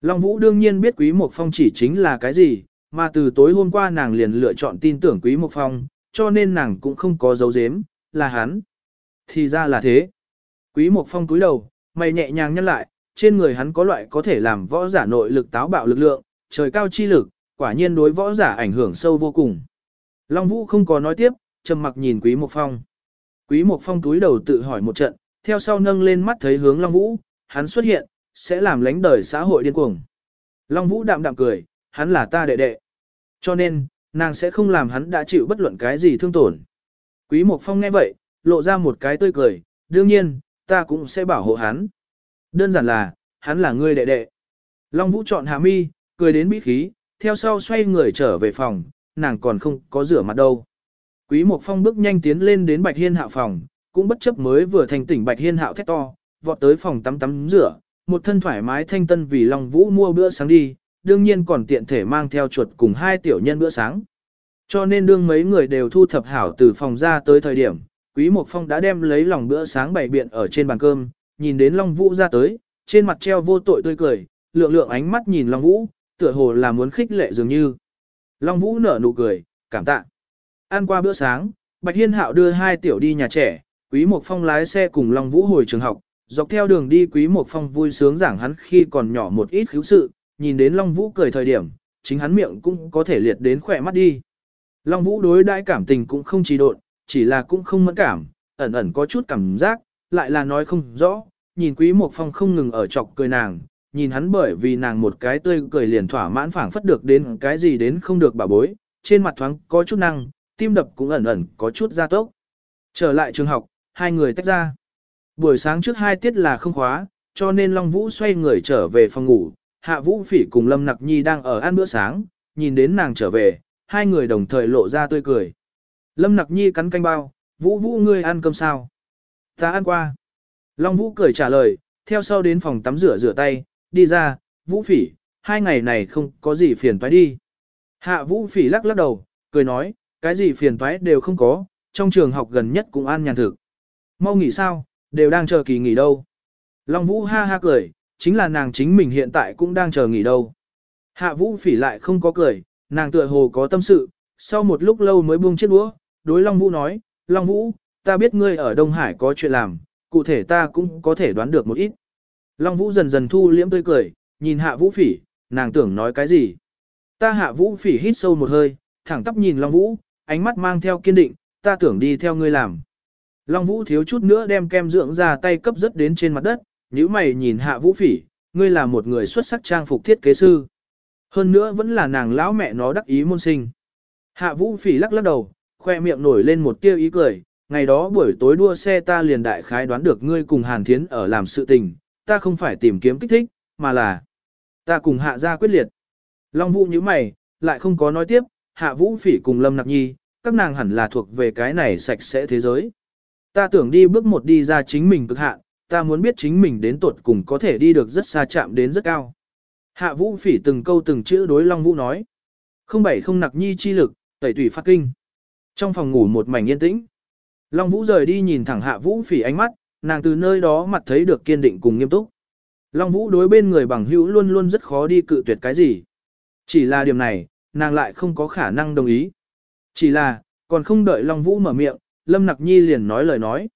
Long Vũ đương nhiên biết Quý Mộc Phong chỉ chính là cái gì, mà từ tối hôm qua nàng liền lựa chọn tin tưởng Quý Mộc Phong, cho nên nàng cũng không có dấu dếm, là hắn. Thì ra là thế. Quý Mộc Phong cúi đầu, mày nhẹ nhàng nhăn lại, trên người hắn có loại có thể làm võ giả nội lực táo bạo lực lượng, trời cao chi lực, quả nhiên đối võ giả ảnh hưởng sâu vô cùng. Long Vũ không có nói tiếp, trầm mặc nhìn Quý Mộc Phong. Quý Mộc Phong túi đầu tự hỏi một trận, theo sau nâng lên mắt thấy hướng Long Vũ, hắn xuất hiện, sẽ làm lánh đời xã hội điên cuồng. Long Vũ đạm đạm cười, hắn là ta đệ đệ. Cho nên, nàng sẽ không làm hắn đã chịu bất luận cái gì thương tổn. Quý Mộc Phong nghe vậy, lộ ra một cái tươi cười, đương nhiên, ta cũng sẽ bảo hộ hắn. Đơn giản là, hắn là ngươi đệ đệ. Long Vũ chọn hạ mi, cười đến bí khí, theo sau xoay người trở về phòng, nàng còn không có rửa mặt đâu. Quý Mộc Phong bước nhanh tiến lên đến Bạch Hiên Hạo phòng, cũng bất chấp mới vừa thành tỉnh Bạch Hiên Hạo thét to, vọt tới phòng tắm tắm rửa, một thân thoải mái thanh tân vì Long Vũ mua bữa sáng đi, đương nhiên còn tiện thể mang theo chuột cùng hai tiểu nhân bữa sáng. Cho nên đương mấy người đều thu thập hảo từ phòng ra tới thời điểm, Quý Mộc Phong đã đem lấy lòng bữa sáng bày biện ở trên bàn cơm, nhìn đến Long Vũ ra tới, trên mặt treo vô tội tươi cười, lượng lượng ánh mắt nhìn Long Vũ, tựa hồ là muốn khích lệ dường như. Long Vũ nở nụ cười, cảm tạ. Ăn qua bữa sáng, Bạch Hiên Hạo đưa hai tiểu đi nhà trẻ, Quý Mộc Phong lái xe cùng Long Vũ hồi trường học, dọc theo đường đi Quý Mộc Phong vui sướng giảng hắn khi còn nhỏ một ít khiếu sự, nhìn đến Long Vũ cười thời điểm, chính hắn miệng cũng có thể liệt đến khỏe mắt đi. Long Vũ đối đãi cảm tình cũng không trì độn, chỉ là cũng không mẫn cảm, ẩn ẩn có chút cảm giác, lại là nói không rõ, nhìn Quý Mộc Phong không ngừng ở chọc cười nàng, nhìn hắn bởi vì nàng một cái tươi cười liền thỏa mãn phảng phất được đến cái gì đến không được bà bối, trên mặt thoáng có chút năng, tim đập cũng ẩn ẩn có chút gia tốc. Trở lại trường học, hai người tách ra. Buổi sáng trước hai tiết là không khóa, cho nên Long Vũ xoay người trở về phòng ngủ, Hạ Vũ Phỉ cùng Lâm Nặc Nhi đang ở ăn bữa sáng, nhìn đến nàng trở về, hai người đồng thời lộ ra tươi cười. Lâm Nặc Nhi cắn canh bao, Vũ Vũ ngươi ăn cơm sao? Ta ăn qua. Long Vũ cười trả lời, theo sau đến phòng tắm rửa rửa tay, đi ra, Vũ Phỉ, hai ngày này không có gì phiền phải đi. Hạ Vũ Phỉ lắc lắc đầu, cười nói, cái gì phiền toái đều không có, trong trường học gần nhất cũng an nhàn thực. Mau nghỉ sao, đều đang chờ kỳ nghỉ đâu. Long Vũ ha ha cười, chính là nàng chính mình hiện tại cũng đang chờ nghỉ đâu. Hạ Vũ Phỉ lại không có cười, nàng tựa hồ có tâm sự, sau một lúc lâu mới buông chiếc đũa, đối Long Vũ nói, Long Vũ, ta biết ngươi ở Đông Hải có chuyện làm, cụ thể ta cũng có thể đoán được một ít. Long Vũ dần dần thu liễm tươi cười, nhìn Hạ Vũ Phỉ, nàng tưởng nói cái gì. Ta Hạ Vũ Phỉ hít sâu một hơi, thẳng tắp nhìn Long Vũ, ánh mắt mang theo kiên định, ta tưởng đi theo ngươi làm. Long Vũ thiếu chút nữa đem kem dưỡng ra tay cấp rất đến trên mặt đất, nhíu mày nhìn Hạ Vũ Phỉ, ngươi là một người xuất sắc trang phục thiết kế sư. Hơn nữa vẫn là nàng lão mẹ nó đắc ý môn sinh. Hạ vũ phỉ lắc lắc đầu, khoe miệng nổi lên một tia ý cười, ngày đó buổi tối đua xe ta liền đại khái đoán được ngươi cùng Hàn Thiến ở làm sự tình, ta không phải tìm kiếm kích thích, mà là ta cùng hạ ra quyết liệt. Long vũ như mày, lại không có nói tiếp, hạ vũ phỉ cùng Lâm Nặc Nhi, các nàng hẳn là thuộc về cái này sạch sẽ thế giới. Ta tưởng đi bước một đi ra chính mình cực hạn, ta muốn biết chính mình đến tuột cùng có thể đi được rất xa chạm đến rất cao. Hạ vũ phỉ từng câu từng chữ đối Long Vũ nói. Không bảy không nặc nhi chi lực, tẩy tủy phát kinh. Trong phòng ngủ một mảnh yên tĩnh. Long Vũ rời đi nhìn thẳng hạ vũ phỉ ánh mắt, nàng từ nơi đó mặt thấy được kiên định cùng nghiêm túc. Long Vũ đối bên người bằng hữu luôn luôn rất khó đi cự tuyệt cái gì. Chỉ là điểm này, nàng lại không có khả năng đồng ý. Chỉ là, còn không đợi Long Vũ mở miệng, Lâm Nặc Nhi liền nói lời nói.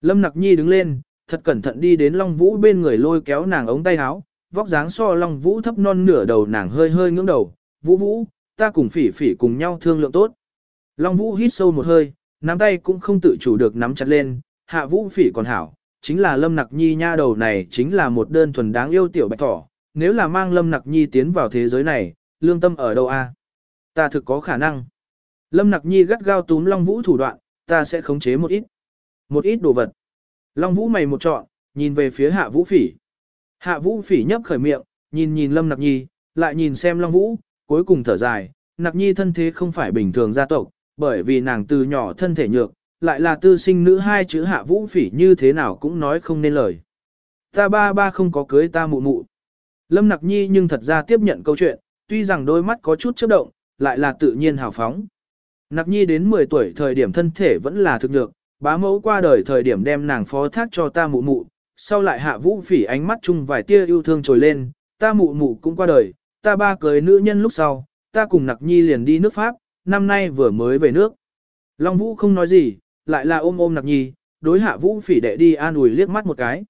Lâm Nặc Nhi đứng lên, thật cẩn thận đi đến Long Vũ bên người lôi kéo nàng ống tay áo, vóc dáng so Long Vũ thấp non nửa đầu nàng hơi hơi ngưỡng đầu, Vũ Vũ, ta cùng phỉ phỉ cùng nhau thương lượng tốt. Long Vũ hít sâu một hơi, nắm tay cũng không tự chủ được nắm chặt lên, hạ Vũ phỉ còn hảo, chính là Lâm Nặc Nhi nha đầu này chính là một đơn thuần đáng yêu tiểu bạch thỏ, nếu là mang Lâm Nặc Nhi tiến vào thế giới này, lương tâm ở đâu a? Ta thực có khả năng. Lâm Nặc Nhi gắt gao túm Long Vũ thủ đoạn, ta sẽ khống chế một ít. Một ít đồ vật. Long Vũ mày một trọn, nhìn về phía Hạ Vũ Phỉ. Hạ Vũ Phỉ nhấp khởi miệng, nhìn nhìn Lâm Nặc Nhi, lại nhìn xem Long Vũ, cuối cùng thở dài, Nặc Nhi thân thế không phải bình thường gia tộc, bởi vì nàng từ nhỏ thân thể nhược, lại là tư sinh nữ hai chữ Hạ Vũ Phỉ như thế nào cũng nói không nên lời. Ta ba ba không có cưới ta mụ mụ. Lâm Nặc Nhi nhưng thật ra tiếp nhận câu chuyện, tuy rằng đôi mắt có chút chớp động, lại là tự nhiên hào phóng. Nặc Nhi đến 10 tuổi thời điểm thân thể vẫn là thực được. bá mẫu qua đời thời điểm đem nàng phó thác cho ta mụ mụ, sau lại hạ vũ phỉ ánh mắt chung vài tia yêu thương trồi lên, ta mụ mụ cũng qua đời, ta ba cưới nữ nhân lúc sau, ta cùng Nặc Nhi liền đi nước Pháp, năm nay vừa mới về nước. Long Vũ không nói gì, lại là ôm ôm Nặc Nhi, đối hạ vũ phỉ đệ đi an ủi liếc mắt một cái.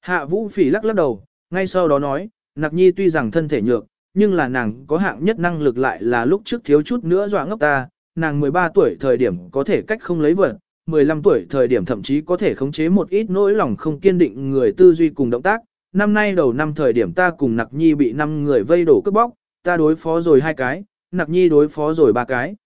Hạ vũ phỉ lắc lắc đầu, ngay sau đó nói, Nặc Nhi tuy rằng thân thể nhược, nhưng là nàng có hạng nhất năng lực lại là lúc trước thiếu chút nữa dọa ngốc ta, nàng 13 tuổi thời điểm có thể cách không lấy vật, 15 tuổi thời điểm thậm chí có thể khống chế một ít nỗi lòng không kiên định người tư duy cùng động tác. Năm nay đầu năm thời điểm ta cùng Nặc Nhi bị 5 người vây đổ cướp bóc, ta đối phó rồi hai cái, Nặc Nhi đối phó rồi ba cái.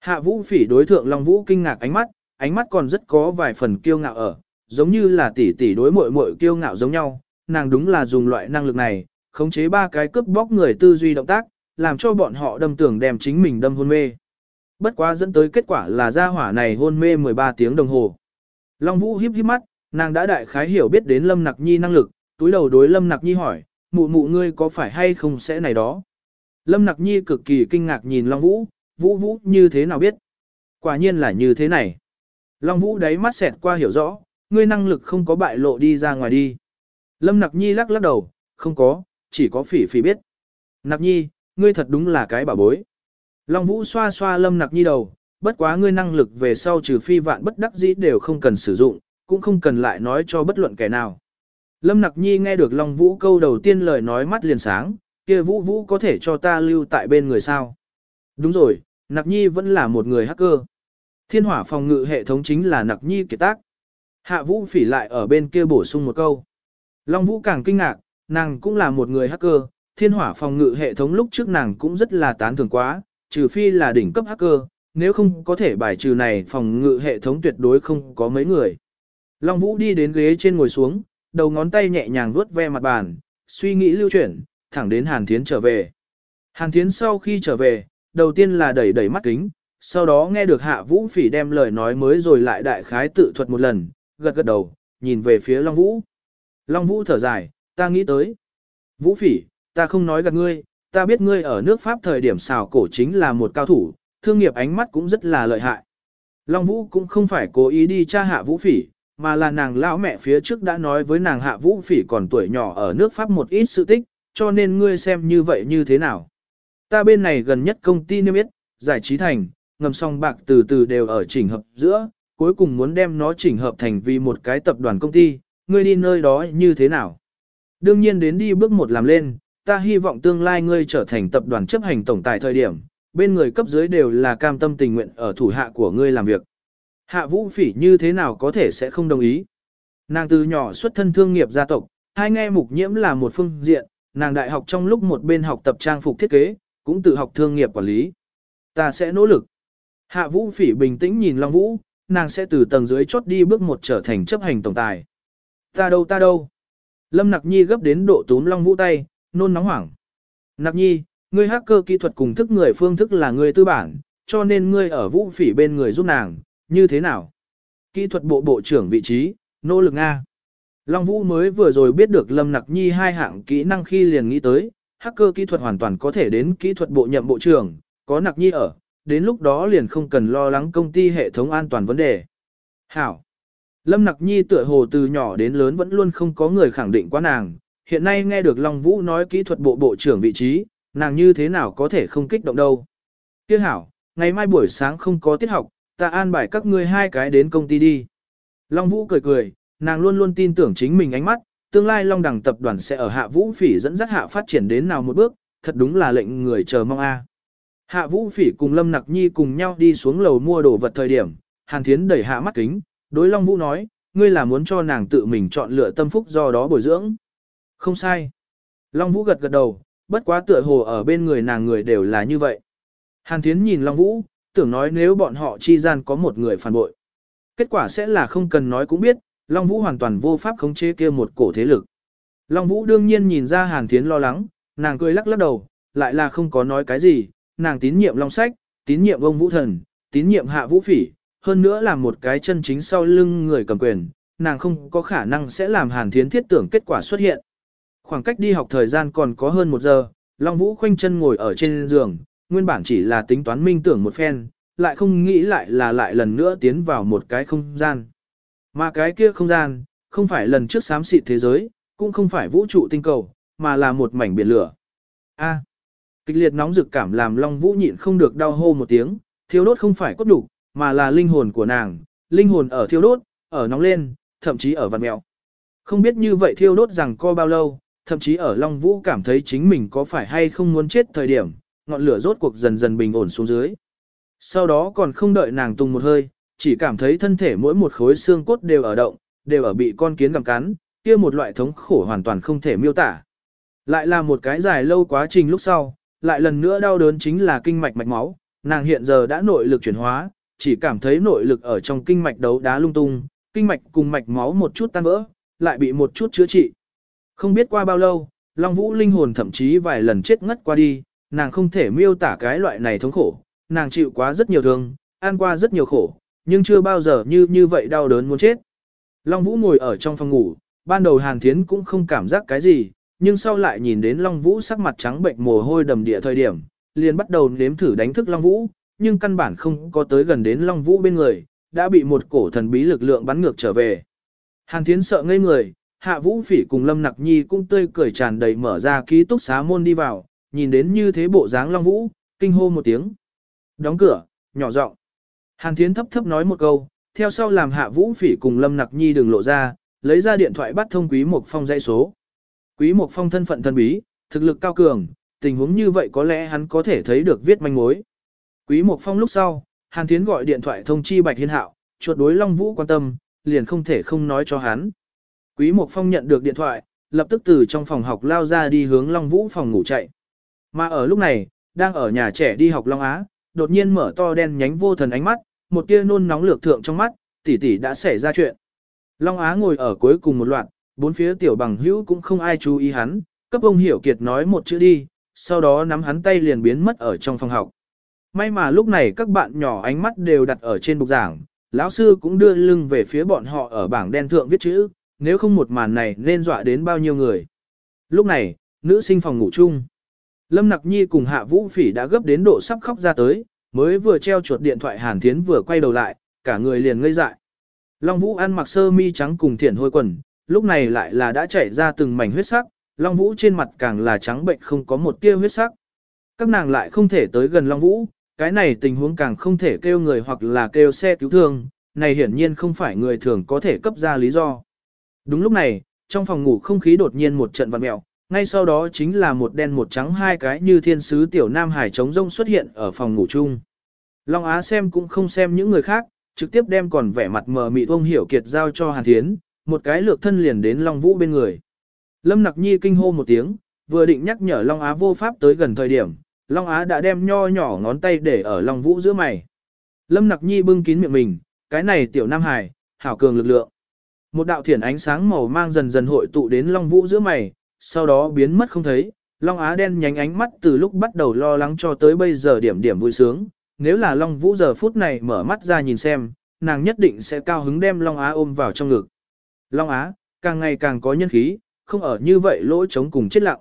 Hạ Vũ Phỉ đối thượng Long Vũ kinh ngạc ánh mắt, ánh mắt còn rất có vài phần kiêu ngạo ở, giống như là tỷ tỷ đối muội muội kiêu ngạo giống nhau, nàng đúng là dùng loại năng lực này, khống chế ba cái cướp bóc người tư duy động tác, làm cho bọn họ đâm tưởng đem chính mình đâm hôn mê. Bất quá dẫn tới kết quả là gia hỏa này hôn mê 13 tiếng đồng hồ. Long Vũ híp híp mắt, nàng đã đại khái hiểu biết đến Lâm Nặc Nhi năng lực, túi đầu đối Lâm Nặc Nhi hỏi, mụ mụ ngươi có phải hay không sẽ này đó. Lâm Nặc Nhi cực kỳ kinh ngạc nhìn Long Vũ, Vũ Vũ như thế nào biết. Quả nhiên là như thế này. Long Vũ đáy mắt xẹt qua hiểu rõ, ngươi năng lực không có bại lộ đi ra ngoài đi. Lâm Nặc Nhi lắc lắc đầu, không có, chỉ có phỉ phỉ biết. Nặc Nhi, ngươi thật đúng là cái bảo bối. Long Vũ xoa xoa Lâm Nặc Nhi đầu, bất quá ngươi năng lực về sau trừ phi vạn bất đắc dĩ đều không cần sử dụng, cũng không cần lại nói cho bất luận kẻ nào. Lâm Nặc Nhi nghe được Long Vũ câu đầu tiên lời nói mắt liền sáng, kia Vũ Vũ có thể cho ta lưu tại bên người sao? Đúng rồi, Nặc Nhi vẫn là một người hacker. Thiên hỏa phòng ngự hệ thống chính là Nặc Nhi kiệt tác. Hạ Vũ phỉ lại ở bên kia bổ sung một câu. Long Vũ càng kinh ngạc, nàng cũng là một người hacker, thiên hỏa phòng ngự hệ thống lúc trước nàng cũng rất là tán thưởng quá, trừ phi là đỉnh cấp hacker, nếu không có thể bài trừ này phòng ngự hệ thống tuyệt đối không có mấy người. Long Vũ đi đến ghế trên ngồi xuống, đầu ngón tay nhẹ nhàng vuốt ve mặt bàn, suy nghĩ lưu chuyển, thẳng đến Hàn Thiến trở về. Hàn Thiến sau khi trở về, đầu tiên là đẩy đẩy mắt kính, sau đó nghe được Hạ Vũ Phỉ đem lời nói mới rồi lại đại khái tự thuật một lần, gật gật đầu, nhìn về phía Long Vũ. Long Vũ thở dài, ta nghĩ tới. Vũ Phỉ, ta không nói gạt ngươi, ta biết ngươi ở nước Pháp thời điểm xào cổ chính là một cao thủ, thương nghiệp ánh mắt cũng rất là lợi hại. Long Vũ cũng không phải cố ý đi tra hạ Vũ Phỉ, mà là nàng lão mẹ phía trước đã nói với nàng hạ Vũ Phỉ còn tuổi nhỏ ở nước Pháp một ít sự tích, cho nên ngươi xem như vậy như thế nào. Ta bên này gần nhất công ty niêm yết, giải trí thành, ngầm song bạc từ từ đều ở chỉnh hợp giữa, cuối cùng muốn đem nó chỉnh hợp thành vì một cái tập đoàn công ty, ngươi đi nơi đó như thế nào. Đương nhiên đến đi bước một làm lên, ta hy vọng tương lai ngươi trở thành tập đoàn chấp hành tổng tài thời điểm, bên người cấp dưới đều là cam tâm tình nguyện ở thủ hạ của ngươi làm việc. Hạ vũ phỉ như thế nào có thể sẽ không đồng ý. Nàng từ nhỏ xuất thân thương nghiệp gia tộc, hai nghe mục nhiễm là một phương diện, nàng đại học trong lúc một bên học tập trang phục thiết kế, cũng tự học thương nghiệp quản lý. Ta sẽ nỗ lực. Hạ Vũ Phỉ bình tĩnh nhìn Long Vũ, nàng sẽ từ tầng dưới chốt đi bước một trở thành chấp hành tổng tài. Ta đâu ta đâu. Lâm Nặc Nhi gấp đến độ túm Long Vũ tay, nôn nóng hoảng. Nặc Nhi, ngươi hacker kỹ thuật cùng thức người phương thức là người tư bản, cho nên ngươi ở Vũ Phỉ bên người giúp nàng, như thế nào? Kỹ thuật bộ bộ trưởng vị trí, nỗ lực Nga. Long Vũ mới vừa rồi biết được Lâm Nặc Nhi hai hạng kỹ năng khi liền nghĩ tới, hacker kỹ thuật hoàn toàn có thể đến kỹ thuật bộ nhậm bộ trưởng, có Nặc Nhi ở, đến lúc đó liền không cần lo lắng công ty hệ thống an toàn vấn đề. Hảo. Lâm Nặc Nhi tựa hồ từ nhỏ đến lớn vẫn luôn không có người khẳng định quá nàng, hiện nay nghe được Long Vũ nói kỹ thuật bộ bộ trưởng vị trí, nàng như thế nào có thể không kích động đâu. Tiếc hảo, ngày mai buổi sáng không có tiết học, ta an bài các ngươi hai cái đến công ty đi. Long Vũ cười cười, nàng luôn luôn tin tưởng chính mình ánh mắt, tương lai Long Đằng tập đoàn sẽ ở hạ Vũ Phỉ dẫn dắt hạ phát triển đến nào một bước, thật đúng là lệnh người chờ mong a. Hạ Vũ Phỉ cùng Lâm Nặc Nhi cùng nhau đi xuống lầu mua đồ vật thời điểm, Hàn Thiến đẩy hạ mắt kính, đối Long Vũ nói, ngươi là muốn cho nàng tự mình chọn lựa tâm phúc do đó bồi dưỡng. Không sai. Long Vũ gật gật đầu, bất quá tựa hồ ở bên người nàng người đều là như vậy. Hàn Thiến nhìn Long Vũ, tưởng nói nếu bọn họ chi gian có một người phản bội. Kết quả sẽ là không cần nói cũng biết, Long Vũ hoàn toàn vô pháp khống chế kia một cổ thế lực. Long Vũ đương nhiên nhìn ra Hàn Thiến lo lắng, nàng cười lắc lắc đầu, lại là không có nói cái gì, nàng tín nhiệm Long Sách, tín nhiệm ông Vũ Thần, tín nhiệm Hạ Vũ Phỉ, hơn nữa là một cái chân chính sau lưng người cầm quyền, nàng không có khả năng sẽ làm Hàn Thiến thiết tưởng kết quả xuất hiện. Khoảng cách đi học thời gian còn có hơn một giờ, Long Vũ khoanh chân ngồi ở trên giường, nguyên bản chỉ là tính toán minh tưởng một phen, lại không nghĩ lại là lại lần nữa tiến vào một cái không gian. Mà cái kia không gian, không phải lần trước xám xịt thế giới, cũng không phải vũ trụ tinh cầu, mà là một mảnh biển lửa. A. kịch liệt nóng rực cảm làm Long Vũ nhịn không được đau hô một tiếng, thiếu đốt không phải cốt đủ, mà là linh hồn của nàng, linh hồn ở thiêu đốt, ở nóng lên, thậm chí ở vặn mèo. Không biết như vậy thiêu đốt rằng co bao lâu, thậm chí ở Long Vũ cảm thấy chính mình có phải hay không muốn chết thời điểm, ngọn lửa rốt cuộc dần dần bình ổn xuống dưới. Sau đó còn không đợi nàng tung một hơi, chỉ cảm thấy thân thể mỗi một khối xương cốt đều ở động, đều ở bị con kiến gặm cắn, kia một loại thống khổ hoàn toàn không thể miêu tả. Lại là một cái dài lâu quá trình lúc sau, lại lần nữa đau đớn chính là kinh mạch mạch máu, nàng hiện giờ đã nội lực chuyển hóa, chỉ cảm thấy nội lực ở trong kinh mạch đấu đá lung tung, kinh mạch cùng mạch máu một chút tan vỡ, lại bị một chút chữa trị. Không biết qua bao lâu, Long Vũ linh hồn thậm chí vài lần chết ngất qua đi, nàng không thể miêu tả cái loại này thống khổ, nàng chịu quá rất nhiều thương, ăn qua rất nhiều khổ, nhưng chưa bao giờ như như vậy đau đớn muốn chết. Long Vũ ngồi ở trong phòng ngủ, ban đầu Hàn Thiến cũng không cảm giác cái gì, nhưng sau lại nhìn đến Long Vũ sắc mặt trắng bệnh mồ hôi đầm địa thời điểm, liền bắt đầu nếm thử đánh thức Long Vũ, nhưng căn bản không có tới gần đến Long Vũ bên người, đã bị một cổ thần bí lực lượng bắn ngược trở về. Hàn Thiến sợ ngây người, Hạ Vũ Phỉ cùng Lâm Nặc Nhi cũng tươi cười tràn đầy mở ra ký túc xá môn đi vào, nhìn đến như thế bộ dáng Long Vũ, kinh hô một tiếng. Đóng cửa, nhỏ giọng. Hàn Thiến thấp thấp nói một câu, theo sau làm Hạ Vũ Phỉ cùng Lâm Nặc Nhi đừng lộ ra, lấy ra điện thoại bắt thông Quý Mộc Phong dãy số. Quý Mộc Phong thân phận thần bí, thực lực cao cường, tình huống như vậy có lẽ hắn có thể thấy được viết manh mối. Quý Mộc Phong lúc sau, Hàn Thiến gọi điện thoại thông chi Bạch Hiên Hạo, chuột đối Long Vũ quan tâm, liền không thể không nói cho hắn. Quý Mộc Phong nhận được điện thoại, lập tức từ trong phòng học lao ra đi hướng Long Vũ phòng ngủ chạy. Mà ở lúc này, đang ở nhà trẻ đi học Long Á, đột nhiên mở to đen nhánh vô thần ánh mắt, một tia nôn nóng lược thượng trong mắt, tỷ tỷ đã xảy ra chuyện. Long Á ngồi ở cuối cùng một loạt, bốn phía tiểu bằng hữu cũng không ai chú ý hắn, cấp ông hiểu kiệt nói một chữ đi, sau đó nắm hắn tay liền biến mất ở trong phòng học. May mà lúc này các bạn nhỏ ánh mắt đều đặt ở trên bục giảng, lão sư cũng đưa lưng về phía bọn họ ở bảng đen thượng viết chữ, nếu không một màn này nên dọa đến bao nhiêu người. Lúc này, nữ sinh phòng ngủ chung. Lâm Nặc Nhi cùng Hạ Vũ Phỉ đã gấp đến độ sắp khóc ra tới, mới vừa treo chuột điện thoại Hàn Thiến vừa quay đầu lại, cả người liền ngây dại. Long Vũ ăn mặc sơ mi trắng cùng thiển hôi quần, lúc này lại là đã chảy ra từng mảnh huyết sắc, Long Vũ trên mặt càng là trắng bệnh không có một tia huyết sắc. Các nàng lại không thể tới gần Long Vũ, cái này tình huống càng không thể kêu người hoặc là kêu xe cứu thương, này hiển nhiên không phải người thường có thể cấp ra lý do. Đúng lúc này, trong phòng ngủ không khí đột nhiên một trận vặn mẹo, ngay sau đó chính là một đen một trắng hai cái như thiên sứ tiểu nam hải trống rông xuất hiện ở phòng ngủ chung. Long Á xem cũng không xem những người khác, trực tiếp đem còn vẻ mặt mờ mịt ông hiểu kiệt giao cho Hàn Thiến, một cái lược thân liền đến Long Vũ bên người. Lâm Nặc Nhi kinh hô một tiếng, vừa định nhắc nhở Long Á vô pháp tới gần thời điểm, Long Á đã đem nho nhỏ ngón tay để ở Long Vũ giữa mày. Lâm Nặc Nhi bưng kín miệng mình, cái này tiểu Nam Hải, hảo cường lực lượng. Một đạo thiển ánh sáng màu mang dần dần hội tụ đến Long Vũ giữa mày, sau đó biến mất không thấy. Long Á đen nhánh ánh mắt từ lúc bắt đầu lo lắng cho tới bây giờ điểm điểm vui sướng. Nếu là Long Vũ giờ phút này mở mắt ra nhìn xem, nàng nhất định sẽ cao hứng đem Long Á ôm vào trong ngực. Long Á, càng ngày càng có nhân khí, không ở như vậy lỗ trống cùng chết lặng.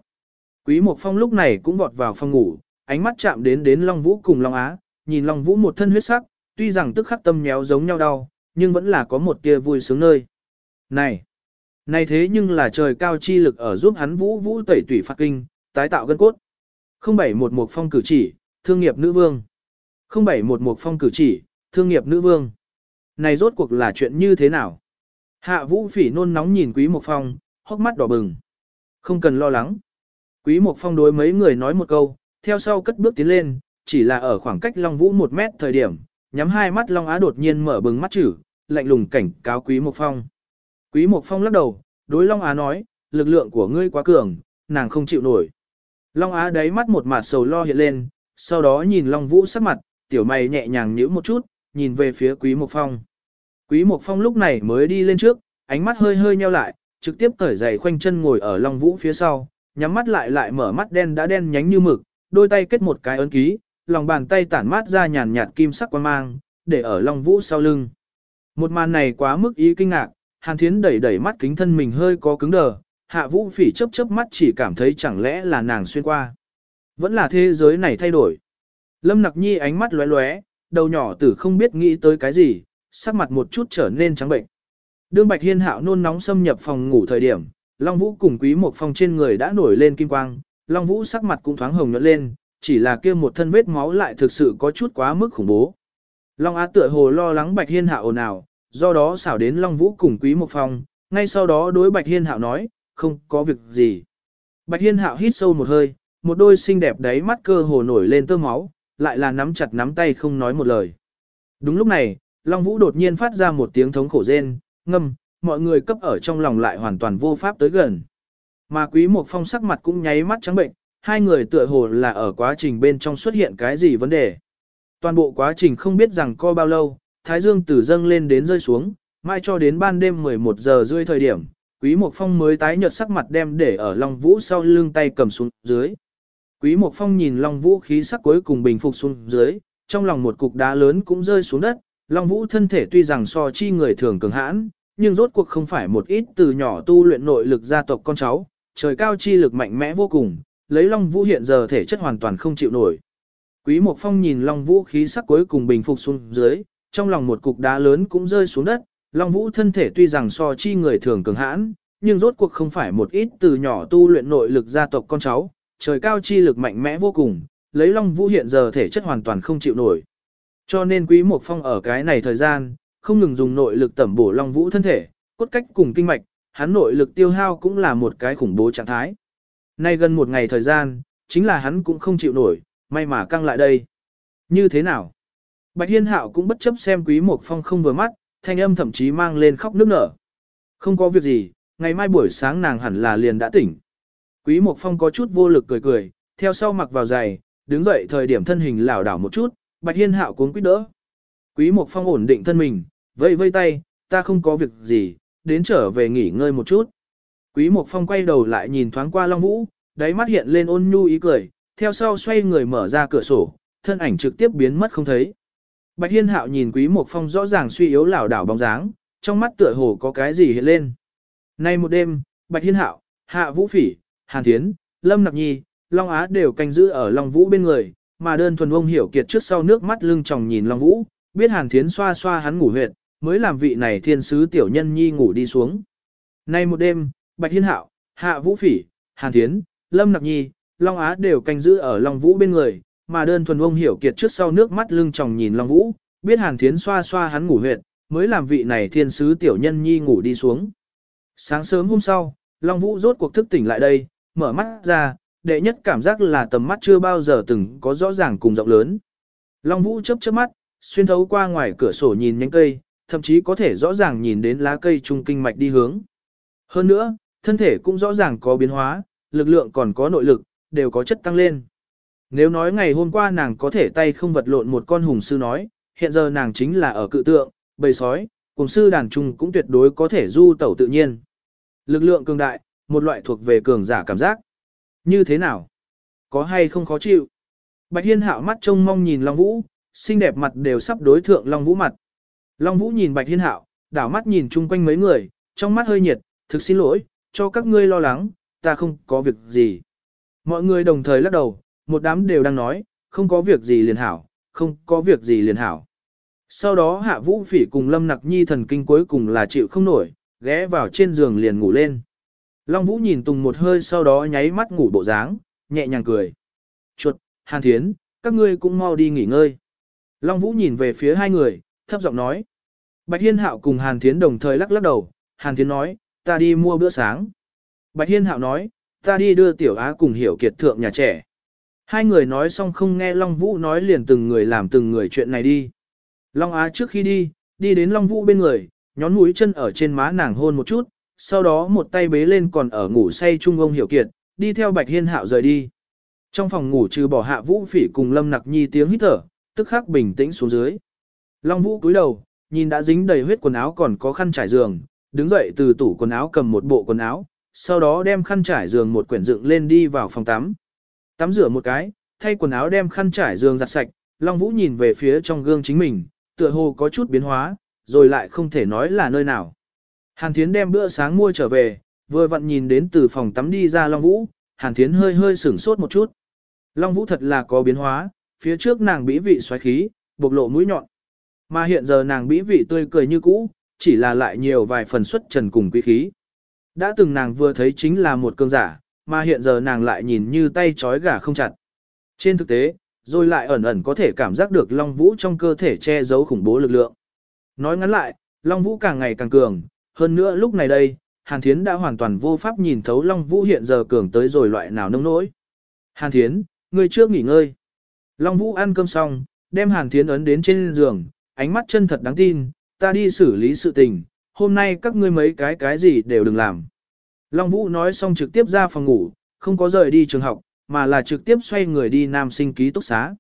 Quý Mộc Phong lúc này cũng vọt vào phòng ngủ, ánh mắt chạm đến đến Long Vũ cùng Long Á, nhìn Long Vũ một thân huyết sắc, tuy rằng tức khắc tâm nhéo giống nhau đau, nhưng vẫn là có một tia vui sướng nơi. Này, này thế nhưng là trời cao chi lực ở giúp hắn Vũ Vũ tẩy tủy phạt kinh, tái tạo gân cốt. 0711 phong cử chỉ, thương nghiệp nữ vương. 0711 phong cử chỉ, thương nghiệp nữ vương. Này rốt cuộc là chuyện như thế nào? Hạ Vũ Phỉ nôn nóng nhìn Quý Mục Phong, hốc mắt đỏ bừng. Không cần lo lắng. Quý Mộc Phong đối mấy người nói một câu, theo sau cất bước tiến lên, chỉ là ở khoảng cách Long Vũ một mét thời điểm, nhắm hai mắt Long Á đột nhiên mở bừng mắt chữ, lạnh lùng cảnh cáo Quý Mộc Phong. Quý Mộc Phong lắc đầu, đối Long Á nói, lực lượng của ngươi quá cường, nàng không chịu nổi. Long Á đáy mắt một mặt sầu lo hiện lên, sau đó nhìn Long Vũ sắc mặt, tiểu mày nhẹ nhàng nhíu một chút, nhìn về phía Quý Mộc Phong. Quý Mộc Phong lúc này mới đi lên trước, ánh mắt hơi hơi nheo lại, trực tiếp cởi giày khoanh chân ngồi ở Long Vũ phía sau, nhắm mắt lại lại mở mắt đen đã đen nhánh như mực, đôi tay kết một cái ấn ký, lòng bàn tay tản mát ra nhàn nhạt kim sắc quang mang, để ở Long Vũ sau lưng. Một màn này quá mức ý kinh ngạc, Hàn Thiến đẩy đẩy mắt kính thân mình hơi có cứng đờ, Hạ Vũ Phỉ chớp chớp mắt chỉ cảm thấy chẳng lẽ là nàng xuyên qua. Vẫn là thế giới này thay đổi. Lâm Nặc Nhi ánh mắt lóe lóe, đầu nhỏ tử không biết nghĩ tới cái gì, sắc mặt một chút trở nên trắng bệnh. Đương Bạch Hiên Hạo nôn nóng xâm nhập phòng ngủ thời điểm, Long Vũ cùng Quý Mộc Phong trên người đã nổi lên kim quang, Long Vũ sắc mặt cũng thoáng hồng nhuận lên, chỉ là kia một thân vết máu lại thực sự có chút quá mức khủng bố. Long Á tựa hồ lo lắng Bạch Hiên Hạo ồn ào, do đó xảo đến Long Vũ cùng Quý Mộc Phong, ngay sau đó đối Bạch Hiên Hạo nói, không có việc gì. Bạch Hiên Hạo hít sâu một hơi, một đôi xinh đẹp đáy mắt cơ hồ nổi lên tơ máu, lại là nắm chặt nắm tay không nói một lời. Đúng lúc này, Long Vũ đột nhiên phát ra một tiếng thống khổ rên, ngâm, mọi người cấp ở trong lòng lại hoàn toàn vô pháp tới gần. Mà Quý Mộc Phong sắc mặt cũng nháy mắt trắng bệnh, hai người tựa hồ là ở quá trình bên trong xuất hiện cái gì vấn đề. Toàn bộ quá trình không biết rằng co bao lâu, Thái Dương từ dâng lên đến rơi xuống, mai cho đến ban đêm 11 giờ rưỡi thời điểm, Quý Mộc Phong mới tái nhợt sắc mặt đem để ở Long Vũ sau lưng tay cầm xuống dưới. Quý Mộc Phong nhìn Long Vũ khí sắc cuối cùng bình phục xuống dưới, trong lòng một cục đá lớn cũng rơi xuống đất, Long Vũ thân thể tuy rằng so chi người thường cường hãn, nhưng rốt cuộc không phải một ít từ nhỏ tu luyện nội lực gia tộc con cháu, trời cao chi lực mạnh mẽ vô cùng, lấy Long Vũ hiện giờ thể chất hoàn toàn không chịu nổi. Quý Mộc Phong nhìn Long Vũ khí sắc cuối cùng bình phục xuống dưới, trong lòng một cục đá lớn cũng rơi xuống đất, Long Vũ thân thể tuy rằng so chi người thường cường hãn, nhưng rốt cuộc không phải một ít từ nhỏ tu luyện nội lực gia tộc con cháu, trời cao chi lực mạnh mẽ vô cùng, lấy Long Vũ hiện giờ thể chất hoàn toàn không chịu nổi. Cho nên Quý Mộc Phong ở cái này thời gian, không ngừng dùng nội lực tẩm bổ Long Vũ thân thể, cốt cách cùng kinh mạch, hắn nội lực tiêu hao cũng là một cái khủng bố trạng thái. Nay gần một ngày thời gian, chính là hắn cũng không chịu nổi, may mà căng lại đây. Như thế nào? Bạch Hiên Hạo cũng bất chấp xem Quý Mộc Phong không vừa mắt, thanh âm thậm chí mang lên khóc nước nở. Không có việc gì, ngày mai buổi sáng nàng hẳn là liền đã tỉnh. Quý Mộc Phong có chút vô lực cười cười, theo sau mặc vào giày, đứng dậy thời điểm thân hình lảo đảo một chút, Bạch Hiên Hạo cuống quýt đỡ. Quý Mộc Phong ổn định thân mình, vây vây tay, ta không có việc gì, đến trở về nghỉ ngơi một chút. Quý Mộc Phong quay đầu lại nhìn thoáng qua Long Vũ, đáy mắt hiện lên ôn nhu ý cười, theo sau xoay người mở ra cửa sổ, thân ảnh trực tiếp biến mất không thấy. Bạch Hiên Hạo nhìn Quý Mộc Phong rõ ràng suy yếu lảo đảo bóng dáng, trong mắt tựa hồ có cái gì hiện lên. Nay một đêm, Bạch Hiên Hạo, Hạ Vũ Phỉ, Hàn Thiến, Lâm Nạp Nhi, Long Á đều canh giữ ở Long Vũ bên người, mà đơn thuần ông hiểu kiệt trước sau nước mắt lưng tròng nhìn Long Vũ, biết Hàn Thiến xoa xoa hắn ngủ huyệt, mới làm vị này thiên sứ tiểu nhân nhi ngủ đi xuống. Nay một đêm, Bạch Hiên Hạo, Hạ Vũ Phỉ, Hàn Thiến, Lâm Nặc Nhi, Long Á đều canh giữ ở Long Vũ bên người, mà đơn thuần ông hiểu kiệt trước sau nước mắt lưng tròng nhìn Long Vũ, biết Hàn Thiến xoa xoa hắn ngủ huyệt, mới làm vị này thiên sứ tiểu nhân nhi ngủ đi xuống. Sáng sớm hôm sau, Long Vũ rốt cuộc thức tỉnh lại đây, mở mắt ra, đệ nhất cảm giác là tầm mắt chưa bao giờ từng có rõ ràng cùng rộng lớn. Long Vũ chớp chớp mắt, xuyên thấu qua ngoài cửa sổ nhìn nhánh cây, thậm chí có thể rõ ràng nhìn đến lá cây trung kinh mạch đi hướng. Hơn nữa, thân thể cũng rõ ràng có biến hóa, lực lượng còn có nội lực, đều có chất tăng lên. Nếu nói ngày hôm qua nàng có thể tay không vật lộn một con hùng sư nói, hiện giờ nàng chính là ở cự tượng, bầy sói, cùng sư đàn trung cũng tuyệt đối có thể du tẩu tự nhiên. Lực lượng cường đại, một loại thuộc về cường giả cảm giác. Như thế nào? Có hay không khó chịu? Bạch Hiên hạo mắt trông mong nhìn Long Vũ, xinh đẹp mặt đều sắp đối thượng Long Vũ mặt. Long Vũ nhìn Bạch Hiên hạo, đảo mắt nhìn chung quanh mấy người, trong mắt hơi nhiệt, thực xin lỗi, cho các ngươi lo lắng, ta không có việc gì. Mọi người đồng thời lắc đầu, một đám đều đang nói, không có việc gì liền hảo, không có việc gì liền hảo. Sau đó hạ vũ phỉ cùng lâm nặc nhi thần kinh cuối cùng là chịu không nổi, ghé vào trên giường liền ngủ lên. Long vũ nhìn tùng một hơi sau đó nháy mắt ngủ bộ dáng, nhẹ nhàng cười. Chuột, hàn thiến, các ngươi cũng mau đi nghỉ ngơi. Long vũ nhìn về phía hai người, thấp giọng nói. Bạch Hiên Hạo cùng Hàn Thiến đồng thời lắc lắc đầu, Hàn Thiến nói, ta đi mua bữa sáng. Bạch Hiên Hạo nói, ta đi đưa Tiểu Á cùng Hiểu Kiệt thượng nhà trẻ. Hai người nói xong không nghe Long Vũ nói liền từng người làm từng người chuyện này đi. Long Á trước khi đi, đi đến Long Vũ bên người, nhón mũi chân ở trên má nàng hôn một chút, sau đó một tay bế lên còn ở ngủ say trung ông Hiểu Kiệt, đi theo Bạch Hiên Hạo rời đi. Trong phòng ngủ trừ bỏ hạ Vũ Phỉ cùng Lâm Nặc Nhi tiếng hít thở, tức khắc bình tĩnh xuống dưới. Long Vũ cúi đầu, nhìn đã dính đầy huyết quần áo còn có khăn trải giường, đứng dậy từ tủ quần áo cầm một bộ quần áo, sau đó đem khăn trải giường một quyển dựng lên đi vào phòng tắm. Tắm rửa một cái, thay quần áo đem khăn trải giường giặt sạch, Long Vũ nhìn về phía trong gương chính mình, tựa hồ có chút biến hóa, rồi lại không thể nói là nơi nào. Hàn Thiến đem bữa sáng mua trở về, vừa vặn nhìn đến từ phòng tắm đi ra Long Vũ, Hàn Thiến hơi hơi sửng sốt một chút. Long Vũ thật là có biến hóa, phía trước nàng bĩ vị xoáy khí, bộc lộ mũi nhọn. Mà hiện giờ nàng bĩ vị tươi cười như cũ, chỉ là lại nhiều vài phần xuất trần cùng quý khí. Đã từng nàng vừa thấy chính là một cương giả, mà hiện giờ nàng lại nhìn như tay trói gà không chặt. Trên thực tế, rồi lại ẩn ẩn có thể cảm giác được Long Vũ trong cơ thể che giấu khủng bố lực lượng. Nói ngắn lại, Long Vũ càng ngày càng cường, hơn nữa lúc này đây, Hàn Thiến đã hoàn toàn vô pháp nhìn thấu Long Vũ hiện giờ cường tới rồi loại nào nông nỗi. Hàn Thiến, ngươi trước nghỉ ngơi. Long Vũ ăn cơm xong, đem Hàn Thiến ấn đến trên giường, ánh mắt chân thật đáng tin, ta đi xử lý sự tình, hôm nay các ngươi mấy cái cái gì đều đừng làm. Long Vũ nói xong trực tiếp ra phòng ngủ, không có rời đi trường học, mà là trực tiếp xoay người đi nam sinh ký túc xá.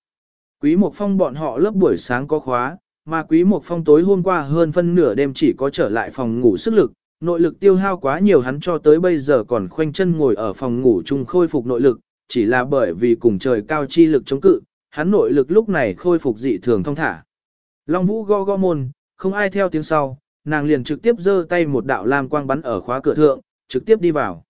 Quý Mộc Phong bọn họ lớp buổi sáng có khóa, mà Quý Mộc Phong tối hôm qua hơn phân nửa đêm chỉ có trở lại phòng ngủ sức lực, nội lực tiêu hao quá nhiều hắn cho tới bây giờ còn khoanh chân ngồi ở phòng ngủ chung khôi phục nội lực, chỉ là bởi vì cùng trời cao chi lực chống cự, hắn nội lực lúc này khôi phục dị thường thông thả. Long Vũ go go môn, không ai theo tiếng sau, nàng liền trực tiếp giơ tay một đạo lam quang bắn ở khóa cửa thượng, trực tiếp đi vào.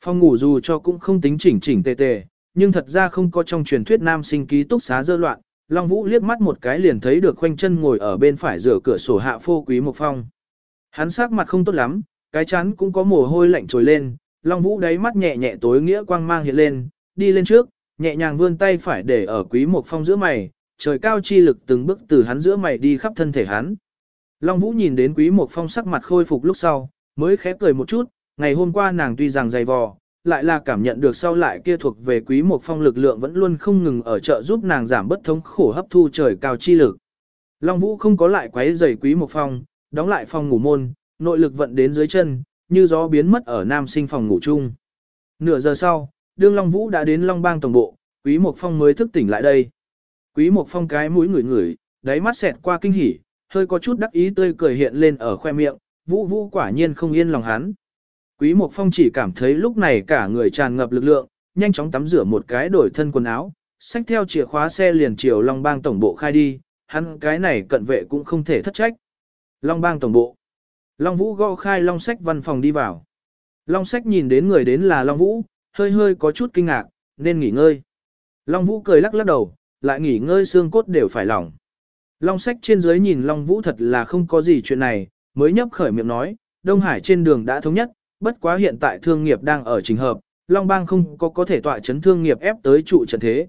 Phòng ngủ dù cho cũng không tính chỉnh chỉnh tề tề, nhưng thật ra không có trong truyền thuyết nam sinh ký túc xá dơ loạn. Long Vũ liếc mắt một cái liền thấy được khoanh chân ngồi ở bên phải rửa cửa sổ hạ phô quý một phong. Hắn sắc mặt không tốt lắm, cái chán cũng có mồ hôi lạnh trồi lên, Long Vũ đáy mắt nhẹ nhẹ tối nghĩa quang mang hiện lên, đi lên trước, nhẹ nhàng vươn tay phải để ở quý một phong giữa mày, trời cao chi lực từng bước từ hắn giữa mày đi khắp thân thể hắn. Long Vũ nhìn đến quý một phong sắc mặt khôi phục lúc sau, mới khẽ cười một chút, ngày hôm qua nàng tuy rằng dày vò, lại là cảm nhận được sau lại kia thuộc về quý một phong lực lượng vẫn luôn không ngừng ở trợ giúp nàng giảm bất thống khổ hấp thu trời cao chi lực. Long Vũ không có lại quấy rầy quý một phong, đóng lại phòng ngủ môn, nội lực vận đến dưới chân, như gió biến mất ở nam sinh phòng ngủ chung. Nửa giờ sau, đương Long Vũ đã đến Long Bang tổng bộ, Quý Mộc Phong mới thức tỉnh lại đây. Quý Mộc Phong cái mũi ngửi ngửi, đáy mắt xẹt qua kinh hỉ, hơi có chút đắc ý tươi cười hiện lên ở khoe miệng, Vũ Vũ quả nhiên không yên lòng hắn. Quý Mộc Phong chỉ cảm thấy lúc này cả người tràn ngập lực lượng, nhanh chóng tắm rửa một cái đổi thân quần áo, xách theo chìa khóa xe liền chiều Long Bang tổng bộ khai đi, hắn cái này cận vệ cũng không thể thất trách. Long Bang tổng bộ. Long Vũ gõ khai Long Sách văn phòng đi vào. Long Sách nhìn đến người đến là Long Vũ, hơi hơi có chút kinh ngạc, nên nghỉ ngơi. Long Vũ cười lắc lắc đầu, lại nghỉ ngơi xương cốt đều phải lỏng. Long Sách trên dưới nhìn Long Vũ thật là không có gì chuyện này, mới nhấp khởi miệng nói, Đông Hải trên đường đã thống nhất, bất quá hiện tại thương nghiệp đang ở trình hợp, Long Bang không có có thể tọa chấn thương nghiệp ép tới trụ trận thế.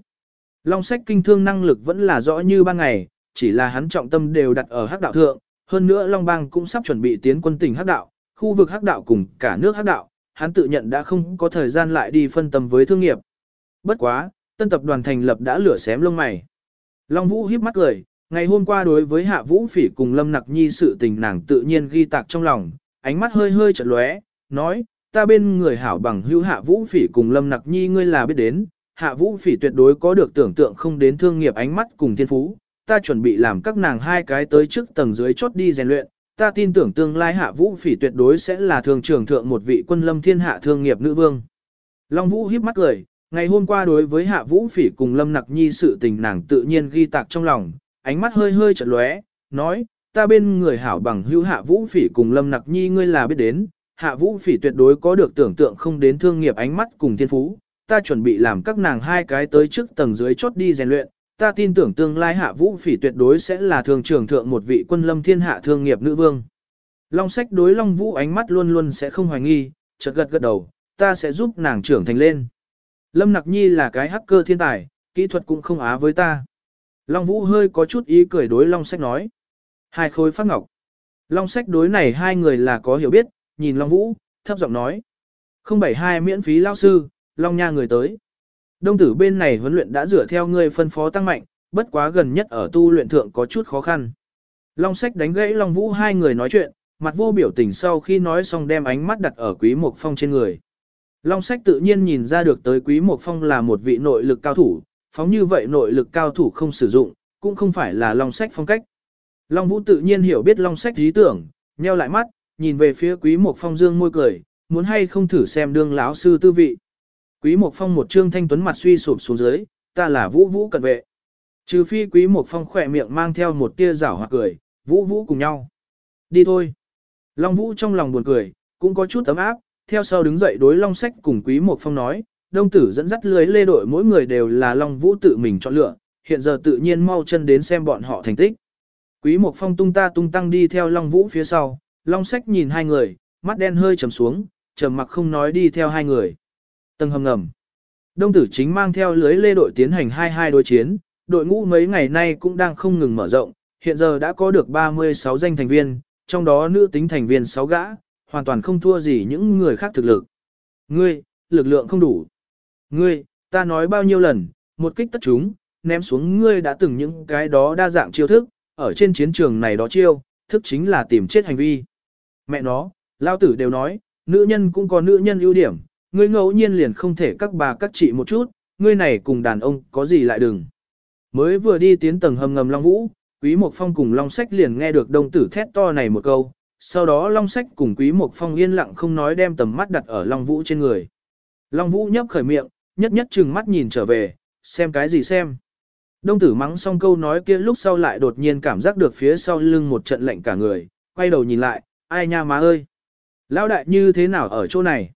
Long Sách kinh thương năng lực vẫn là rõ như ban ngày, chỉ là hắn trọng tâm đều đặt ở hắc đạo thượng, hơn nữa Long Bang cũng sắp chuẩn bị tiến quân tỉnh hắc đạo, khu vực hắc đạo cùng cả nước hắc đạo, hắn tự nhận đã không có thời gian lại đi phân tâm với thương nghiệp. Bất quá, tân tập đoàn thành lập đã lửa xém lông mày. Long Vũ híp mắt cười, ngày hôm qua đối với Hạ Vũ Phỉ cùng Lâm Nặc Nhi sự tình nàng tự nhiên ghi tạc trong lòng, ánh mắt hơi hơi chợt lóe, nói, ta bên người hảo bằng hữu Hạ Vũ Phỉ cùng Lâm Nặc Nhi ngươi là biết đến, Hạ Vũ Phỉ tuyệt đối có được tưởng tượng không đến thương nghiệp ánh mắt cùng thiên phú, ta chuẩn bị làm các nàng hai cái tới trước tầng dưới chốt đi rèn luyện, ta tin tưởng tương lai hạ vũ phỉ tuyệt đối sẽ là thường trưởng thượng một vị quân lâm thiên hạ thương nghiệp nữ vương. Long Vũ híp mắt cười, ngày hôm qua đối với hạ vũ phỉ cùng lâm nặc nhi sự tình nàng tự nhiên ghi tạc trong lòng, ánh mắt hơi hơi chợt lóe, nói, ta bên người hảo bằng hữu hạ vũ phỉ cùng lâm nặc nhi ngươi là biết đến, hạ vũ phỉ tuyệt đối có được tưởng tượng không đến thương nghiệp ánh mắt cùng thiên phú, ta chuẩn bị làm các nàng hai cái tới trước tầng dưới chốt đi rèn luyện, ta tin tưởng tương lai hạ vũ phỉ tuyệt đối sẽ là thường trưởng thượng một vị quân lâm thiên hạ thương nghiệp nữ vương. Long sách đối Long Vũ ánh mắt luôn luôn sẽ không hoài nghi, chợt gật gật đầu, ta sẽ giúp nàng trưởng thành lên. Lâm Nặc Nhi là cái hacker thiên tài, kỹ thuật cũng không á với ta. Long Vũ hơi có chút ý cười đối Long sách nói. Hai khối phát ngọc. Long sách đối này hai người là có hiểu biết, nhìn Long Vũ, thấp giọng nói. 072 miễn phí lao sư, Long Nha người tới. Đông tử bên này huấn luyện đã dựa theo ngươi phân phó tăng mạnh, bất quá gần nhất ở tu luyện thượng có chút khó khăn. Long sách đánh gãy Long Vũ hai người nói chuyện, mặt vô biểu tình sau khi nói xong đem ánh mắt đặt ở Quý Mộc Phong trên người. Long sách tự nhiên nhìn ra được tới Quý Mộc Phong là một vị nội lực cao thủ, phóng như vậy nội lực cao thủ không sử dụng, cũng không phải là Long sách phong cách. Long Vũ tự nhiên hiểu biết Long sách lý tưởng, nheo lại mắt, nhìn về phía Quý Mộc Phong dương môi cười, muốn hay không thử xem đương lão sư tư vị. Quý Mộc Phong một trương thanh tuấn mặt suy sụp xuống dưới, ta là Vũ Vũ cận vệ. Trừ phi Quý Mộc Phong khỏe miệng mang theo một tia giảo hoặc cười, Vũ Vũ cùng nhau. Đi thôi. Long Vũ trong lòng buồn cười, cũng có chút ấm áp, theo sau đứng dậy đối Long Sách cùng Quý Mộc Phong nói, đông tử dẫn dắt lưới lê đội mỗi người đều là Long Vũ tự mình chọn lựa, hiện giờ tự nhiên mau chân đến xem bọn họ thành tích. Quý Mộc Phong tung ta tung tăng đi theo Long Vũ phía sau, Long Sách nhìn hai người, mắt đen hơi trầm xuống, trầm mặc không nói đi theo hai người. Tầng hầm ngầm. Đông tử chính mang theo lưới lê đội tiến hành hai hai đối chiến, đội ngũ mấy ngày nay cũng đang không ngừng mở rộng, hiện giờ đã có được 36 danh thành viên, trong đó nữ tính thành viên 6 gã, hoàn toàn không thua gì những người khác thực lực. Ngươi, lực lượng không đủ. Ngươi, ta nói bao nhiêu lần, một kích tất chúng, ném xuống ngươi đã từng những cái đó đa dạng chiêu thức, ở trên chiến trường này đó chiêu, thức chính là tìm chết hành vi. Mẹ nó, lao tử đều nói, nữ nhân cũng có nữ nhân ưu điểm, ngươi ngẫu nhiên liền không thể các bà các chị một chút, ngươi này cùng đàn ông có gì lại đừng. Mới vừa đi tiến tầng hầm ngầm Long Vũ, Quý Mộc Phong cùng Long Sách liền nghe được đông tử thét to này một câu, sau đó Long Sách cùng Quý Mộc Phong yên lặng không nói đem tầm mắt đặt ở Long Vũ trên người. Long Vũ nhấp khởi miệng, nhất nhất chừng mắt nhìn trở về, xem cái gì xem. Đông tử mắng xong câu nói kia lúc sau lại đột nhiên cảm giác được phía sau lưng một trận lạnh cả người, quay đầu nhìn lại, ai nha má ơi. Lão đại như thế nào ở chỗ này?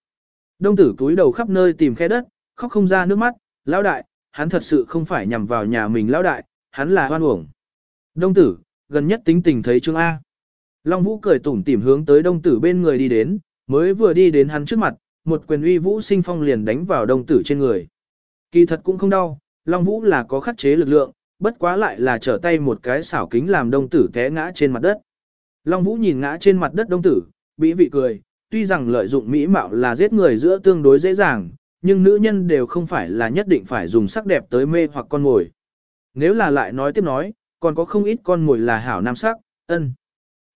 Đông tử túi đầu khắp nơi tìm khe đất, khóc không ra nước mắt, lão đại, hắn thật sự không phải nhằm vào nhà mình lão đại, hắn là hoan uổng. Đông tử, gần nhất tính tình thấy chương A. Long Vũ cười tủm tỉm hướng tới đông tử bên người đi đến, mới vừa đi đến hắn trước mặt, một quyền uy vũ sinh phong liền đánh vào đông tử trên người. Kỳ thật cũng không đau, Long Vũ là có khắc chế lực lượng, bất quá lại là trở tay một cái xảo kính làm đông tử té ngã trên mặt đất. Long Vũ nhìn ngã trên mặt đất đông tử, bĩ vị cười, tuy rằng lợi dụng mỹ mạo là giết người giữa tương đối dễ dàng, nhưng nữ nhân đều không phải là nhất định phải dùng sắc đẹp tới mê hoặc con mồi. Nếu là lại nói tiếp nói, còn có không ít con mồi là hảo nam sắc, ân.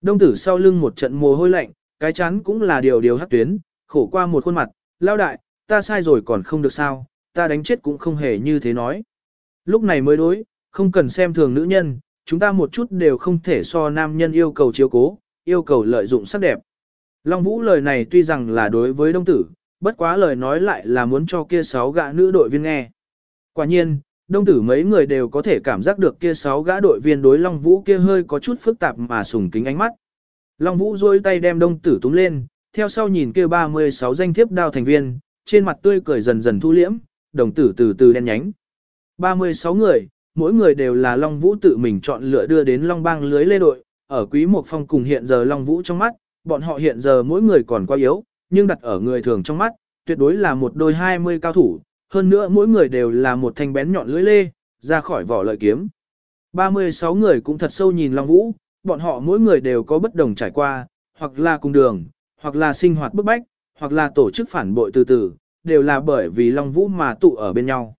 Đông tử sau lưng một trận mồ hôi lạnh, cái chán cũng là điều điều hắc tuyến, khổ qua một khuôn mặt, lao đại, ta sai rồi còn không được sao, ta đánh chết cũng không hề như thế nói. Lúc này mới đối, không cần xem thường nữ nhân, chúng ta một chút đều không thể so nam nhân yêu cầu chiếu cố, yêu cầu lợi dụng sắc đẹp. Long Vũ lời này tuy rằng là đối với đông tử, bất quá lời nói lại là muốn cho kia sáu gã nữ đội viên nghe. Quả nhiên, đông tử mấy người đều có thể cảm giác được kia sáu gã đội viên đối Long Vũ kia hơi có chút phức tạp mà sùng kính ánh mắt. Long Vũ duỗi tay đem đông tử túm lên, theo sau nhìn kia 36 danh thiếp đao thành viên, trên mặt tươi cười dần dần thu liễm, đồng tử từ từ đen nhánh. 36 người, mỗi người đều là Long Vũ tự mình chọn lựa đưa đến Long Bang lưới lê đội, ở quý một phong cùng hiện giờ Long Vũ trong mắt, bọn họ hiện giờ mỗi người còn quá yếu, nhưng đặt ở người thường trong mắt, tuyệt đối là một đôi 20 cao thủ, hơn nữa mỗi người đều là một thanh bén nhọn lưới lê, ra khỏi vỏ lợi kiếm. 36 người cũng thật sâu nhìn Long Vũ, bọn họ mỗi người đều có bất đồng trải qua, hoặc là cùng đường, hoặc là sinh hoạt bức bách, hoặc là tổ chức phản bội từ từ, đều là bởi vì Long Vũ mà tụ ở bên nhau.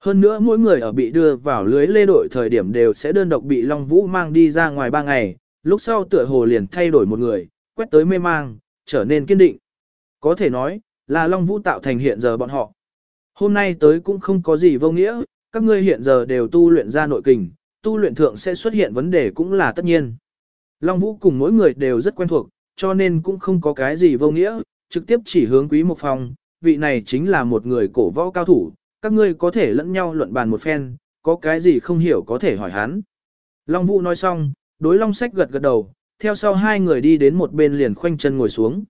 Hơn nữa mỗi người ở bị đưa vào lưới lê đội thời điểm đều sẽ đơn độc bị Long Vũ mang đi ra ngoài 3 ngày, lúc sau tựa hồ liền thay đổi một người, quét tới mê mang, trở nên kiên định. Có thể nói, là Long Vũ tạo thành hiện giờ bọn họ. Hôm nay tới cũng không có gì vô nghĩa, các ngươi hiện giờ đều tu luyện ra nội kình, tu luyện thượng sẽ xuất hiện vấn đề cũng là tất nhiên. Long Vũ cùng mỗi người đều rất quen thuộc, cho nên cũng không có cái gì vô nghĩa, trực tiếp chỉ hướng Quý Mộc Phong, vị này chính là một người cổ võ cao thủ, các ngươi có thể lẫn nhau luận bàn một phen, có cái gì không hiểu có thể hỏi hắn. Long Vũ nói xong, đối Long Sách gật gật đầu, theo sau hai người đi đến một bên liền khoanh chân ngồi xuống.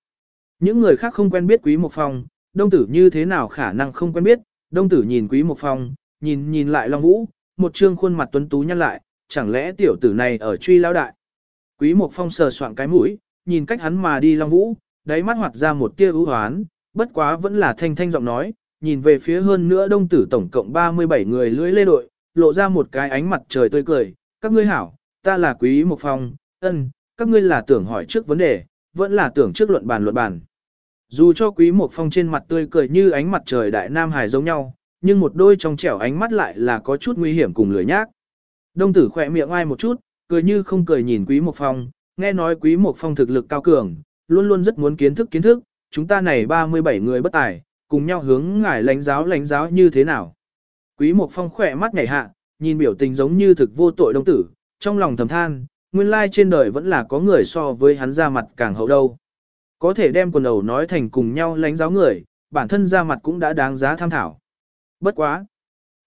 Những người khác không quen biết Quý Mộc Phong, đông tử như thế nào khả năng không quen biết, đông tử nhìn Quý Mộc Phong, nhìn nhìn lại Long Vũ, một trương khuôn mặt tuấn tú nhăn lại, chẳng lẽ tiểu tử này ở truy lao đại. Quý Mộc Phong sờ soạn cái mũi, nhìn cách hắn mà đi Long Vũ, đáy mắt hoạt ra một tia ưu hoán, bất quá vẫn là thanh thanh giọng nói, nhìn về phía hơn nữa đông tử tổng cộng 37 người lưỡi lê đội, lộ ra một cái ánh mặt trời tươi cười, các ngươi hảo, ta là Quý Mộc Phong, ân, các ngươi là tưởng hỏi trước vấn đề, vẫn là tưởng trước luận bàn luận bàn. Dù cho Quý một Phong trên mặt tươi cười như ánh mặt trời đại nam hải giống nhau, nhưng một đôi trong trẻo ánh mắt lại là có chút nguy hiểm cùng lười nhác. Đông tử khỏe miệng ai một chút, cười như không cười nhìn Quý một Phong, nghe nói Quý một Phong thực lực cao cường, luôn luôn rất muốn kiến thức kiến thức, chúng ta này 37 người bất tài, cùng nhau hướng ngài lãnh giáo lãnh giáo như thế nào. Quý một Phong khỏe mắt nhảy hạ, nhìn biểu tình giống như thực vô tội đông tử, trong lòng thầm than, nguyên lai trên đời vẫn là có người so với hắn ra mặt càng hậu đâu. Có thể đem quần đầu nói thành cùng nhau lánh giáo người, bản thân ra mặt cũng đã đáng giá tham thảo. Bất quá.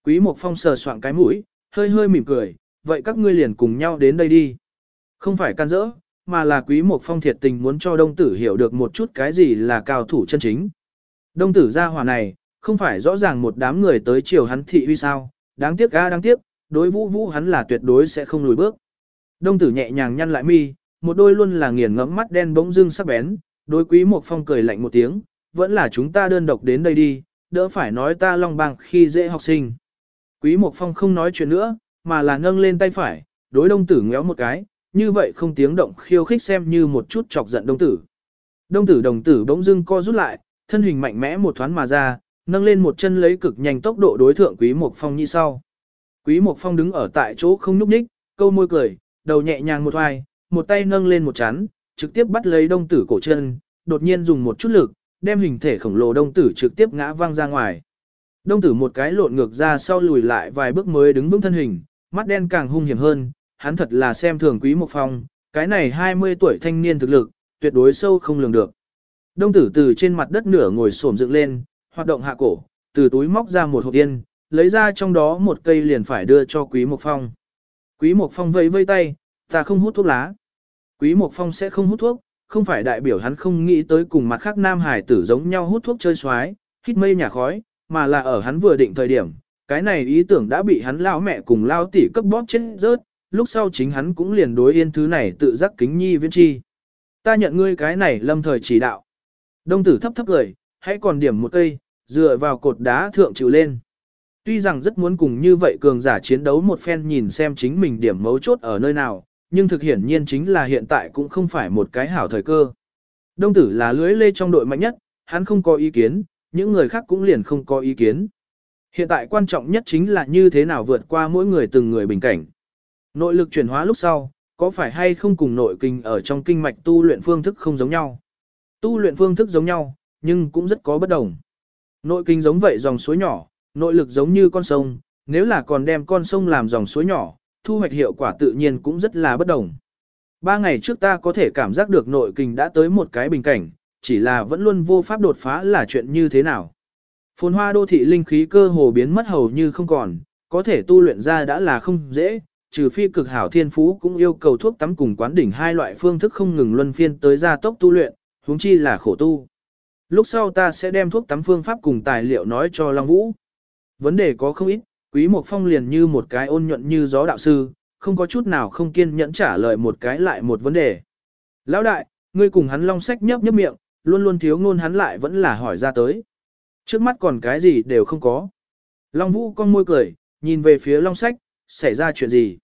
Quý Mộc Phong sờ soạn cái mũi, hơi hơi mỉm cười, vậy các ngươi liền cùng nhau đến đây đi. Không phải can dỡ, mà là Quý Mộc Phong thiệt tình muốn cho Đông Tử hiểu được một chút cái gì là cao thủ chân chính. Đông Tử gia hỏa này, không phải rõ ràng một đám người tới chiều hắn thị uy sao, đáng tiếc ga đáng tiếc, đối vũ vũ hắn là tuyệt đối sẽ không lùi bước. Đông Tử nhẹ nhàng nhăn lại mi, một đôi luôn là nghiền ngẫm mắt đen bỗng dưng sắc bén, đối Quý một Phong cười lạnh một tiếng, vẫn là chúng ta đơn độc đến đây đi, đỡ phải nói ta long bang khi dễ học sinh. Quý một Phong không nói chuyện nữa, mà là nâng lên tay phải, đối đông tử ngéo một cái, như vậy không tiếng động khiêu khích xem như một chút chọc giận đông tử. Đông tử đồng tử bỗng dưng co rút lại, thân hình mạnh mẽ một thoáng mà ra, nâng lên một chân lấy cực nhanh tốc độ đối thượng Quý Mộc Phong như sau. Quý Mộc Phong đứng ở tại chỗ không nhúc nhích, câu môi cười, đầu nhẹ nhàng một hoài, một tay nâng lên một chán, trực tiếp bắt lấy đông tử cổ chân, đột nhiên dùng một chút lực, đem hình thể khổng lồ đông tử trực tiếp ngã văng ra ngoài. Đông tử một cái lộn ngược ra sau lùi lại vài bước mới đứng vững thân hình, mắt đen càng hung hiểm hơn, hắn thật là xem thường quý một phong, cái này 20 tuổi thanh niên thực lực, tuyệt đối sâu không lường được. Đông tử từ trên mặt đất nửa ngồi xổm dựng lên, hoạt động hạ cổ, từ túi móc ra một hộp yên, lấy ra trong đó một cây liền phải đưa cho quý một phong. Quý một phong vẫy vây tay, ta không hút thuốc lá. Quý Mộc phong sẽ không hút thuốc, không phải đại biểu hắn không nghĩ tới cùng mặt khác nam hải tử giống nhau hút thuốc chơi xoái, hít mây nhà khói, mà là ở hắn vừa định thời điểm, cái này ý tưởng đã bị hắn lao mẹ cùng lao tỷ cấp bóp chết rớt, lúc sau chính hắn cũng liền đối yên thứ này tự giác kính nhi viên chi. Ta nhận ngươi cái này lâm thời chỉ đạo. Đông tử thấp thấp cười, hãy còn điểm một cây, dựa vào cột đá thượng chịu lên. Tuy rằng rất muốn cùng như vậy cường giả chiến đấu một phen nhìn xem chính mình điểm mấu chốt ở nơi nào, nhưng thực hiển nhiên chính là hiện tại cũng không phải một cái hảo thời cơ. Đông tử là lưới lê trong đội mạnh nhất, hắn không có ý kiến, những người khác cũng liền không có ý kiến. Hiện tại quan trọng nhất chính là như thế nào vượt qua mỗi người từng người bình cảnh. Nội lực chuyển hóa lúc sau, có phải hay không cùng nội kinh ở trong kinh mạch tu luyện phương thức không giống nhau. Tu luyện phương thức giống nhau, nhưng cũng rất có bất đồng. Nội kinh giống vậy dòng suối nhỏ, nội lực giống như con sông, nếu là còn đem con sông làm dòng suối nhỏ, thu hoạch hiệu quả tự nhiên cũng rất là bất đồng. Ba ngày trước ta có thể cảm giác được nội kinh đã tới một cái bình cảnh, chỉ là vẫn luôn vô pháp đột phá là chuyện như thế nào. Phồn hoa đô thị linh khí cơ hồ biến mất hầu như không còn, có thể tu luyện ra đã là không dễ, trừ phi cực hảo thiên phú cũng yêu cầu thuốc tắm cùng quán đỉnh hai loại phương thức không ngừng luân phiên tới gia tốc tu luyện, huống chi là khổ tu. Lúc sau ta sẽ đem thuốc tắm phương pháp cùng tài liệu nói cho Long Vũ. Vấn đề có không ít, Quý Mộc Phong liền như một cái ôn nhuận như gió đạo sư, không có chút nào không kiên nhẫn trả lời một cái lại một vấn đề. Lão đại, ngươi cùng hắn long sách nhấp nhấp miệng, luôn luôn thiếu ngôn hắn lại vẫn là hỏi ra tới. Trước mắt còn cái gì đều không có. Long Vũ con môi cười, nhìn về phía long sách, xảy ra chuyện gì.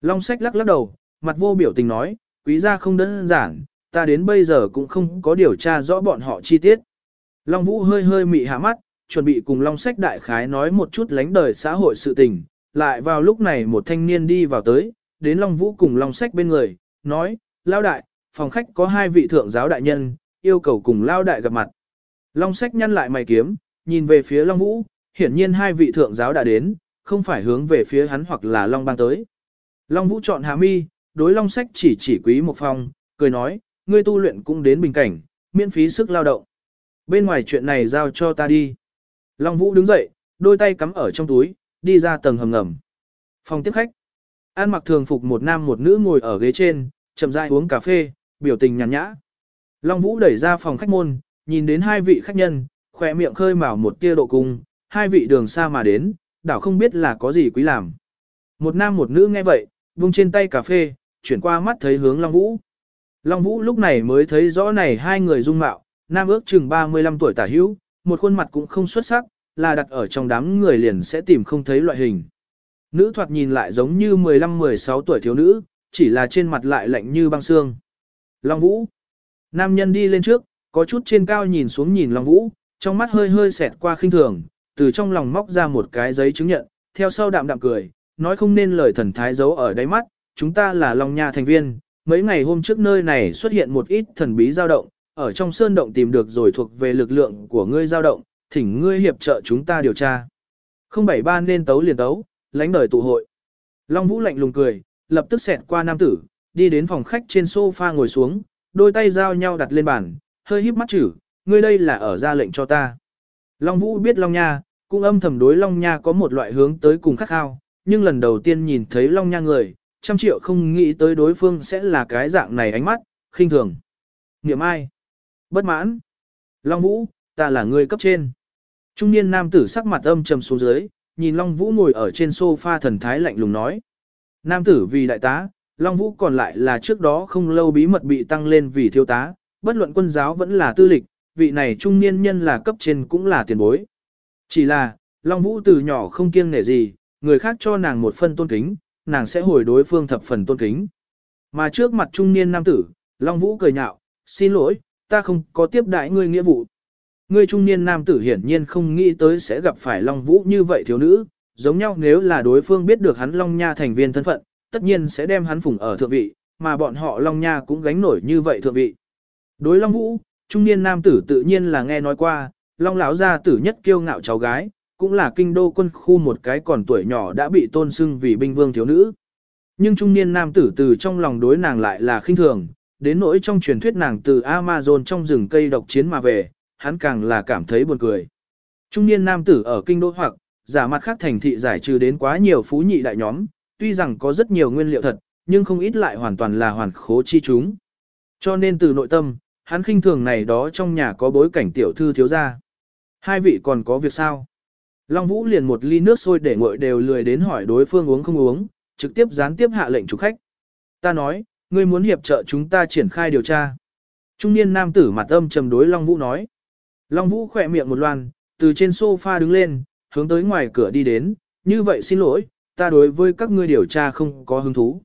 Long sách lắc lắc đầu, mặt vô biểu tình nói, quý gia không đơn giản, ta đến bây giờ cũng không có điều tra rõ bọn họ chi tiết. Long Vũ hơi hơi mị hạ mắt, chuẩn bị cùng Long Sách đại khái nói một chút lánh đời xã hội sự tình, lại vào lúc này một thanh niên đi vào tới, đến Long Vũ cùng Long Sách bên người, nói, Lao đại, phòng khách có hai vị thượng giáo đại nhân, yêu cầu cùng Lao đại gặp mặt. Long Sách nhăn lại mày kiếm, nhìn về phía Long Vũ, hiển nhiên hai vị thượng giáo đã đến, không phải hướng về phía hắn hoặc là Long bang tới. Long Vũ chọn Hà mi, đối Long Sách chỉ chỉ quý một phòng cười nói, ngươi tu luyện cũng đến bình cảnh, miễn phí sức lao động. Bên ngoài chuyện này giao cho ta đi. Long Vũ đứng dậy, đôi tay cắm ở trong túi, đi ra tầng hầm ngầm. Phòng tiếp khách. An mặc thường phục một nam một nữ ngồi ở ghế trên, chậm rãi uống cà phê, biểu tình nhàn nhã. Long Vũ đẩy ra phòng khách môn, nhìn đến hai vị khách nhân, khỏe miệng khơi mào một tia độ cung, hai vị đường xa mà đến, đảo không biết là có gì quý làm. Một nam một nữ nghe vậy, vung trên tay cà phê, chuyển qua mắt thấy hướng Long Vũ. Long Vũ lúc này mới thấy rõ này hai người dung mạo, nam ước chừng 35 tuổi tả hữu, một khuôn mặt cũng không xuất sắc, là đặt ở trong đám người liền sẽ tìm không thấy loại hình. Nữ thoạt nhìn lại giống như 15-16 tuổi thiếu nữ, chỉ là trên mặt lại lạnh như băng xương. Long Vũ. Nam nhân đi lên trước, có chút trên cao nhìn xuống nhìn Long Vũ, trong mắt hơi hơi xẹt qua khinh thường, từ trong lòng móc ra một cái giấy chứng nhận, theo sau đạm đạm cười, nói không nên lời thần thái giấu ở đáy mắt, chúng ta là Long Nha thành viên, mấy ngày hôm trước nơi này xuất hiện một ít thần bí dao động, ở trong sơn động tìm được rồi thuộc về lực lượng của ngươi dao động, thỉnh ngươi hiệp trợ chúng ta điều tra. 073 nên tấu liền tấu, lãnh đời tụ hội. Long Vũ lạnh lùng cười, lập tức xẹt qua nam tử, đi đến phòng khách trên sofa ngồi xuống, đôi tay giao nhau đặt lên bàn, hơi híp mắt chử, ngươi đây là ở ra lệnh cho ta. Long Vũ biết Long Nha, cũng âm thầm đối Long Nha có một loại hướng tới cùng khắc khao, nhưng lần đầu tiên nhìn thấy Long Nha người, trăm triệu không nghĩ tới đối phương sẽ là cái dạng này ánh mắt, khinh thường. Niệm ai? Bất mãn. Long Vũ, ta là người cấp trên. Trung niên nam tử sắc mặt âm trầm xuống dưới, nhìn Long Vũ ngồi ở trên sofa thần thái lạnh lùng nói. Nam tử vì đại tá, Long Vũ còn lại là trước đó không lâu bí mật bị tăng lên vì thiếu tá, bất luận quân giáo vẫn là tư lịch, vị này trung niên nhân là cấp trên cũng là tiền bối. Chỉ là, Long Vũ từ nhỏ không kiêng nể gì, người khác cho nàng một phân tôn kính, nàng sẽ hồi đối phương thập phần tôn kính. Mà trước mặt trung niên nam tử, Long Vũ cười nhạo, xin lỗi, ta không có tiếp đại ngươi nghĩa vụ. Ngươi trung niên nam tử hiển nhiên không nghĩ tới sẽ gặp phải Long Vũ như vậy thiếu nữ, giống nhau nếu là đối phương biết được hắn Long Nha thành viên thân phận, tất nhiên sẽ đem hắn phủng ở thượng vị, mà bọn họ Long Nha cũng gánh nổi như vậy thượng vị. Đối Long Vũ, trung niên nam tử tự nhiên là nghe nói qua, Long lão gia tử nhất kiêu ngạo cháu gái, cũng là kinh đô quân khu một cái còn tuổi nhỏ đã bị tôn xưng vì binh vương thiếu nữ. Nhưng trung niên nam tử từ trong lòng đối nàng lại là khinh thường, đến nỗi trong truyền thuyết nàng từ Amazon trong rừng cây độc chiến mà về, hắn càng là cảm thấy buồn cười. Trung niên nam tử ở kinh đô hoặc, giả mặt khác thành thị giải trừ đến quá nhiều phú nhị đại nhóm, tuy rằng có rất nhiều nguyên liệu thật, nhưng không ít lại hoàn toàn là hoàn khố chi chúng. Cho nên từ nội tâm, hắn khinh thường này đó trong nhà có bối cảnh tiểu thư thiếu gia. Hai vị còn có việc sao? Long Vũ liền một ly nước sôi để nguội đều lười đến hỏi đối phương uống không uống, trực tiếp gián tiếp hạ lệnh chủ khách. Ta nói, ngươi muốn hiệp trợ chúng ta triển khai điều tra. Trung niên nam tử mặt âm trầm đối Long Vũ nói. Long Vũ khỏe miệng một loan, từ trên sofa đứng lên, hướng tới ngoài cửa đi đến, như vậy xin lỗi, ta đối với các ngươi điều tra không có hứng thú.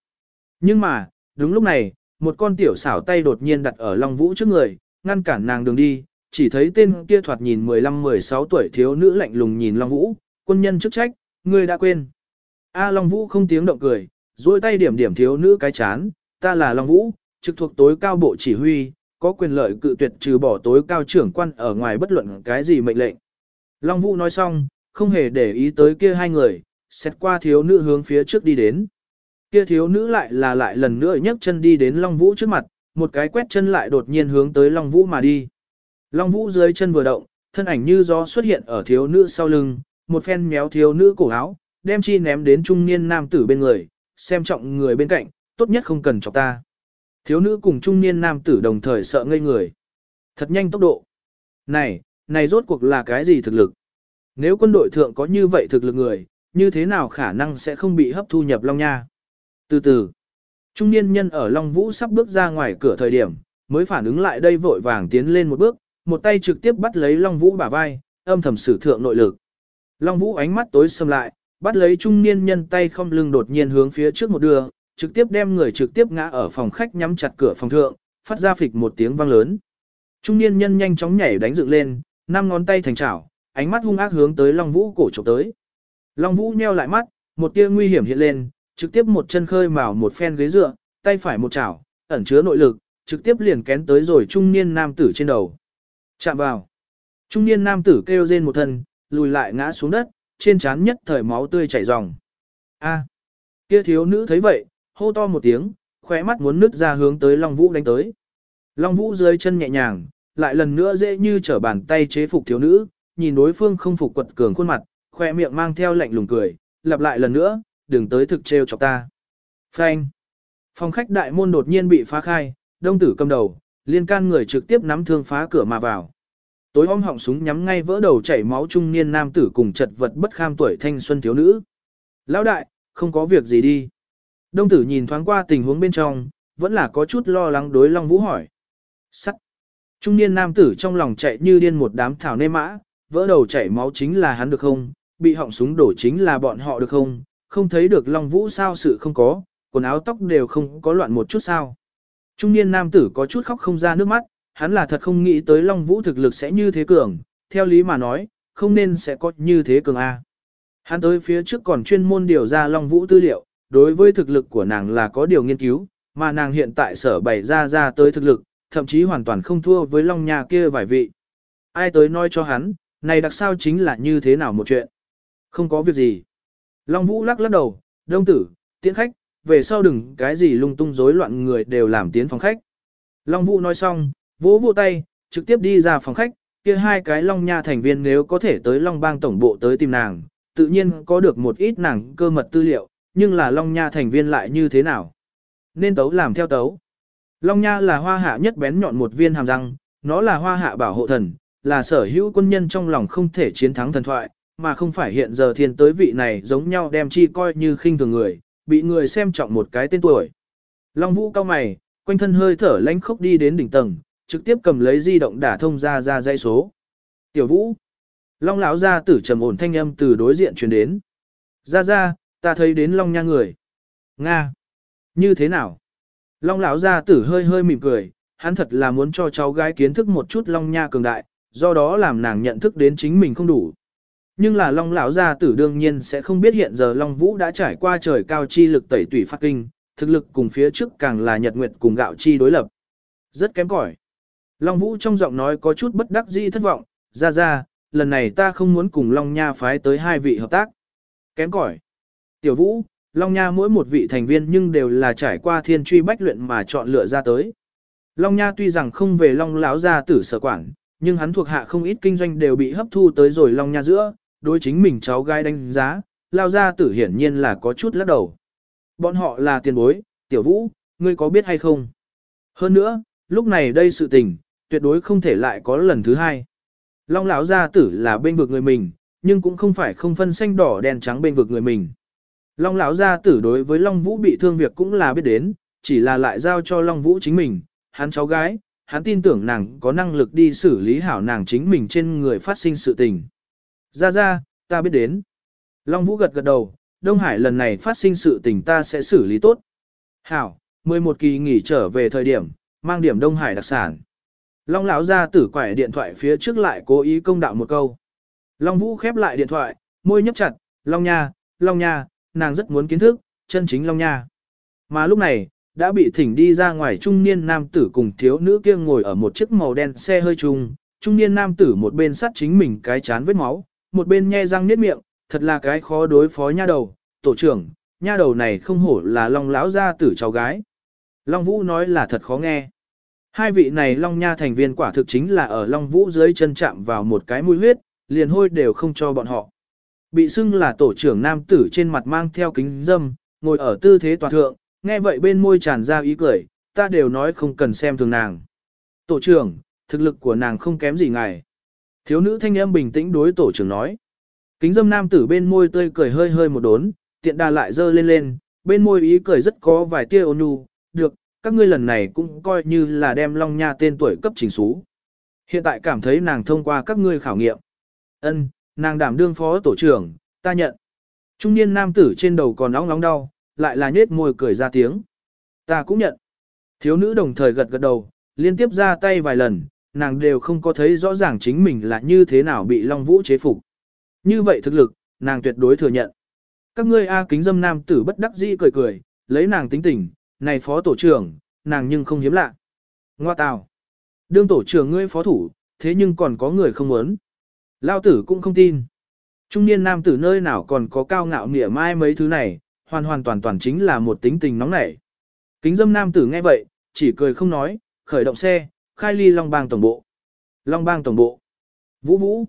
Nhưng mà, đúng lúc này, một con tiểu xảo tay đột nhiên đặt ở Long Vũ trước người, ngăn cản nàng đường đi, chỉ thấy tên kia thoạt nhìn 15-16 tuổi thiếu nữ lạnh lùng nhìn Long Vũ, quân nhân chức trách, ngươi đã quên. A Long Vũ không tiếng động cười, duỗi tay điểm điểm thiếu nữ cái chán, ta là Long Vũ, trực thuộc tối cao bộ chỉ huy, có quyền lợi cự tuyệt trừ bỏ tối cao trưởng quan ở ngoài bất luận cái gì mệnh lệnh. Long Vũ nói xong, không hề để ý tới kia hai người, xét qua thiếu nữ hướng phía trước đi đến. Kia thiếu nữ lại là lại lần nữa nhấc chân đi đến Long Vũ trước mặt, một cái quét chân lại đột nhiên hướng tới Long Vũ mà đi. Long Vũ dưới chân vừa động, thân ảnh như gió xuất hiện ở thiếu nữ sau lưng, một phen méo thiếu nữ cổ áo, đem chi ném đến trung niên nam tử bên người, xem trọng người bên cạnh, tốt nhất không cần chọc ta. Thiếu nữ cùng trung niên nam tử đồng thời sợ ngây người. Thật nhanh tốc độ. Này, này rốt cuộc là cái gì thực lực? Nếu quân đội thượng có như vậy thực lực người, như thế nào khả năng sẽ không bị hấp thu nhập Long Nha? Từ từ, trung niên nhân ở Long Vũ sắp bước ra ngoài cửa thời điểm, mới phản ứng lại đây vội vàng tiến lên một bước, một tay trực tiếp bắt lấy Long Vũ bả vai, âm thầm sử thượng nội lực. Long Vũ ánh mắt tối sầm lại, bắt lấy trung niên nhân tay không lưng đột nhiên hướng phía trước một đường, trực tiếp đem người trực tiếp ngã ở phòng khách nhắm chặt cửa phòng thượng, phát ra phịch một tiếng vang lớn. Trung niên nhân nhanh chóng nhảy đánh dựng lên, năm ngón tay thành chảo, ánh mắt hung ác hướng tới Long Vũ cổ chụp tới. Long Vũ nheo lại mắt, một tia nguy hiểm hiện lên, trực tiếp một chân khơi mào một phen ghế dựa, tay phải một chảo, ẩn chứa nội lực, trực tiếp liền kén tới rồi trung niên nam tử trên đầu. Chạm vào. Trung niên nam tử kêu rên một thân, lùi lại ngã xuống đất, trên trán nhất thời máu tươi chảy ròng. A. Kia thiếu nữ thấy vậy, hô to một tiếng, khóe mắt muốn nứt ra hướng tới Long Vũ đánh tới. Long Vũ dưới chân nhẹ nhàng, lại lần nữa dễ như trở bàn tay chế phục thiếu nữ, nhìn đối phương không phục quật cường khuôn mặt, khóe miệng mang theo lạnh lùng cười, lặp lại lần nữa, đừng tới thực trêu chọc ta. Phanh. Phòng khách đại môn đột nhiên bị phá khai, đông tử cầm đầu, liên can người trực tiếp nắm thương phá cửa mà vào. Tối om họng súng nhắm ngay vỡ đầu chảy máu trung niên nam tử cùng chật vật bất kham tuổi thanh xuân thiếu nữ. Lão đại, không có việc gì đi. Đông tử nhìn thoáng qua tình huống bên trong, vẫn là có chút lo lắng đối Long Vũ hỏi. Sắt. Trung niên nam tử trong lòng chạy như điên một đám thảo nê mã, vỡ đầu chảy máu chính là hắn được không, bị họng súng đổ chính là bọn họ được không, không thấy được Long Vũ sao sự không có, quần áo tóc đều không có loạn một chút sao. Trung niên nam tử có chút khóc không ra nước mắt, hắn là thật không nghĩ tới Long Vũ thực lực sẽ như thế cường, theo lý mà nói, không nên sẽ có như thế cường A. Hắn tới phía trước còn chuyên môn điều ra Long Vũ tư liệu, đối với thực lực của nàng là có điều nghiên cứu, mà nàng hiện tại sở bày ra ra tới thực lực, thậm chí hoàn toàn không thua với Long nha kia vài vị. Ai tới nói cho hắn, này đặc sao chính là như thế nào một chuyện. Không có việc gì. Long Vũ lắc lắc đầu, đông tử, tiễn khách, về sau đừng cái gì lung tung rối loạn người đều làm tiến phòng khách. Long Vũ nói xong, vỗ vỗ tay, trực tiếp đi ra phòng khách, kia hai cái Long Nha thành viên nếu có thể tới Long Bang tổng bộ tới tìm nàng, tự nhiên có được một ít nàng cơ mật tư liệu, nhưng là Long Nha thành viên lại như thế nào? Nên tấu làm theo tấu. Long Nha là hoa hạ nhất bén nhọn một viên hàm răng, nó là hoa hạ bảo hộ thần, là sở hữu quân nhân trong lòng không thể chiến thắng thần thoại, mà không phải hiện giờ thiên tới vị này giống nhau đem chi coi như khinh thường người, bị người xem trọng một cái tên tuổi. Long Vũ cao mày, quanh thân hơi thở lánh khốc đi đến đỉnh tầng, trực tiếp cầm lấy di động đả thông ra ra dây số. Tiểu Vũ. Long lão gia tử trầm ổn thanh âm từ đối diện truyền đến. Ra ra, ta thấy đến Long nha người. Nga. Như thế nào? Long lão gia tử hơi hơi mỉm cười, hắn thật là muốn cho cháu gái kiến thức một chút Long nha cường đại, do đó làm nàng nhận thức đến chính mình không đủ. Nhưng là Long lão gia tử đương nhiên sẽ không biết hiện giờ Long Vũ đã trải qua trời cao chi lực tẩy tủy phát kinh, thực lực cùng phía trước càng là nhật nguyệt cùng gạo chi đối lập. Rất kém cỏi. Long Vũ trong giọng nói có chút bất đắc dĩ thất vọng, ra ra, lần này ta không muốn cùng Long Nha phái tới hai vị hợp tác. Kém cỏi. Tiểu Vũ, Long Nha mỗi một vị thành viên nhưng đều là trải qua thiên truy bách luyện mà chọn lựa ra tới. Long Nha tuy rằng không về Long lão gia tử sở quản, nhưng hắn thuộc hạ không ít kinh doanh đều bị hấp thu tới rồi Long Nha giữa, đối chính mình cháu gái đánh giá, lao gia tử hiển nhiên là có chút lắc đầu. Bọn họ là tiền bối, tiểu vũ, ngươi có biết hay không? Hơn nữa, lúc này đây sự tình, tuyệt đối không thể lại có lần thứ hai. Long lão gia tử là bên vực người mình, nhưng cũng không phải không phân xanh đỏ đen trắng bên vực người mình. Long lão gia tử đối với Long Vũ bị thương việc cũng là biết đến, chỉ là lại giao cho Long Vũ chính mình, hắn cháu gái, hắn tin tưởng nàng có năng lực đi xử lý hảo nàng chính mình trên người phát sinh sự tình. Ra ra, ta biết đến. Long Vũ gật gật đầu, Đông Hải lần này phát sinh sự tình ta sẽ xử lý tốt. Hảo, 11 kỳ nghỉ trở về thời điểm, mang điểm Đông Hải đặc sản. Long lão ra tử quải điện thoại phía trước lại cố ý công đạo một câu. Long Vũ khép lại điện thoại, môi nhấp chặt, Long Nha, Long Nha, nàng rất muốn kiến thức, chân chính Long Nha. Mà lúc này, đã bị thỉnh đi ra ngoài trung niên nam tử cùng thiếu nữ kia ngồi ở một chiếc màu đen xe hơi chung. Trung niên nam tử một bên sát chính mình cái chán vết máu, một bên nhe răng niết miệng, thật là cái khó đối phó nha đầu, tổ trưởng, nha đầu này không hổ là long lão gia tử cháu gái. Long Vũ nói là thật khó nghe. Hai vị này Long Nha thành viên quả thực chính là ở Long Vũ dưới chân chạm vào một cái mũi huyết, liền hôi đều không cho bọn họ. Bị xưng là tổ trưởng nam tử trên mặt mang theo kính dâm, ngồi ở tư thế toàn thượng, nghe vậy bên môi tràn ra ý cười, ta đều nói không cần xem thường nàng. Tổ trưởng, thực lực của nàng không kém gì ngài. Thiếu nữ thanh âm bình tĩnh đối tổ trưởng nói. Kính dâm nam tử bên môi tươi cười hơi hơi một đốn, tiện đà lại dơ lên lên, bên môi ý cười rất có vài tia ôn nhu, được, các ngươi lần này cũng coi như là đem Long Nha tên tuổi cấp trình xú. Hiện tại cảm thấy nàng thông qua các ngươi khảo nghiệm. Ân, nàng đảm đương phó tổ trưởng, ta nhận. Trung niên nam tử trên đầu còn nóng nóng đau, lại là nhết môi cười ra tiếng. Ta cũng nhận. Thiếu nữ đồng thời gật gật đầu, liên tiếp ra tay vài lần, nàng đều không có thấy rõ ràng chính mình là như thế nào bị Long Vũ chế phục. Như vậy thực lực, nàng tuyệt đối thừa nhận. Các ngươi A kính dâm nam tử bất đắc dĩ cười cười, lấy nàng tính tình, này phó tổ trưởng, nàng nhưng không hiếm lạ. Ngoa tào. Đương tổ trưởng ngươi phó thủ, thế nhưng còn có người không muốn. Lao tử cũng không tin. Trung niên nam tử nơi nào còn có cao ngạo nghĩa mai mấy thứ này, hoàn hoàn toàn toàn chính là một tính tình nóng nảy. Kính dâm nam tử nghe vậy, chỉ cười không nói, khởi động xe, khai ly Long Bang tổng bộ. Long Bang tổng bộ. Vũ Vũ.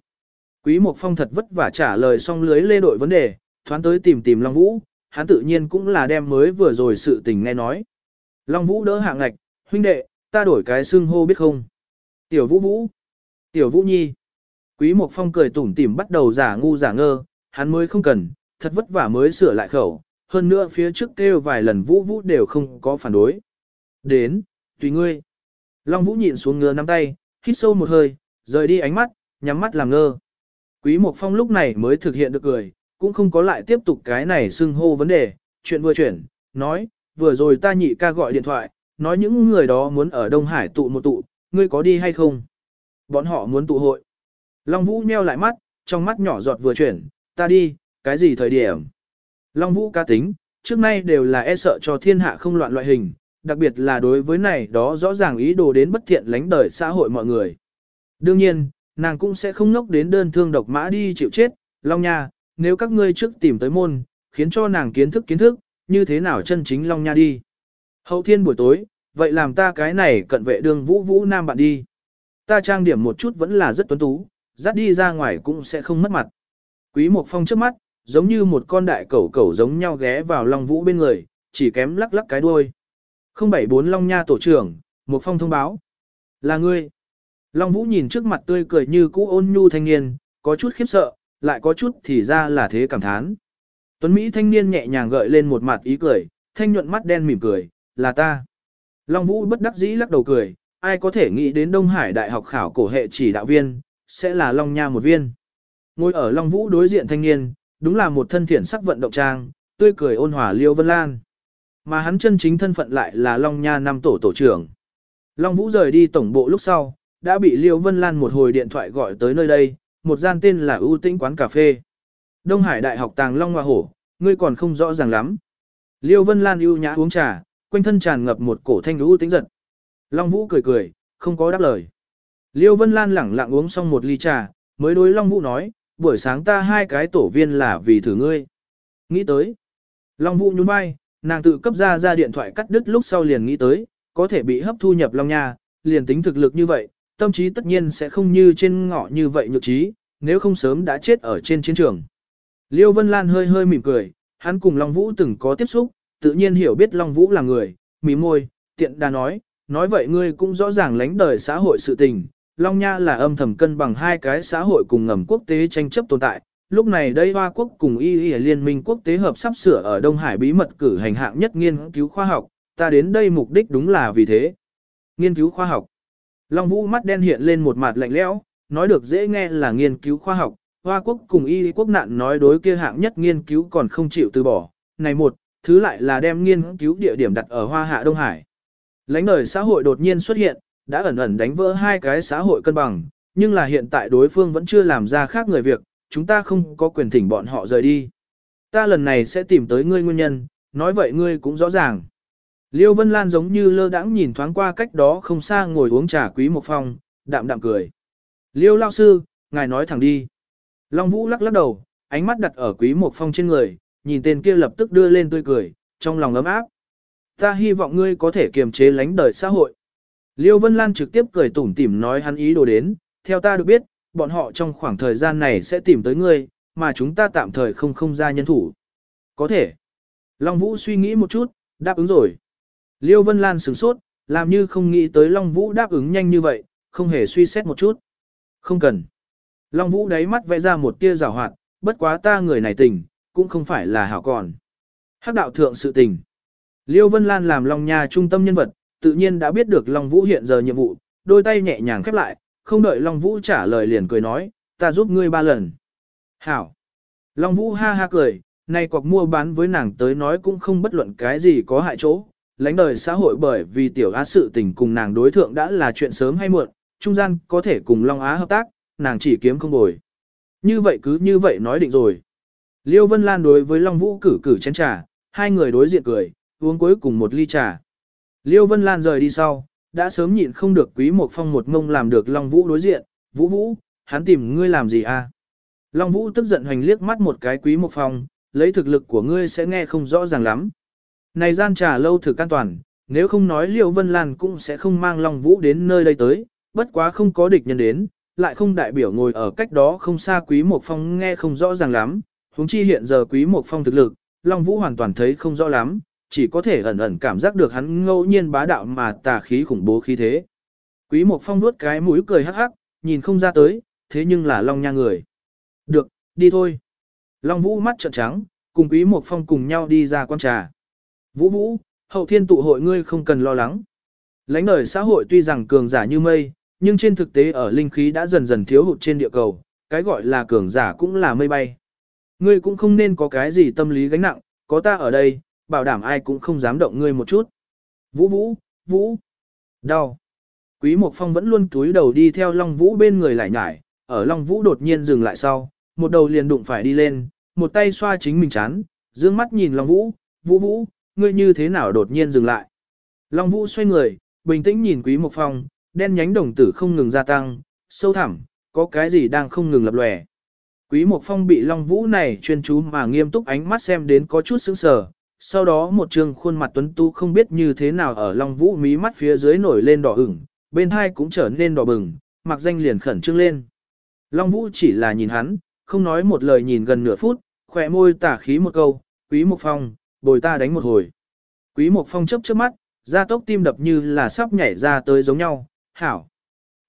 Quý Mộc Phong thật vất vả trả lời xong lưới lê đội vấn đề, thoáng tới tìm tìm Long Vũ, hắn tự nhiên cũng là đem mới vừa rồi sự tình nghe nói. Long Vũ đỡ hạ ngạch, huynh đệ, ta đổi cái xưng hô biết không? Tiểu Vũ Vũ. Tiểu Vũ Nhi. Quý Mộc Phong cười tủm tỉm bắt đầu giả ngu giả ngơ, hắn mới không cần, thật vất vả mới sửa lại khẩu, hơn nữa phía trước kêu vài lần Vũ Vũ đều không có phản đối. Đến, tùy ngươi. Long Vũ nhịn xuống ngứa nắm tay, hít sâu một hơi, rời đi ánh mắt, nhắm mắt làm ngơ. Quý Mộc Phong lúc này mới thực hiện được cười, cũng không có lại tiếp tục cái này xưng hô vấn đề, chuyện vừa chuyển, nói, vừa rồi ta nhị ca gọi điện thoại, nói những người đó muốn ở Đông Hải tụ một tụ, ngươi có đi hay không? Bọn họ muốn tụ hội. Long Vũ nheo lại mắt, trong mắt nhỏ giọt vừa chuyển, ta đi, cái gì thời điểm? Long Vũ ca tính, trước nay đều là e sợ cho thiên hạ không loạn loại hình, đặc biệt là đối với này đó rõ ràng ý đồ đến bất thiện lánh đời xã hội mọi người. Đương nhiên, nàng cũng sẽ không nốc đến đơn thương độc mã đi chịu chết, Long Nha, nếu các ngươi trước tìm tới môn, khiến cho nàng kiến thức kiến thức, như thế nào chân chính Long Nha đi. Hậu thiên buổi tối, vậy làm ta cái này cận vệ đường vũ vũ nam bạn đi. Ta trang điểm một chút vẫn là rất tuấn tú, dắt đi ra ngoài cũng sẽ không mất mặt. Quý Mộc Phong trước mắt, giống như một con đại cẩu cẩu giống nhau ghé vào Long Vũ bên người, chỉ kém lắc lắc cái đuôi. 074 Long Nha tổ trưởng, Mộc Phong thông báo. Là ngươi. Long Vũ nhìn trước mặt tươi cười như cũ ôn nhu thanh niên, có chút khiếp sợ, lại có chút thì ra là thế cảm thán. Tuấn Mỹ thanh niên nhẹ nhàng gợi lên một mặt ý cười, thanh nhuận mắt đen mỉm cười, là ta. Long Vũ bất đắc dĩ lắc đầu cười, ai có thể nghĩ đến Đông Hải Đại học khảo cổ hệ chỉ đạo viên, sẽ là Long Nha một viên. Ngồi ở Long Vũ đối diện thanh niên, đúng là một thân thiện sắc vận động trang, tươi cười ôn hòa Liêu Vân Lan. Mà hắn chân chính thân phận lại là Long Nha năm tổ tổ trưởng. Long Vũ rời đi tổng bộ lúc sau, đã bị Liêu Vân Lan một hồi điện thoại gọi tới nơi đây, một gian tên là ưu tĩnh quán cà phê. Đông Hải Đại học Tàng Long Hoa Hổ, ngươi còn không rõ ràng lắm. Liêu Vân Lan ưu nhã uống trà, quanh thân tràn ngập một cổ thanh ưu tĩnh giật. Long Vũ cười cười, không có đáp lời. Liêu Vân Lan lẳng lặng uống xong một ly trà, mới đối Long Vũ nói, buổi sáng ta hai cái tổ viên là vì thử ngươi. Nghĩ tới. Long Vũ nhún vai, nàng tự cấp ra ra điện thoại cắt đứt lúc sau liền nghĩ tới, có thể bị hấp thu nhập Long Nha, liền tính thực lực như vậy, tâm trí tất nhiên sẽ không như trên ngọ như vậy nhược trí, nếu không sớm đã chết ở trên chiến trường. Liêu Vân Lan hơi hơi mỉm cười, hắn cùng Long Vũ từng có tiếp xúc, tự nhiên hiểu biết Long Vũ là người, mỉm môi, tiện đà nói, nói vậy ngươi cũng rõ ràng lánh đời xã hội sự tình. Long Nha là âm thầm cân bằng hai cái xã hội cùng ngầm quốc tế tranh chấp tồn tại. Lúc này đây Hoa Quốc cùng Y Y Liên minh quốc tế hợp sắp sửa ở Đông Hải bí mật cử hành hạng nhất nghiên cứu khoa học, ta đến đây mục đích đúng là vì thế. Nghiên cứu khoa học. Long Vũ mắt đen hiện lên một mặt lạnh lẽo, nói được dễ nghe là nghiên cứu khoa học, Hoa quốc cùng y quốc nạn nói đối kia hạng nhất nghiên cứu còn không chịu từ bỏ. Này một, thứ lại là đem nghiên cứu địa điểm đặt ở Hoa Hạ Đông Hải. Lãnh đời xã hội đột nhiên xuất hiện, đã ẩn ẩn đánh vỡ hai cái xã hội cân bằng, nhưng là hiện tại đối phương vẫn chưa làm ra khác người việc, chúng ta không có quyền thỉnh bọn họ rời đi. Ta lần này sẽ tìm tới ngươi nguyên nhân, nói vậy ngươi cũng rõ ràng. Liêu Vân Lan giống như lơ đãng nhìn thoáng qua cách đó không xa ngồi uống trà quý một phòng, đạm đạm cười. Liêu lao sư, ngài nói thẳng đi. Long Vũ lắc lắc đầu, ánh mắt đặt ở quý một phong trên người, nhìn tên kia lập tức đưa lên tươi cười, trong lòng ấm áp. Ta hy vọng ngươi có thể kiềm chế lánh đời xã hội. Liêu Vân Lan trực tiếp cười tủm tỉm nói hắn ý đồ đến, theo ta được biết, bọn họ trong khoảng thời gian này sẽ tìm tới ngươi, mà chúng ta tạm thời không không ra nhân thủ. Có thể. Long Vũ suy nghĩ một chút, đáp ứng rồi. Liêu Vân Lan sửng sốt, làm như không nghĩ tới Long Vũ đáp ứng nhanh như vậy, không hề suy xét một chút. Không cần. Long Vũ đáy mắt vẽ ra một tia rào hoạt, bất quá ta người này tình, cũng không phải là hảo còn. Hắc đạo thượng sự tình. Liêu Vân Lan làm Long Nha trung tâm nhân vật, tự nhiên đã biết được Long Vũ hiện giờ nhiệm vụ, đôi tay nhẹ nhàng khép lại, không đợi Long Vũ trả lời liền cười nói, ta giúp ngươi ba lần. Hảo. Long Vũ ha ha cười, nay cuộc mua bán với nàng tới nói cũng không bất luận cái gì có hại chỗ, lãnh đời xã hội bởi vì tiểu á sự tình cùng nàng đối thượng đã là chuyện sớm hay muộn, trung gian có thể cùng Long Á hợp tác, nàng chỉ kiếm không bồi. Như vậy cứ như vậy nói định rồi. Liêu Vân Lan đối với Long Vũ cử cử chén trà, hai người đối diện cười, uống cuối cùng một ly trà. Liêu Vân Lan rời đi sau, đã sớm nhịn không được quý một phong một ngông làm được Long Vũ đối diện, Vũ Vũ, hắn tìm ngươi làm gì à? Long Vũ tức giận hoành liếc mắt một cái quý một phong, lấy thực lực của ngươi sẽ nghe không rõ ràng lắm. Này gian trà lâu thực an toàn, nếu không nói Liêu Vân Lan cũng sẽ không mang Long Vũ đến nơi đây tới, bất quá không có địch nhân đến, lại không đại biểu ngồi ở cách đó không xa Quý Mộc Phong nghe không rõ ràng lắm, huống chi hiện giờ Quý Mộc Phong thực lực, Long Vũ hoàn toàn thấy không rõ lắm, chỉ có thể ẩn ẩn cảm giác được hắn ngẫu nhiên bá đạo mà tà khí khủng bố khí thế. Quý Mộc Phong nuốt cái mũi cười hắc hắc, nhìn không ra tới, thế nhưng là Long Nha người. Được, đi thôi. Long Vũ mắt trợn trắng, cùng Quý Mộc Phong cùng nhau đi ra quan trà. Vũ Vũ, hậu thiên tụ hội ngươi không cần lo lắng. Lãnh đời xã hội tuy rằng cường giả như mây, nhưng trên thực tế ở linh khí đã dần dần thiếu hụt trên địa cầu, cái gọi là cường giả cũng là mây bay. Ngươi cũng không nên có cái gì tâm lý gánh nặng, có ta ở đây, bảo đảm ai cũng không dám động ngươi một chút. Vũ Vũ, Vũ, đau. Quý Mộc Phong vẫn luôn túi đầu đi theo Long Vũ bên người lại nhải, ở Long Vũ đột nhiên dừng lại sau, một đầu liền đụng phải đi lên, một tay xoa chính mình chán, dương mắt nhìn Long Vũ, Vũ Vũ, ngươi như thế nào đột nhiên dừng lại. Long Vũ xoay người, bình tĩnh nhìn Quý Mộc Phong, đen nhánh đồng tử không ngừng gia tăng, sâu thẳm, có cái gì đang không ngừng lập lòe. Quý Mộc Phong bị Long Vũ này chuyên chú mà nghiêm túc ánh mắt xem đến có chút sững sờ, sau đó một trường khuôn mặt tuấn tu không biết như thế nào ở Long Vũ mí mắt phía dưới nổi lên đỏ ửng, bên hai cũng trở nên đỏ bừng, mặc danh liền khẩn trương lên. Long Vũ chỉ là nhìn hắn, không nói một lời nhìn gần nửa phút, khỏe môi tả khí một câu, Quý Mộc Phong, bồi ta đánh một hồi. Quý Mộc Phong chấp chớp mắt, ra tốc tim đập như là sắp nhảy ra tới giống nhau, hảo.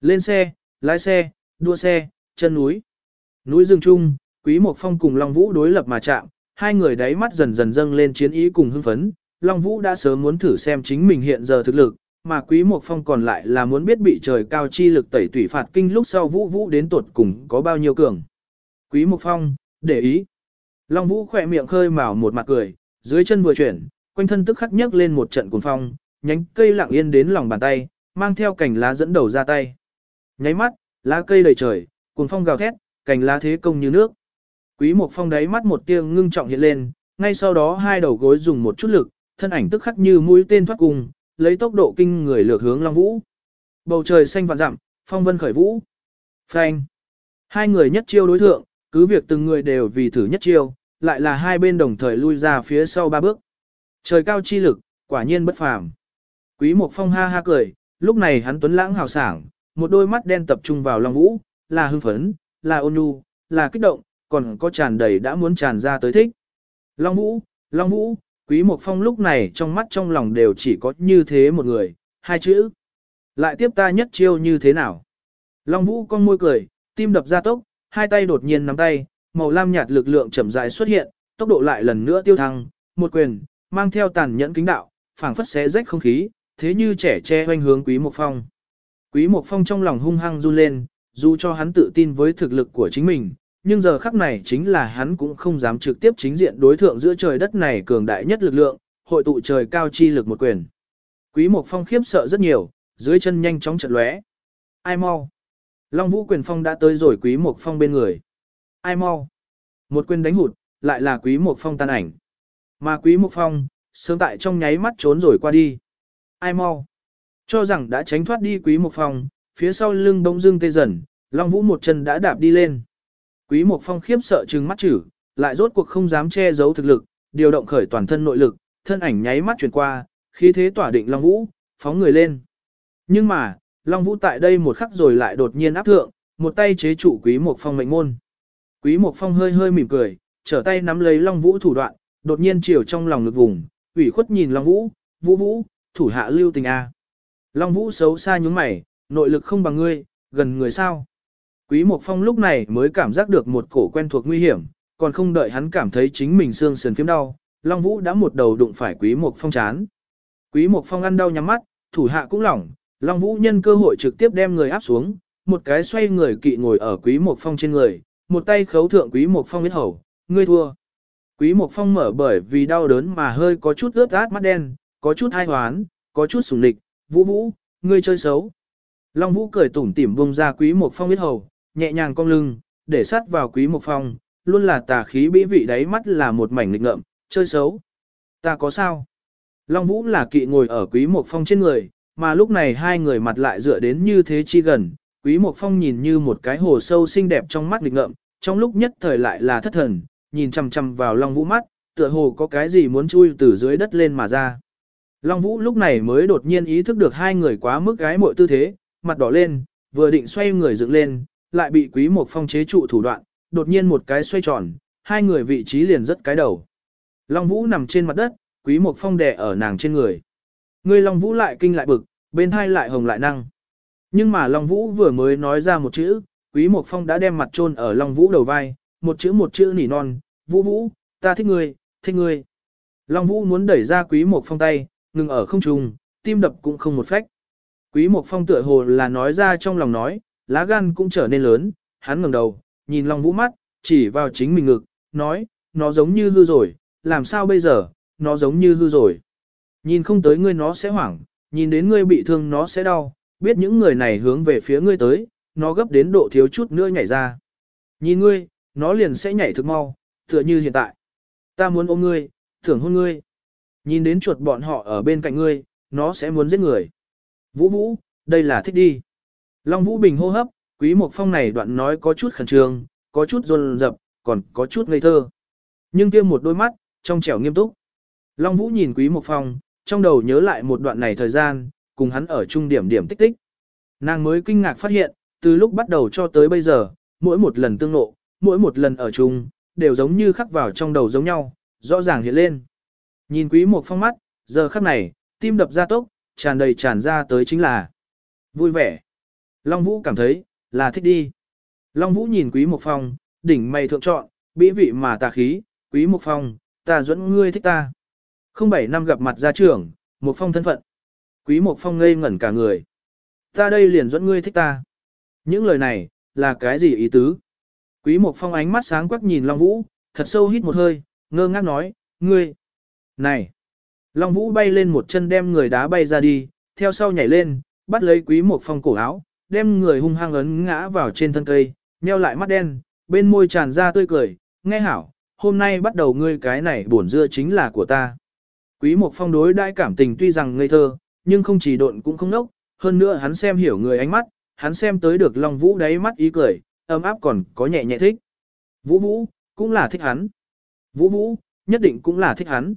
Lên xe, lái xe, đua xe, chân núi. Núi rừng chung, Quý Mộc Phong cùng Long Vũ đối lập mà chạm, hai người đáy mắt dần dần dâng lên chiến ý cùng hưng phấn. Long Vũ đã sớm muốn thử xem chính mình hiện giờ thực lực, mà Quý Mộc Phong còn lại là muốn biết bị trời cao chi lực tẩy tủy phạt kinh lúc sau Vũ Vũ đến tuột cùng có bao nhiêu cường. Quý Mộc Phong, để ý. Long Vũ khỏe miệng khơi mào một mặt cười, dưới chân vừa chuyển, quanh thân tức khắc nhấc lên một trận cuồng phong, nhánh cây lặng yên đến lòng bàn tay, mang theo cành lá dẫn đầu ra tay. Nháy mắt, lá cây đầy trời, cuồng phong gào thét, cành lá thế công như nước. Quý Mộc Phong đáy mắt một tia ngưng trọng hiện lên, ngay sau đó hai đầu gối dùng một chút lực, thân ảnh tức khắc như mũi tên thoát cùng, lấy tốc độ kinh người lược hướng Long Vũ. Bầu trời xanh vạn dặm, phong vân khởi vũ. Phanh. Hai người nhất chiêu đối thượng, cứ việc từng người đều vì thử nhất chiêu, lại là hai bên đồng thời lui ra phía sau ba bước. Trời cao chi lực, quả nhiên bất phàm. Quý Mộc Phong ha ha cười, lúc này hắn tuấn lãng hào sảng, một đôi mắt đen tập trung vào Long Vũ, là hưng phấn, là ôn nhu, là kích động, còn có tràn đầy đã muốn tràn ra tới thích. Long Vũ, Long Vũ, Quý Mộc Phong lúc này trong mắt trong lòng đều chỉ có như thế một người, hai chữ. Lại tiếp ta nhất chiêu như thế nào? Long Vũ con môi cười, tim đập ra tốc, hai tay đột nhiên nắm tay, màu lam nhạt lực lượng chậm rãi xuất hiện, tốc độ lại lần nữa tiêu thăng, một quyền, mang theo tàn nhẫn kính đạo, phảng phất xé rách không khí, thế như trẻ che hoanh hướng Quý Mộc Phong. Quý Mộc Phong trong lòng hung hăng run lên, dù cho hắn tự tin với thực lực của chính mình, nhưng giờ khắc này chính là hắn cũng không dám trực tiếp chính diện đối thượng giữa trời đất này cường đại nhất lực lượng, hội tụ trời cao chi lực một quyền. Quý Mộc Phong khiếp sợ rất nhiều, dưới chân nhanh chóng chật lóe. Ai mau? Long Vũ Quyền Phong đã tới rồi Quý Mộc Phong bên người. Ai mau? Một quyền đánh hụt, lại là Quý Mộc Phong tan ảnh. Mà Quý Mộc Phong, sớm tại trong nháy mắt trốn rồi qua đi. Ai mau? Cho rằng đã tránh thoát đi Quý Mộc Phong, phía sau lưng bỗng dưng tê dần, Long Vũ một chân đã đạp đi lên. Quý Mộc Phong khiếp sợ trừng mắt chử, lại rốt cuộc không dám che giấu thực lực, điều động khởi toàn thân nội lực, thân ảnh nháy mắt chuyển qua, khí thế tỏa định Long Vũ, phóng người lên. Nhưng mà, Long Vũ tại đây một khắc rồi lại đột nhiên áp thượng, một tay chế trụ Quý Mộc Phong mệnh môn. Quý Mộc Phong hơi hơi mỉm cười, trở tay nắm lấy Long Vũ thủ đoạn, đột nhiên chiều trong lòng ngực vùng, ủy khuất nhìn Long Vũ, Vũ Vũ, thủ hạ lưu tình a. Long Vũ xấu xa nhướng mày, nội lực không bằng ngươi, gần người sao. Quý Mộc Phong lúc này mới cảm giác được một cổ quen thuộc nguy hiểm, còn không đợi hắn cảm thấy chính mình xương sườn phiếm đau, Long Vũ đã một đầu đụng phải Quý Mộc Phong chán. Quý Mộc Phong ăn đau nhắm mắt, thủ hạ cũng lỏng, Long Vũ nhân cơ hội trực tiếp đem người áp xuống, một cái xoay người kỵ ngồi ở Quý Mộc Phong trên người, một tay khấu thượng Quý Mộc Phong huyết hầu, ngươi thua. Quý Mộc Phong mở bởi vì đau đớn mà hơi có chút ướt át mắt đen, có chút hai hoán, có chút sùng địch, Vũ Vũ, ngươi chơi xấu. Long Vũ cười tủm tỉm buông ra Quý Mộc Phong huyết hầu, nhẹ nhàng cong lưng, để sát vào Quý mục Phong, luôn là tà khí bĩ vị đáy mắt là một mảnh nghịch ngợm, chơi xấu. Ta có sao? Long Vũ là kỵ ngồi ở Quý mục Phong trên người, mà lúc này hai người mặt lại dựa đến như thế chi gần, Quý mục Phong nhìn như một cái hồ sâu xinh đẹp trong mắt nghịch ngợm, trong lúc nhất thời lại là thất thần, nhìn chằm chằm vào Long Vũ mắt, tựa hồ có cái gì muốn chui từ dưới đất lên mà ra. Long Vũ lúc này mới đột nhiên ý thức được hai người quá mức gái muội tư thế, mặt đỏ lên, vừa định xoay người dựng lên, lại bị Quý một Phong chế trụ thủ đoạn, đột nhiên một cái xoay tròn, hai người vị trí liền rất cái đầu. Long Vũ nằm trên mặt đất, Quý một Phong đè ở nàng trên người. Người Long Vũ lại kinh lại bực, bên hai lại hồng lại năng. Nhưng mà Long Vũ vừa mới nói ra một chữ, Quý một Phong đã đem mặt chôn ở Long Vũ đầu vai, một chữ một chữ nỉ non, Vũ Vũ, ta thích ngươi, thích ngươi. Long Vũ muốn đẩy ra Quý một Phong tay, ngừng ở không trung, tim đập cũng không một phách. Quý Mộc Phong tựa hồ là nói ra trong lòng nói, lá gan cũng trở nên lớn, hắn ngẩng đầu, nhìn Long Vũ mắt, chỉ vào chính mình ngực, nói, nó giống như hư rồi, làm sao bây giờ, nó giống như hư rồi. Nhìn không tới ngươi nó sẽ hoảng, nhìn đến ngươi bị thương nó sẽ đau, biết những người này hướng về phía ngươi tới, nó gấp đến độ thiếu chút nữa nhảy ra. Nhìn ngươi, nó liền sẽ nhảy thực mau, tựa như hiện tại. Ta muốn ôm ngươi, thưởng hôn ngươi. Nhìn đến chuột bọn họ ở bên cạnh ngươi, nó sẽ muốn giết người. Vũ Vũ, đây là thích đi. Long Vũ Bình hô hấp, Quý Mộc Phong này đoạn nói có chút khẩn trương, có chút run rập, còn có chút ngây thơ. Nhưng kia một đôi mắt, trong trẻo nghiêm túc. Long Vũ nhìn Quý Mộc Phong, trong đầu nhớ lại một đoạn này thời gian, cùng hắn ở trung điểm điểm tích tích. Nàng mới kinh ngạc phát hiện, từ lúc bắt đầu cho tới bây giờ, mỗi một lần tương lộ, mỗi một lần ở chung, đều giống như khắc vào trong đầu giống nhau, rõ ràng hiện lên. Nhìn Quý Mộc Phong mắt, giờ khắc này, tim đập ra tốc, tràn đầy tràn ra tới chính là vui vẻ. Long Vũ cảm thấy, là thích đi. Long Vũ nhìn Quý Mộc Phong, đỉnh mày thượng chọn, bĩ vị mà tà khí, Quý Mộc Phong, ta dẫn ngươi thích ta. Không bảy năm gặp mặt gia trưởng, Mộc Phong thân phận. Quý Mộc Phong ngây ngẩn cả người. Ta đây liền dẫn ngươi thích ta. Những lời này, là cái gì ý tứ? Quý Mộc Phong ánh mắt sáng quắc nhìn Long Vũ, thật sâu hít một hơi, ngơ ngác nói, ngươi. Này! Long Vũ bay lên một chân đem người đá bay ra đi, theo sau nhảy lên, bắt lấy Quý Mộc Phong cổ áo, đem người hung hăng ấn ngã vào trên thân cây, nheo lại mắt đen, bên môi tràn ra tươi cười, nghe hảo, hôm nay bắt đầu ngươi cái này bổn dưa chính là của ta. Quý Mộc Phong đối đãi cảm tình tuy rằng ngây thơ, nhưng không chỉ độn cũng không nốc, hơn nữa hắn xem hiểu người ánh mắt, hắn xem tới được Long Vũ đáy mắt ý cười, ấm áp còn có nhẹ nhẹ thích. Vũ Vũ, cũng là thích hắn. Vũ Vũ, nhất định cũng là thích hắn.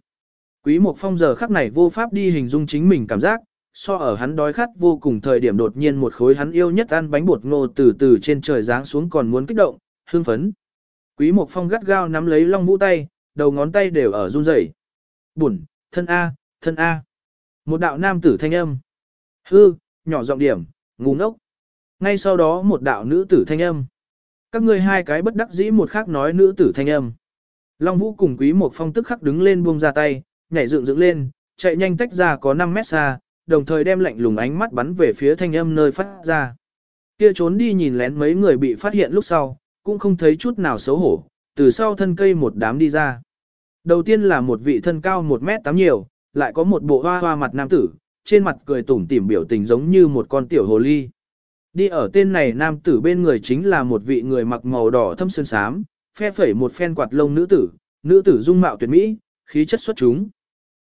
Quý Mộc Phong giờ khắc này vô pháp đi hình dung chính mình cảm giác, so ở hắn đói khát vô cùng thời điểm đột nhiên một khối hắn yêu nhất ăn bánh bột ngô từ từ trên trời giáng xuống còn muốn kích động, hưng phấn. Quý Mộc Phong gắt gao nắm lấy Long Vũ tay, đầu ngón tay đều ở run rẩy. Bùn, thân A, thân A. Một đạo nam tử thanh âm. Hư, nhỏ giọng điểm, ngu ngốc. Ngay sau đó một đạo nữ tử thanh âm. Các ngươi hai cái bất đắc dĩ một khác nói nữ tử thanh âm. Long Vũ cùng Quý Mộc Phong tức khắc đứng lên buông ra tay, nhảy dựng dựng lên, chạy nhanh tách ra có 5 mét xa, đồng thời đem lạnh lùng ánh mắt bắn về phía thanh âm nơi phát ra. Kia trốn đi nhìn lén mấy người bị phát hiện lúc sau, cũng không thấy chút nào xấu hổ, từ sau thân cây một đám đi ra. Đầu tiên là một vị thân cao 1 mét 8 nhiều, lại có một bộ hoa hoa mặt nam tử, trên mặt cười tủm tỉm biểu tình giống như một con tiểu hồ ly. Đi ở tên này nam tử bên người chính là một vị người mặc màu đỏ thâm sơn sám, phe phẩy một phen quạt lông nữ tử, nữ tử dung mạo tuyệt mỹ, khí chất xuất chúng.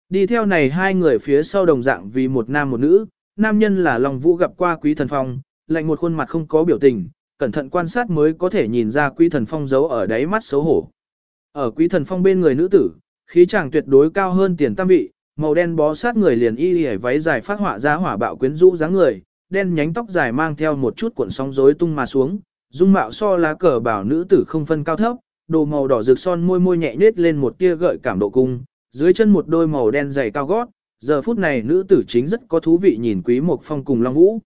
Đi theo này hai người phía sau đồng dạng vì một nam một nữ, nam nhân là Long Vũ gặp qua Quý Thần Phong, lạnh một khuôn mặt không có biểu tình, cẩn thận quan sát mới có thể nhìn ra Quý Thần Phong giấu ở đáy mắt xấu hổ. Ở Quý Thần Phong bên người nữ tử, khí chàng tuyệt đối cao hơn tiền tam vị, màu đen bó sát người liền y y váy dài phát họa ra hỏa bạo quyến rũ dáng người, đen nhánh tóc dài mang theo một chút cuộn sóng rối tung mà xuống, dung mạo so lá cờ bảo nữ tử không phân cao thấp, đồ màu đỏ rực son môi môi nhẹ nhếch lên một tia gợi cảm độ cung, dưới chân một đôi màu đen dày cao gót, giờ phút này nữ tử chính rất có thú vị nhìn Quý Mộc Phong cùng Long Vũ.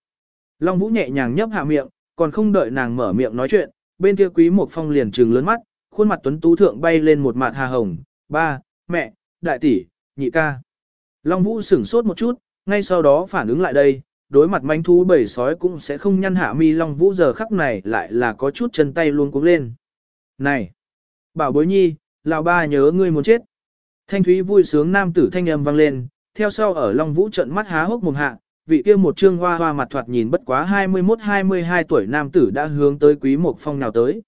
Long Vũ nhẹ nhàng nhấp hạ miệng, còn không đợi nàng mở miệng nói chuyện, bên kia Quý Mộc Phong liền trừng lớn mắt, khuôn mặt tuấn tú thượng bay lên một mặt hà hồng, ba, mẹ, đại tỷ, nhị ca. Long Vũ sửng sốt một chút, ngay sau đó phản ứng lại đây, đối mặt manh thú bầy sói cũng sẽ không nhăn hạ mi Long Vũ giờ khắc này lại là có chút chân tay luôn cuống lên. Này! Bảo bối nhi, lão ba nhớ ngươi muốn chết. Thanh thúy vui sướng nam tử thanh âm vang lên, theo sau ở Long Vũ trận mắt há hốc mồm hạ, vị kia một trương hoa hoa mặt thoạt nhìn bất quá 21-22 tuổi nam tử đã hướng tới Quý Mộc Phong nào tới.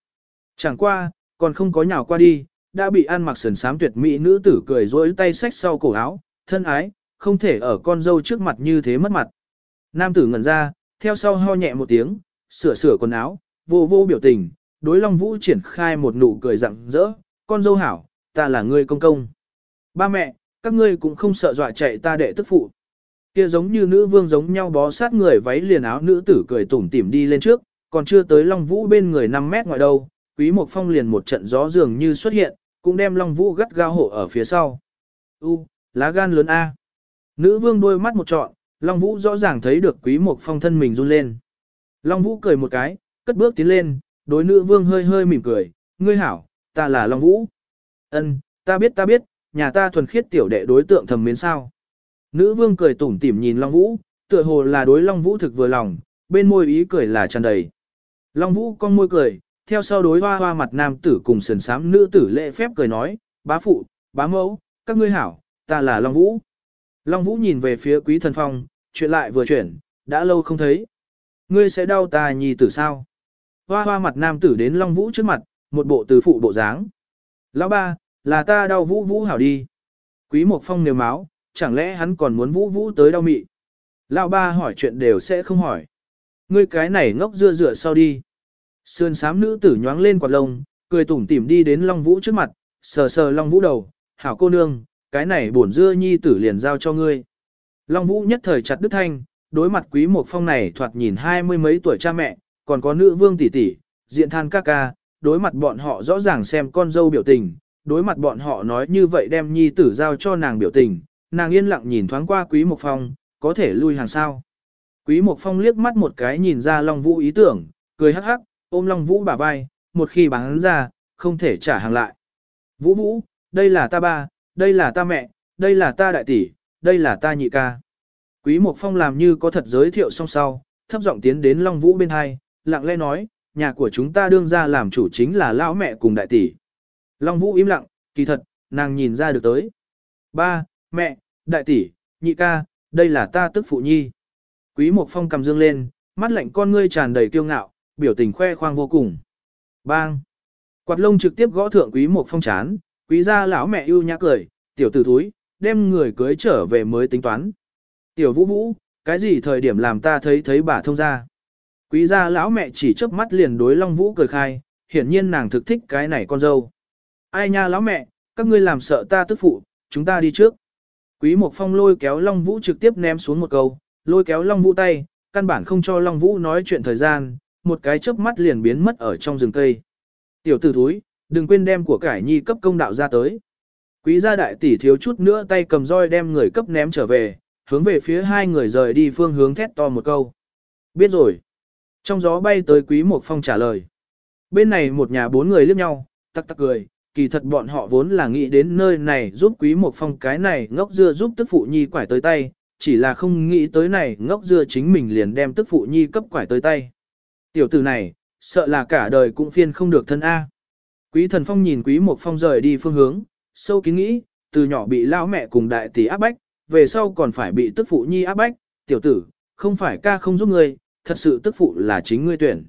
Chẳng qua, còn không có nhào qua đi, đã bị ăn mặc sườn sám tuyệt mỹ nữ tử cười rối tay xách sau cổ áo, thân ái, không thể ở con dâu trước mặt như thế mất mặt. Nam tử ngẩn ra, theo sau ho nhẹ một tiếng, sửa sửa quần áo, vô vô biểu tình, đối Long Vũ triển khai một nụ cười rặng rỡ, con dâu hảo, ta là ngươi công công. Ba mẹ, các ngươi cũng không sợ dọa chạy ta đệ tức phụ. Kia giống như nữ vương giống nhau bó sát người váy liền áo nữ tử cười tủm tỉm đi lên trước, còn chưa tới Long Vũ bên người 5 mét ngoài đâu, Quý Mộc Phong liền một trận gió dường như xuất hiện, cũng đem Long Vũ gắt gao hộ ở phía sau. U, lá gan lớn A. Nữ vương đôi mắt một trọn, Long Vũ rõ ràng thấy được Quý Mộc Phong thân mình run lên. Long Vũ cười một cái, cất bước tiến lên, đối nữ vương hơi hơi mỉm cười, ngươi hảo, ta là Long Vũ. Ân, ta biết ta biết, nhà ta thuần khiết tiểu đệ đối tượng thầm mến sao. Nữ vương cười tủm tỉm nhìn Long Vũ, tựa hồ là đối Long Vũ thực vừa lòng, bên môi ý cười là tràn đầy. Long Vũ con môi cười, theo sau đối hoa hoa mặt nam tử cùng sườn sám nữ tử lễ phép cười nói, bá phụ, bá mẫu, các ngươi hảo, ta là Long Vũ. Long Vũ nhìn về phía quý thần phong, chuyện lại vừa chuyển, đã lâu không thấy. Ngươi sẽ đau ta nhì tử sao? Hoa hoa mặt nam tử đến Long Vũ trước mặt, một bộ từ phụ bộ dáng. Lão ba, là ta đau Vũ Vũ hảo đi. Quý Mộc Phong nêu máu, chẳng lẽ hắn còn muốn Vũ Vũ tới đau mị? Lão ba hỏi chuyện đều sẽ không hỏi. Ngươi cái này ngốc dưa dựa sau đi. Sườn sám nữ tử nhoáng lên quạt lông, cười tủm tỉm đi đến Long Vũ trước mặt, sờ sờ Long Vũ đầu, hảo cô nương, cái này bổn dưa nhi tử liền giao cho ngươi. Long Vũ nhất thời chặt đứt thanh, đối mặt quý một phong này thoạt nhìn hai mươi mấy tuổi cha mẹ, còn có nữ vương tỷ tỷ, diện than ca ca, đối mặt bọn họ rõ ràng xem con dâu biểu tình, đối mặt bọn họ nói như vậy đem nhi tử giao cho nàng biểu tình, nàng yên lặng nhìn thoáng qua quý Mộc phong, có thể lui hàng sao. Quý Mộc phong liếc mắt một cái nhìn ra Long Vũ ý tưởng, cười hắc hắc, ôm Long Vũ bả vai, một khi bán ra, không thể trả hàng lại. Vũ Vũ, đây là ta ba, đây là ta mẹ, đây là ta đại tỷ, đây là ta nhị ca. Quý Mộc Phong làm như có thật giới thiệu song sau, thấp giọng tiến đến Long Vũ bên hai, lặng lẽ nói, nhà của chúng ta đương ra làm chủ chính là lão mẹ cùng đại tỷ. Long Vũ im lặng, kỳ thật, nàng nhìn ra được tới. Ba, mẹ, đại tỷ, nhị ca, đây là ta tức phụ nhi. Quý Mộc Phong cầm dương lên, mắt lạnh con ngươi tràn đầy kiêu ngạo, biểu tình khoe khoang vô cùng. Bang! Quạt lông trực tiếp gõ thượng Quý Mộc Phong chán, quý gia lão mẹ yêu nhã cười, tiểu tử thúi, đem người cưới trở về mới tính toán. Tiểu vũ vũ, cái gì thời điểm làm ta thấy thấy bà thông ra. Quý gia lão mẹ chỉ chớp mắt liền đối Long Vũ cười khai, hiển nhiên nàng thực thích cái này con dâu. Ai nha lão mẹ, các ngươi làm sợ ta tức phụ, chúng ta đi trước. Quý Mộc Phong lôi kéo Long Vũ trực tiếp ném xuống một câu, lôi kéo Long Vũ tay, căn bản không cho Long Vũ nói chuyện thời gian, một cái chớp mắt liền biến mất ở trong rừng cây. Tiểu tử thúi, đừng quên đem của cải nhi cấp công đạo ra tới. Quý gia đại tỷ thiếu chút nữa tay cầm roi đem người cấp ném trở về, hướng về phía hai người rời đi phương hướng thét to một câu. Biết rồi. Trong gió bay tới quý một phong trả lời. Bên này một nhà bốn người liếc nhau, tắc tắc cười, kỳ thật bọn họ vốn là nghĩ đến nơi này giúp quý một phong cái này ngốc dưa giúp tức phụ nhi quải tới tay, chỉ là không nghĩ tới này ngốc dưa chính mình liền đem tức phụ nhi cấp quải tới tay. Tiểu tử này, sợ là cả đời cũng phiên không được thân A. Quý thần phong nhìn quý một phong rời đi phương hướng, sâu kín nghĩ, từ nhỏ bị lão mẹ cùng đại tỷ áp bách, về sau còn phải bị tức phụ nhi áp bách, tiểu tử, không phải ca không giúp ngươi, thật sự tức phụ là chính ngươi tuyển.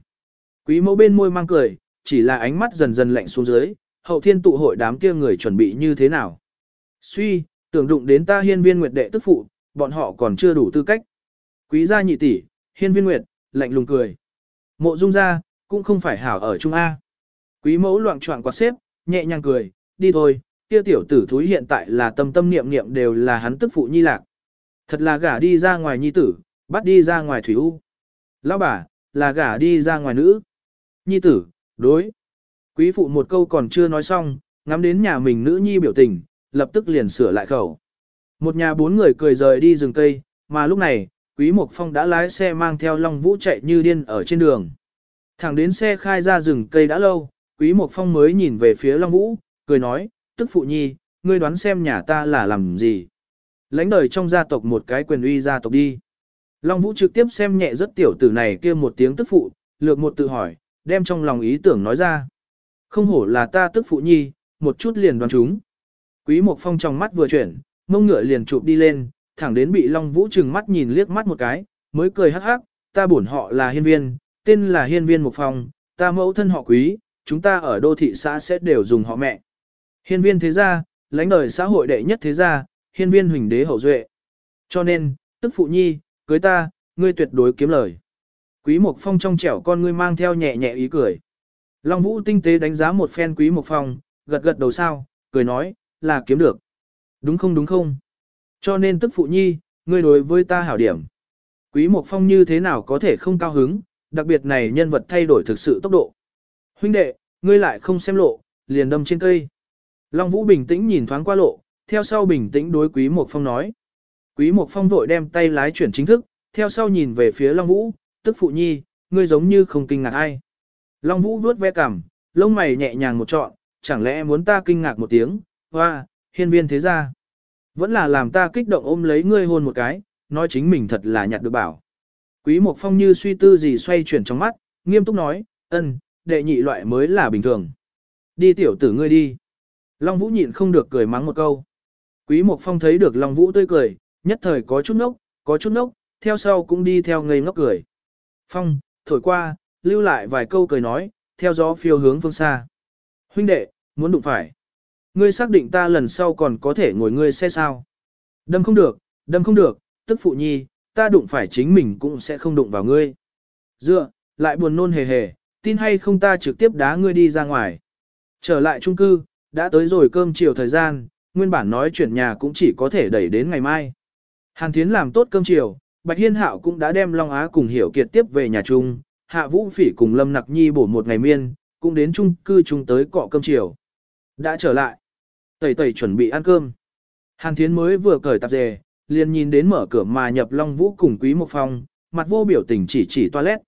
Quý mẫu bên môi mang cười, chỉ là ánh mắt dần dần lạnh xuống dưới, hậu thiên tụ hội đám kia người chuẩn bị như thế nào. Suy, tưởng đụng đến ta hiên viên nguyệt đệ tức phụ, bọn họ còn chưa đủ tư cách. Quý gia nhị tỷ, hiên viên nguyệt, lạnh lùng cười. Mộ dung gia, cũng không phải hảo ở Trung A. Quý mẫu loạn choạng quạt xếp, nhẹ nhàng cười, đi thôi, kia tiểu tử thúi hiện tại là tâm tâm niệm niệm đều là hắn tức phụ nhi lạc. Thật là gả đi ra ngoài nhi tử, bắt đi ra ngoài thủy u. Lão bà, là gả đi ra ngoài nữ. Nhi tử, đối. Quý phụ một câu còn chưa nói xong, ngắm đến nhà mình nữ nhi biểu tình, lập tức liền sửa lại khẩu. Một nhà bốn người cười rời đi rừng cây, mà lúc này, Quý Mộc Phong đã lái xe mang theo Long Vũ chạy như điên ở trên đường. Thẳng đến xe khai ra rừng cây đã lâu, Quý Mộc Phong mới nhìn về phía Long Vũ, cười nói, tức phụ nhi, ngươi đoán xem nhà ta là làm gì. Lãnh đời trong gia tộc một cái quyền uy gia tộc đi. Long Vũ trực tiếp xem nhẹ rất tiểu tử này kia một tiếng tức phụ, lược một tự hỏi, đem trong lòng ý tưởng nói ra. Không hổ là ta tức phụ nhi, một chút liền đoán chúng. Quý Mộc Phong trong mắt vừa chuyển, mông ngựa liền chụp đi lên, thẳng đến bị Long Vũ trừng mắt nhìn liếc mắt một cái, mới cười hắc hắc, ta bổn họ là hiên viên, tên là hiên viên Mộc Phong, ta mẫu thân họ quý, chúng ta ở đô thị xã sẽ đều dùng họ mẹ. Hiên viên thế gia, lãnh đời xã hội đệ nhất thế gia, hiên viên huỳnh đế hậu duệ. Cho nên, tức phụ nhi, cưới ta, ngươi tuyệt đối kiếm lời. Quý Mộc Phong trong trẻo con ngươi mang theo nhẹ nhẹ ý cười. Long Vũ tinh tế đánh giá một phen Quý Mộc Phong, gật gật đầu sao, cười nói, là kiếm được. Đúng không đúng không? Cho nên tức phụ nhi, ngươi đối với ta hảo điểm. Quý Mộc Phong như thế nào có thể không cao hứng, đặc biệt này nhân vật thay đổi thực sự tốc độ. Huynh đệ, ngươi lại không xem lộ, liền đâm trên cây. Long Vũ bình tĩnh nhìn thoáng qua lộ, theo sau bình tĩnh đối Quý Mộc Phong nói. Quý Mộc Phong vội đem tay lái chuyển chính thức, theo sau nhìn về phía Long Vũ, tức phụ nhi, ngươi giống như không kinh ngạc ai. Long Vũ vuốt ve cằm, lông mày nhẹ nhàng một trọn, chẳng lẽ muốn ta kinh ngạc một tiếng, hoa, hiên viên thế gia. Vẫn là làm ta kích động ôm lấy ngươi hôn một cái, nói chính mình thật là nhặt được bảo. Quý Mộc Phong như suy tư gì xoay chuyển trong mắt, nghiêm túc nói, ân, đệ nhị loại mới là bình thường. Đi tiểu tử ngươi đi. Long Vũ nhịn không được cười mắng một câu. Quý Mộc Phong thấy được Long Vũ tươi cười, nhất thời có chút nốc, có chút nốc, theo sau cũng đi theo ngây ngốc cười. Phong, thổi qua, lưu lại vài câu cười nói, theo gió phiêu hướng phương xa. Huynh đệ, muốn đụng phải. Ngươi xác định ta lần sau còn có thể ngồi ngươi xe sao. Đâm không được, đâm không được, tức phụ nhi, ta đụng phải chính mình cũng sẽ không đụng vào ngươi. Dựa, lại buồn nôn hề hề, tin hay không ta trực tiếp đá ngươi đi ra ngoài. Trở lại trung cư, đã tới rồi cơm chiều thời gian, nguyên bản nói chuyển nhà cũng chỉ có thể đẩy đến ngày mai. Hàn Thiến làm tốt cơm chiều, Bạch Hiên Hạo cũng đã đem Long Á cùng Hiểu Kiệt tiếp về nhà chung, Hạ Vũ Phỉ cùng Lâm Nặc Nhi bổ một ngày miên, cũng đến chung cư chung tới cọ cơm chiều. Đã trở lại. Tẩy tẩy chuẩn bị ăn cơm. Hàn Thiến mới vừa cởi tạp dề, liền nhìn đến mở cửa mà nhập Long Vũ cùng Quý Mộc Phong, mặt vô biểu tình chỉ chỉ toilet.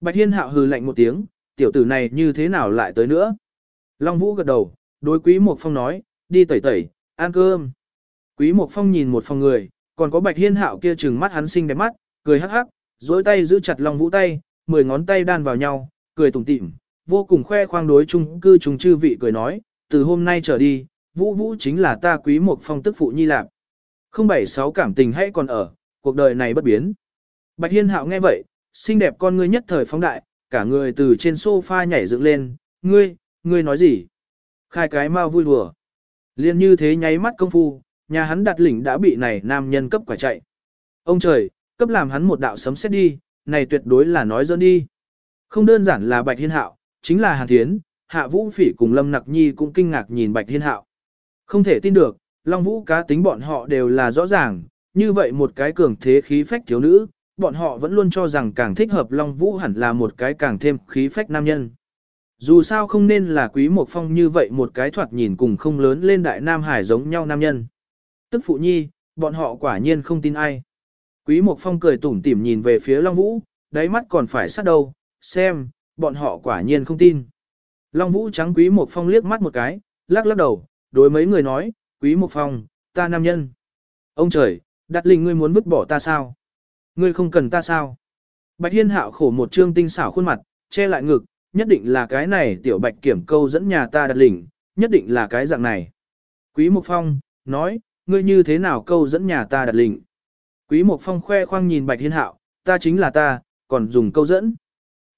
Bạch Hiên Hạo hừ lạnh một tiếng, tiểu tử này như thế nào lại tới nữa? Long Vũ gật đầu, đối Quý Mộc Phong nói, đi tẩy tẩy, ăn cơm. Quý Mộc Phong nhìn một phòng người, còn có Bạch Hiên Hạo kia trừng mắt hắn xinh đẹp mắt, cười hắc hắc, duỗi tay giữ chặt Long Vũ tay, mười ngón tay đan vào nhau, cười tủm tỉm, vô cùng khoe khoang đối chung cư chúng chư vị cười nói, từ hôm nay trở đi, Vũ Vũ chính là ta Quý một Phong tức phụ nhi lạp. Không bảy sáu cảm tình hay còn ở, cuộc đời này bất biến. Bạch Hiên Hạo nghe vậy, xinh đẹp con ngươi nhất thời phóng đại, cả người từ trên sofa nhảy dựng lên, ngươi, ngươi nói gì? Khai cái mau vui đùa. Liên như thế nháy mắt công phu, nhà hắn đặt lỉnh đã bị này nam nhân cấp quả chạy. Ông trời, cấp làm hắn một đạo sấm xét đi, này tuyệt đối là nói dơn đi. Không đơn giản là Bạch Hiên Hạo, chính là Hàn Thiến, Hạ Vũ Phỉ cùng Lâm Nặc Nhi cũng kinh ngạc nhìn Bạch Hiên Hạo. Không thể tin được, Long Vũ cá tính bọn họ đều là rõ ràng, như vậy một cái cường thế khí phách thiếu nữ, bọn họ vẫn luôn cho rằng càng thích hợp Long Vũ hẳn là một cái càng thêm khí phách nam nhân. Dù sao không nên là quý một phong như vậy một cái thoạt nhìn cùng không lớn lên đại nam hải giống nhau nam nhân. Tức phụ nhi, bọn họ quả nhiên không tin ai. Quý Mộc Phong cười tủm tỉm nhìn về phía Long Vũ, đáy mắt còn phải sát đâu, xem, bọn họ quả nhiên không tin. Long Vũ trắng Quý Mộc Phong liếc mắt một cái, lắc lắc đầu, đối mấy người nói, Quý Mộc Phong, ta nam nhân. Ông trời, đặt linh ngươi muốn vứt bỏ ta sao? Ngươi không cần ta sao? Bạch Hiên hạo khổ một trương tinh xảo khuôn mặt, che lại ngực, nhất định là cái này tiểu bạch kiểm câu dẫn nhà ta đặt lỉnh, nhất định là cái dạng này. Quý Mộc Phong, nói, ngươi như thế nào câu dẫn nhà ta đặt lỉnh? Quý Mộc Phong khoe khoang nhìn Bạch Hiên Hạo, ta chính là ta, còn dùng câu dẫn.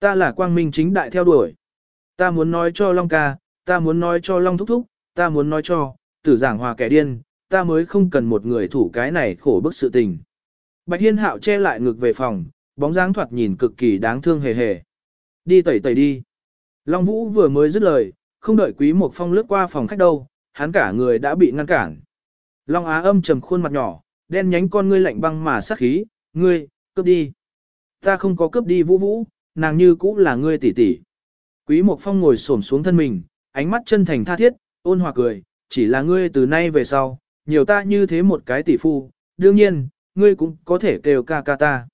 Ta là quang minh chính đại theo đuổi. Ta muốn nói cho Long ca, ta muốn nói cho Long thúc thúc, ta muốn nói cho, tử giảng hòa kẻ điên, ta mới không cần một người thủ cái này khổ bức sự tình. Bạch Hiên Hạo che lại ngực về phòng, bóng dáng thoạt nhìn cực kỳ đáng thương hề hề. Đi tẩy tẩy đi. Long Vũ vừa mới dứt lời, không đợi Quý Mộc Phong lướt qua phòng khách đâu, hắn cả người đã bị ngăn cản. Long Á âm trầm khuôn mặt nhỏ, đen nhánh con ngươi lạnh băng mà sát khí, ngươi, cướp đi. Ta không có cướp đi Vũ Vũ, nàng như cũ là ngươi tỷ tỷ. Quý Mộc Phong ngồi xổm xuống thân mình, ánh mắt chân thành tha thiết, ôn hòa cười, chỉ là ngươi từ nay về sau, nhiều ta như thế một cái tỷ phu, đương nhiên, ngươi cũng có thể kêu ca ca ta.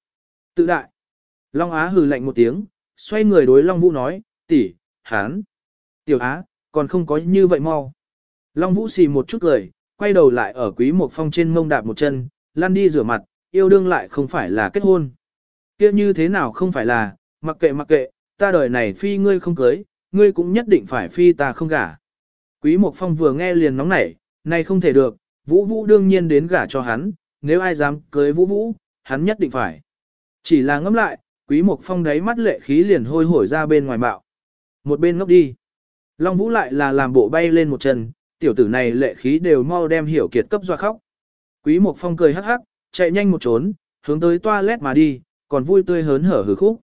Tự đại. Long Á hừ lạnh một tiếng, xoay người đối Long Vũ nói, tỷ, hán. Tiểu Á, còn không có như vậy mau. Long Vũ xì một chút cười, quay đầu lại ở Quý một Phong trên mông đạp một chân, lăn đi rửa mặt, yêu đương lại không phải là kết hôn. kia như thế nào không phải là, mặc kệ mặc kệ, ta đời này phi ngươi không cưới, ngươi cũng nhất định phải phi ta không gả. Quý một Phong vừa nghe liền nóng nảy, này không thể được, Vũ Vũ đương nhiên đến gả cho hắn, nếu ai dám cưới Vũ Vũ, hắn nhất định phải. Chỉ là ngẫm lại, Quý một Phong đáy mắt lệ khí liền hôi hổi ra bên ngoài bạo. Một bên ngốc đi. Long Vũ lại là làm bộ bay lên một chân, tiểu tử này lệ khí đều mau đem hiểu kiệt cấp doa khóc. Quý Mộc Phong cười hắc hắc, chạy nhanh một trốn, hướng tới toilet mà đi, còn vui tươi hớn hở hừ khúc.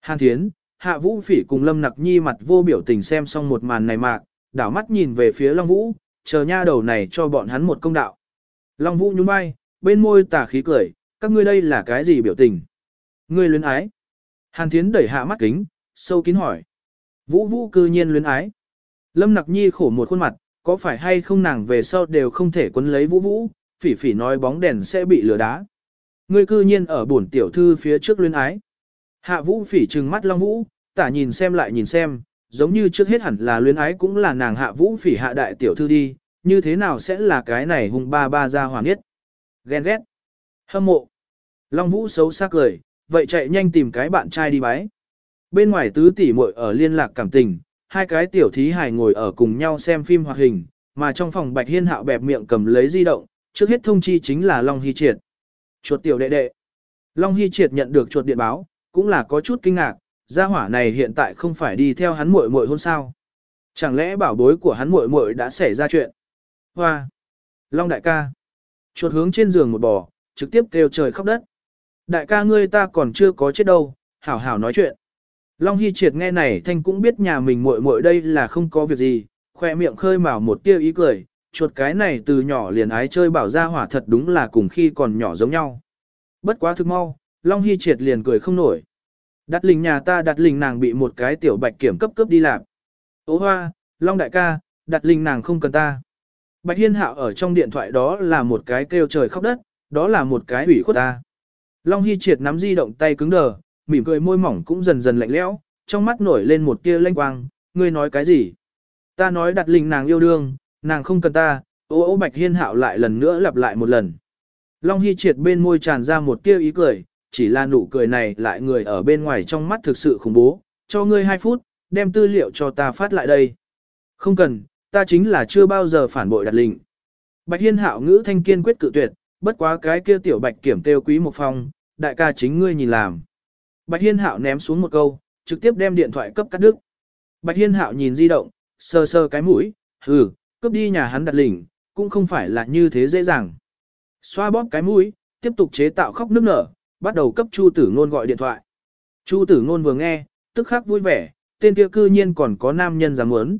Hàn Thiến, Hạ Vũ Phỉ cùng Lâm Nặc Nhi mặt vô biểu tình xem xong một màn này mạc, đảo mắt nhìn về phía Long Vũ, chờ nha đầu này cho bọn hắn một công đạo. Long Vũ nhún vai, bên môi tà khí cười, các ngươi đây là cái gì biểu tình? Ngươi luyến ái. Hàn Thiến đẩy hạ mắt kính, sâu kín hỏi. Vũ Vũ cư nhiên luyến ái. Lâm Nặc Nhi khổ một khuôn mặt, có phải hay không nàng về sau đều không thể quấn lấy Vũ Vũ, phỉ phỉ nói bóng đèn sẽ bị lửa đá. Ngươi cư nhiên ở bổn tiểu thư phía trước luyến ái. Hạ Vũ phỉ trừng mắt Long Vũ, tả nhìn xem lại nhìn xem, giống như trước hết hẳn là luyến ái cũng là nàng Hạ Vũ phỉ hạ đại tiểu thư đi, như thế nào sẽ là cái này hung ba ba ra hoàng nhất. Ghen ghét. Hâm mộ. Long Vũ xấu xa cười, vậy chạy nhanh tìm cái bạn trai đi bái. Bên ngoài tứ tỷ muội ở liên lạc cảm tình, hai cái tiểu thí hài ngồi ở cùng nhau xem phim hoạt hình, mà trong phòng Bạch Hiên Hạo bẹp miệng cầm lấy di động, trước hết thông chi chính là Long Hy Triệt. Chuột tiểu đệ đệ. Long Hy Triệt nhận được chuột điện báo, cũng là có chút kinh ngạc, gia hỏa này hiện tại không phải đi theo hắn muội muội hôn sao? Chẳng lẽ bảo bối của hắn muội muội đã xảy ra chuyện? Hoa! Long đại ca! Chuột hướng trên giường một bò, trực tiếp kêu trời khóc đất. Đại ca ngươi ta còn chưa có chết đâu, hảo hảo nói chuyện. Long Hy Triệt nghe này thanh cũng biết nhà mình muội muội đây là không có việc gì, khoe miệng khơi mào một tia ý cười, chuột cái này từ nhỏ liền ái chơi bảo ra hỏa thật đúng là cùng khi còn nhỏ giống nhau. Bất quá thực mau, Long Hy Triệt liền cười không nổi. Đặt lình nhà ta đặt lình nàng bị một cái tiểu bạch kiểm cấp cấp đi làm. Ô hoa, Long đại ca, đặt lình nàng không cần ta. Bạch Hiên Hạo ở trong điện thoại đó là một cái kêu trời khóc đất, đó là một cái ủy khuất ta. Long Hy Triệt nắm di động tay cứng đờ, mỉm cười môi mỏng cũng dần dần lạnh lẽo, trong mắt nổi lên một tia lanh quang, ngươi nói cái gì? Ta nói đặt linh nàng yêu đương, nàng không cần ta, ô ô Bạch Hiên Hạo lại lần nữa lặp lại một lần. Long Hy Triệt bên môi tràn ra một tia ý cười, chỉ là nụ cười này lại người ở bên ngoài trong mắt thực sự khủng bố, cho ngươi 2 phút, đem tư liệu cho ta phát lại đây. Không cần, ta chính là chưa bao giờ phản bội đặt lình. Bạch Hiên Hạo ngữ thanh kiên quyết cự tuyệt, bất quá cái kia tiểu Bạch kiểm tiêu quý một phong, đại ca chính ngươi nhìn làm. Bạch Hiên Hạo ném xuống một câu, trực tiếp đem điện thoại cấp cắt đứt. Bạch Hiên Hạo nhìn di động, sờ sờ cái mũi, hừ, cướp đi nhà hắn đặt lỉnh, cũng không phải là như thế dễ dàng. Xoa bóp cái mũi, tiếp tục chế tạo khóc nước nở, bắt đầu cấp Chu Tử Ngôn gọi điện thoại. Chu Tử Ngôn vừa nghe, tức khắc vui vẻ, tên kia cư nhiên còn có nam nhân dám muốn.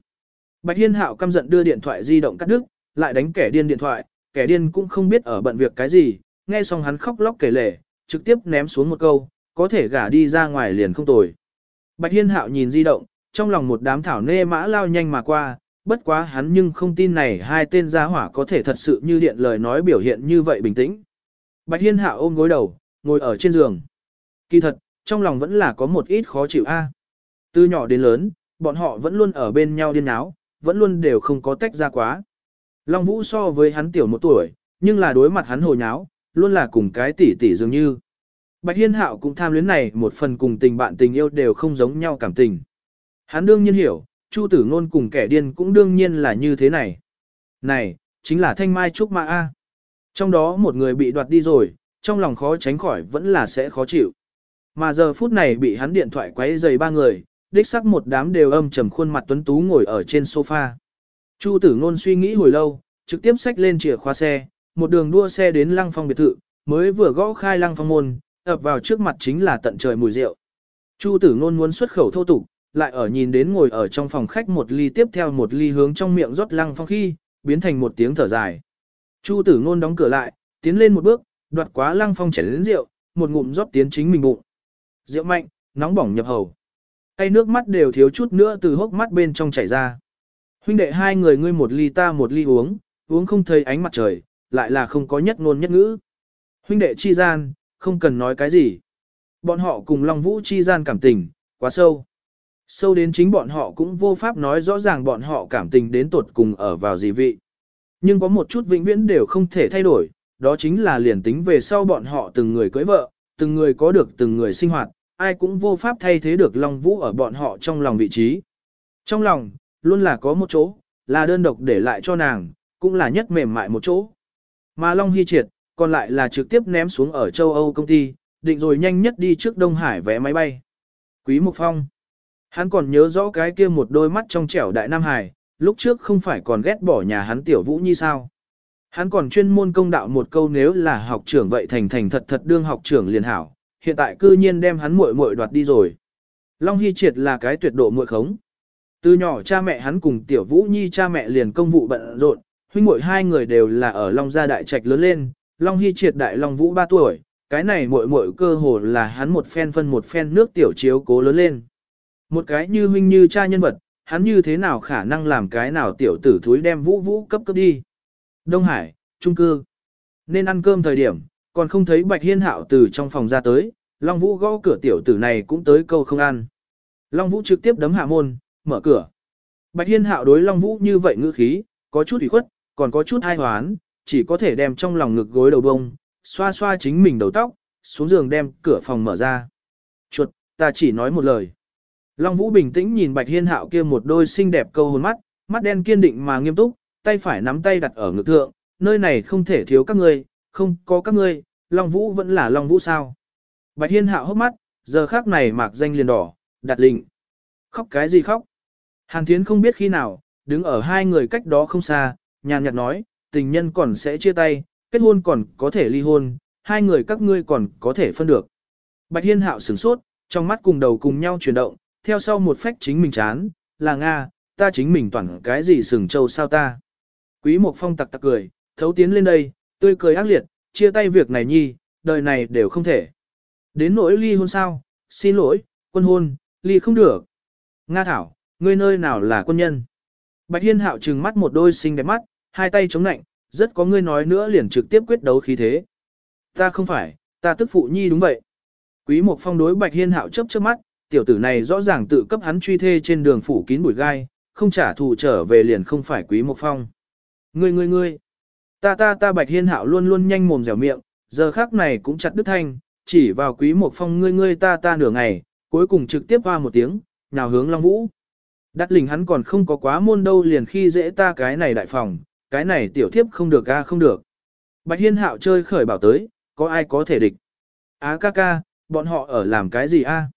Bạch Hiên Hạo căm giận đưa điện thoại di động cắt đứt, lại đánh kẻ điên điện thoại, kẻ điên cũng không biết ở bận việc cái gì, nghe xong hắn khóc lóc kể lể, trực tiếp ném xuống một câu, có thể gả đi ra ngoài liền không tồi. Bạch Hiên Hạo nhìn di động, trong lòng một đám thảo nê mã lao nhanh mà qua, bất quá hắn nhưng không tin này hai tên gia hỏa có thể thật sự như điện lời nói biểu hiện như vậy bình tĩnh. Bạch Hiên Hạo ôm gối đầu, ngồi ở trên giường. Kỳ thật, trong lòng vẫn là có một ít khó chịu a. Từ nhỏ đến lớn, bọn họ vẫn luôn ở bên nhau điên áo, vẫn luôn đều không có tách ra quá. Long Vũ so với hắn tiểu một tuổi, nhưng là đối mặt hắn hồ nháo, luôn là cùng cái tỷ tỷ dường như. Bạch Hiên Hạo cũng tham luyến này một phần cùng tình bạn tình yêu đều không giống nhau cảm tình. Hắn đương nhiên hiểu, Chu Tử Nôn cùng kẻ điên cũng đương nhiên là như thế này. Này, chính là Thanh Mai Trúc Mã A. Trong đó một người bị đoạt đi rồi, trong lòng khó tránh khỏi vẫn là sẽ khó chịu. Mà giờ phút này bị hắn điện thoại quấy dày ba người, đích sắc một đám đều âm trầm khuôn mặt tuấn tú ngồi ở trên sofa. Chu Tử Nôn suy nghĩ hồi lâu, trực tiếp xách lên chìa khóa xe, một đường đua xe đến Lăng Phong biệt thự, mới vừa gõ khai Lăng Phong môn, ập vào trước mặt chính là tận trời mùi rượu. Chu tử ngôn muốn xuất khẩu thô tục, lại ở nhìn đến ngồi ở trong phòng khách một ly tiếp theo một ly hướng trong miệng rót lăng phong khi, biến thành một tiếng thở dài. Chu tử ngôn đóng cửa lại, tiến lên một bước, đoạt quá lăng phong chảy đến rượu, một ngụm rót tiến chính mình bụng. Rượu mạnh, nóng bỏng nhập hầu. Tay nước mắt đều thiếu chút nữa từ hốc mắt bên trong chảy ra. Huynh đệ hai người ngươi một ly ta một ly uống, uống không thấy ánh mặt trời, lại là không có nhất ngôn nhất ngữ. Huynh đệ chi gian, không cần nói cái gì. Bọn họ cùng Long Vũ chi gian cảm tình, quá sâu. Sâu đến chính bọn họ cũng vô pháp nói rõ ràng bọn họ cảm tình đến tột cùng ở vào gì vị. Nhưng có một chút vĩnh viễn đều không thể thay đổi, đó chính là liền tính về sau bọn họ từng người cưới vợ, từng người có được từng người sinh hoạt, ai cũng vô pháp thay thế được Long Vũ ở bọn họ trong lòng vị trí. Trong lòng, luôn là có một chỗ, là đơn độc để lại cho nàng, cũng là nhất mềm mại một chỗ. Mà Long Hy Triệt, còn lại là trực tiếp ném xuống ở châu Âu công ty, định rồi nhanh nhất đi trước Đông Hải vé máy bay. Quý Mục Phong. Hắn còn nhớ rõ cái kia một đôi mắt trong trẻo đại Nam Hải, lúc trước không phải còn ghét bỏ nhà hắn tiểu vũ như sao. Hắn còn chuyên môn công đạo một câu nếu là học trưởng vậy thành thành thật thật đương học trưởng liền hảo, hiện tại cư nhiên đem hắn muội muội đoạt đi rồi. Long Hy Triệt là cái tuyệt độ muội khống. Từ nhỏ cha mẹ hắn cùng Tiểu Vũ Nhi cha mẹ liền công vụ bận rộn, huynh muội hai người đều là ở Long gia đại trạch lớn lên, Long Hy triệt đại Long Vũ 3 tuổi, cái này muội muội cơ hồ là hắn một phen phân một phen nước tiểu chiếu cố lớn lên. Một cái như huynh như cha nhân vật, hắn như thế nào khả năng làm cái nào tiểu tử thúi đem Vũ Vũ cấp cấp đi. Đông Hải, trung cư. Nên ăn cơm thời điểm, còn không thấy Bạch Hiên Hạo từ trong phòng ra tới, Long Vũ gõ cửa tiểu tử này cũng tới câu không ăn. Long Vũ trực tiếp đấm hạ môn, mở cửa. Bạch Hiên Hạo đối Long Vũ như vậy ngữ khí, có chút ủy khuất, còn có chút ai hoán, chỉ có thể đem trong lòng ngực gối đầu bông, xoa xoa chính mình đầu tóc, xuống giường đem cửa phòng mở ra. Chuột, ta chỉ nói một lời. Long Vũ bình tĩnh nhìn Bạch Hiên Hạo kia một đôi xinh đẹp câu hồn mắt, mắt đen kiên định mà nghiêm túc, tay phải nắm tay đặt ở ngực thượng, nơi này không thể thiếu các ngươi, không có các ngươi, Long Vũ vẫn là Long Vũ sao. Bạch Hiên Hạo hốc mắt, giờ khác này mạc danh liền đỏ, đặt lịnh. Khóc cái gì khóc? Hàn Thiến không biết khi nào, đứng ở hai người cách đó không xa, nhàn nhạt nói, tình nhân còn sẽ chia tay, kết hôn còn có thể ly hôn, hai người các ngươi còn có thể phân được. Bạch Hiên Hạo sửng sốt, trong mắt cùng đầu cùng nhau chuyển động, theo sau một phách chính mình chán, là Nga, ta chính mình toàn cái gì sừng châu sao ta. Quý Mộc Phong tặc tặc cười, thấu tiến lên đây, tươi cười ác liệt, chia tay việc này nhi, đời này đều không thể. Đến nỗi ly hôn sao, xin lỗi, quân hôn, ly không được. Nga Thảo, ngươi nơi nào là quân nhân? Bạch Hiên Hạo trừng mắt một đôi xinh đẹp mắt, hai tay chống nạnh, rất có ngươi nói nữa liền trực tiếp quyết đấu khí thế. Ta không phải, ta tức phụ nhi đúng vậy. Quý Mộc Phong đối Bạch Hiên Hạo chớp chớp mắt, tiểu tử này rõ ràng tự cấp hắn truy thê trên đường phủ kín bụi gai, không trả thù trở về liền không phải Quý Mộc Phong. Ngươi ngươi ngươi, ta ta ta Bạch Hiên Hạo luôn luôn nhanh mồm dẻo miệng, giờ khắc này cũng chặt đứt thanh, chỉ vào Quý Mộc Phong ngươi ngươi ta ta nửa ngày, cuối cùng trực tiếp hoa một tiếng, nào hướng Long Vũ. Đắt lình hắn còn không có quá môn đâu liền khi dễ ta cái này đại phòng, cái này tiểu thiếp không được a không được. Bạch Hiên Hạo chơi khởi bảo tới, có ai có thể địch. Á ca ca, bọn họ ở làm cái gì a?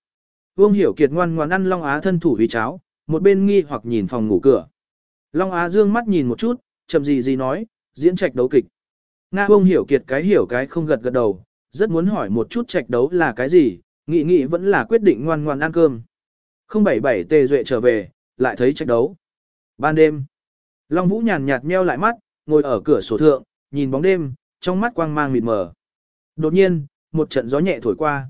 Vương Hiểu Kiệt ngoan ngoan ăn Long Á thân thủ vì cháo, một bên nghi hoặc nhìn phòng ngủ cửa. Long Á dương mắt nhìn một chút, chậm gì gì nói, diễn trạch đấu kịch. Nga Vương Hiểu Kiệt cái hiểu cái không gật gật đầu, rất muốn hỏi một chút trạch đấu là cái gì, nghĩ nghĩ vẫn là quyết định ngoan ngoan ăn cơm. 077 tề duệ trở về, lại thấy trạch đấu. Ban đêm, Long Vũ nhàn nhạt meo lại mắt, ngồi ở cửa sổ thượng, nhìn bóng đêm, trong mắt quang mang mịt mờ. Đột nhiên, một trận gió nhẹ thổi qua.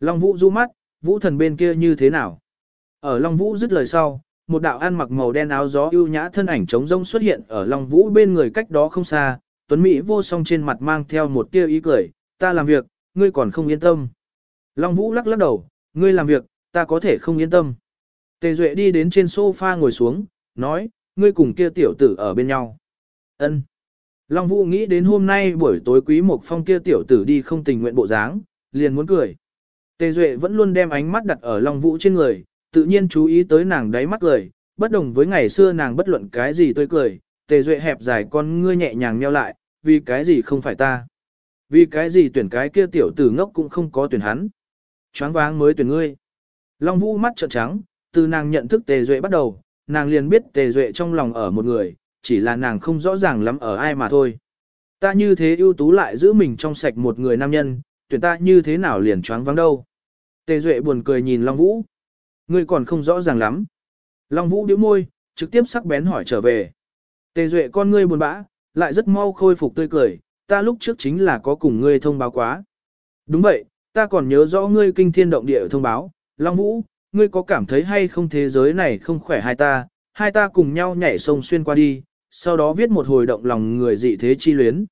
Long Vũ du mắt, Vũ thần bên kia như thế nào? Ở Long Vũ dứt lời sau, một đạo ăn mặc màu đen áo gió ưu nhã thân ảnh trống rông xuất hiện ở Long Vũ bên người cách đó không xa, Tuấn Mỹ vô song trên mặt mang theo một tia ý cười, ta làm việc, ngươi còn không yên tâm. Long Vũ lắc lắc đầu, ngươi làm việc, ta có thể không yên tâm. Tề Duệ đi đến trên sofa ngồi xuống, nói, ngươi cùng kia tiểu tử ở bên nhau. Ân. Long Vũ nghĩ đến hôm nay buổi tối quý một phong kia tiểu tử đi không tình nguyện bộ dáng, liền muốn cười. Tề Duệ vẫn luôn đem ánh mắt đặt ở Long Vũ trên người, tự nhiên chú ý tới nàng đáy mắt cười, bất đồng với ngày xưa nàng bất luận cái gì tươi cười, Tề Duệ hẹp dài con ngươi nhẹ nhàng nheo lại, vì cái gì không phải ta. Vì cái gì tuyển cái kia tiểu tử ngốc cũng không có tuyển hắn. Choáng váng mới tuyển ngươi. Long Vũ mắt trợn trắng, từ nàng nhận thức Tề Duệ bắt đầu, nàng liền biết Tề Duệ trong lòng ở một người, chỉ là nàng không rõ ràng lắm ở ai mà thôi. Ta như thế ưu tú lại giữ mình trong sạch một người nam nhân, tuyển ta như thế nào liền choáng vắng đâu. Tề Duệ buồn cười nhìn Long Vũ. Ngươi còn không rõ ràng lắm. Long Vũ điếu môi, trực tiếp sắc bén hỏi trở về. Tề Duệ con ngươi buồn bã, lại rất mau khôi phục tươi cười, ta lúc trước chính là có cùng ngươi thông báo quá. Đúng vậy, ta còn nhớ rõ ngươi kinh thiên động địa thông báo, Long Vũ, ngươi có cảm thấy hay không thế giới này không khỏe hai ta, hai ta cùng nhau nhảy sông xuyên qua đi, sau đó viết một hồi động lòng người dị thế chi luyến.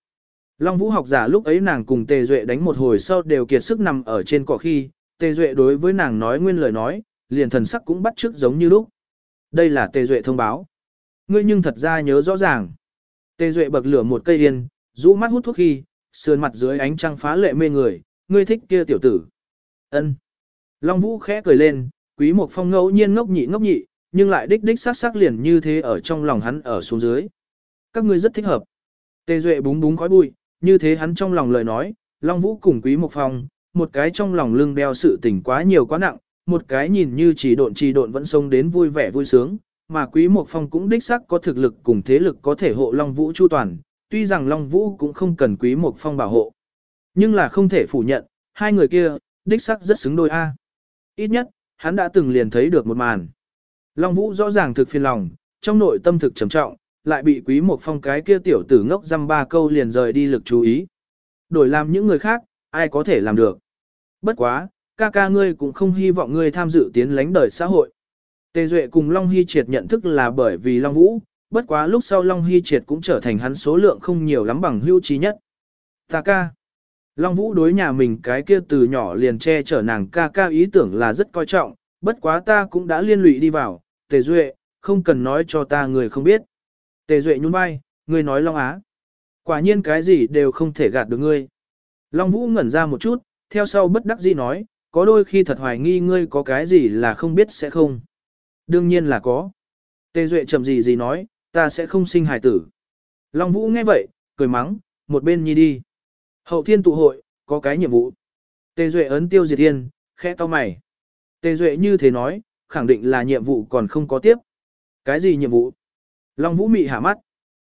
Long Vũ học giả lúc ấy nàng cùng Tề Duệ đánh một hồi sau đều kiệt sức nằm ở trên cỏ khi, Tề Duệ đối với nàng nói nguyên lời nói, liền thần sắc cũng bắt chước giống như lúc. Đây là Tề Duệ thông báo. Ngươi nhưng thật ra nhớ rõ ràng. Tề Duệ bậc lửa một cây yên, rũ mắt hút thuốc khi, sườn mặt dưới ánh trăng phá lệ mê người, ngươi thích kia tiểu tử. Ân. Long Vũ khẽ cười lên, Quý Mộc Phong ngẫu nhiên ngốc nhị ngốc nhị, nhưng lại đích đích sắc sắc liền như thế ở trong lòng hắn ở xuống dưới. Các ngươi rất thích hợp. Tề Duệ búng búng khói bụi, như thế hắn trong lòng lời nói, Long Vũ cùng Quý Mộc Phong, một cái trong lòng lưng đeo sự tình quá nhiều quá nặng, một cái nhìn như chỉ độn chỉ độn vẫn sống đến vui vẻ vui sướng, mà Quý Mộc Phong cũng đích sắc có thực lực cùng thế lực có thể hộ Long Vũ chu toàn, tuy rằng Long Vũ cũng không cần Quý Mộc Phong bảo hộ. Nhưng là không thể phủ nhận, hai người kia, đích sắc rất xứng đôi A. Ít nhất, hắn đã từng liền thấy được một màn. Long Vũ rõ ràng thực phiền lòng, trong nội tâm thực trầm trọng, lại bị quý một phong cái kia tiểu tử ngốc dăm ba câu liền rời đi lực chú ý. Đổi làm những người khác, ai có thể làm được. Bất quá, ca ca ngươi cũng không hy vọng ngươi tham dự tiến lánh đời xã hội. Tề Duệ cùng Long Hy Triệt nhận thức là bởi vì Long Vũ, bất quá lúc sau Long Hy Triệt cũng trở thành hắn số lượng không nhiều lắm bằng hưu trí nhất. Ta ca. Long Vũ đối nhà mình cái kia từ nhỏ liền che chở nàng ca ca ý tưởng là rất coi trọng, bất quá ta cũng đã liên lụy đi vào, Tề Duệ, không cần nói cho ta người không biết. Tề Duệ nhún vai, ngươi nói Long Á. Quả nhiên cái gì đều không thể gạt được ngươi. Long Vũ ngẩn ra một chút, theo sau bất đắc dĩ nói, có đôi khi thật hoài nghi ngươi có cái gì là không biết sẽ không. Đương nhiên là có. Tề Duệ chậm gì gì nói, ta sẽ không sinh hài tử. Long Vũ nghe vậy, cười mắng, một bên nhi đi. Hậu thiên tụ hội, có cái nhiệm vụ. Tề Duệ ấn tiêu diệt thiên, khẽ to mày. Tề Duệ như thế nói, khẳng định là nhiệm vụ còn không có tiếp. Cái gì nhiệm vụ? Long Vũ mị hạ mắt.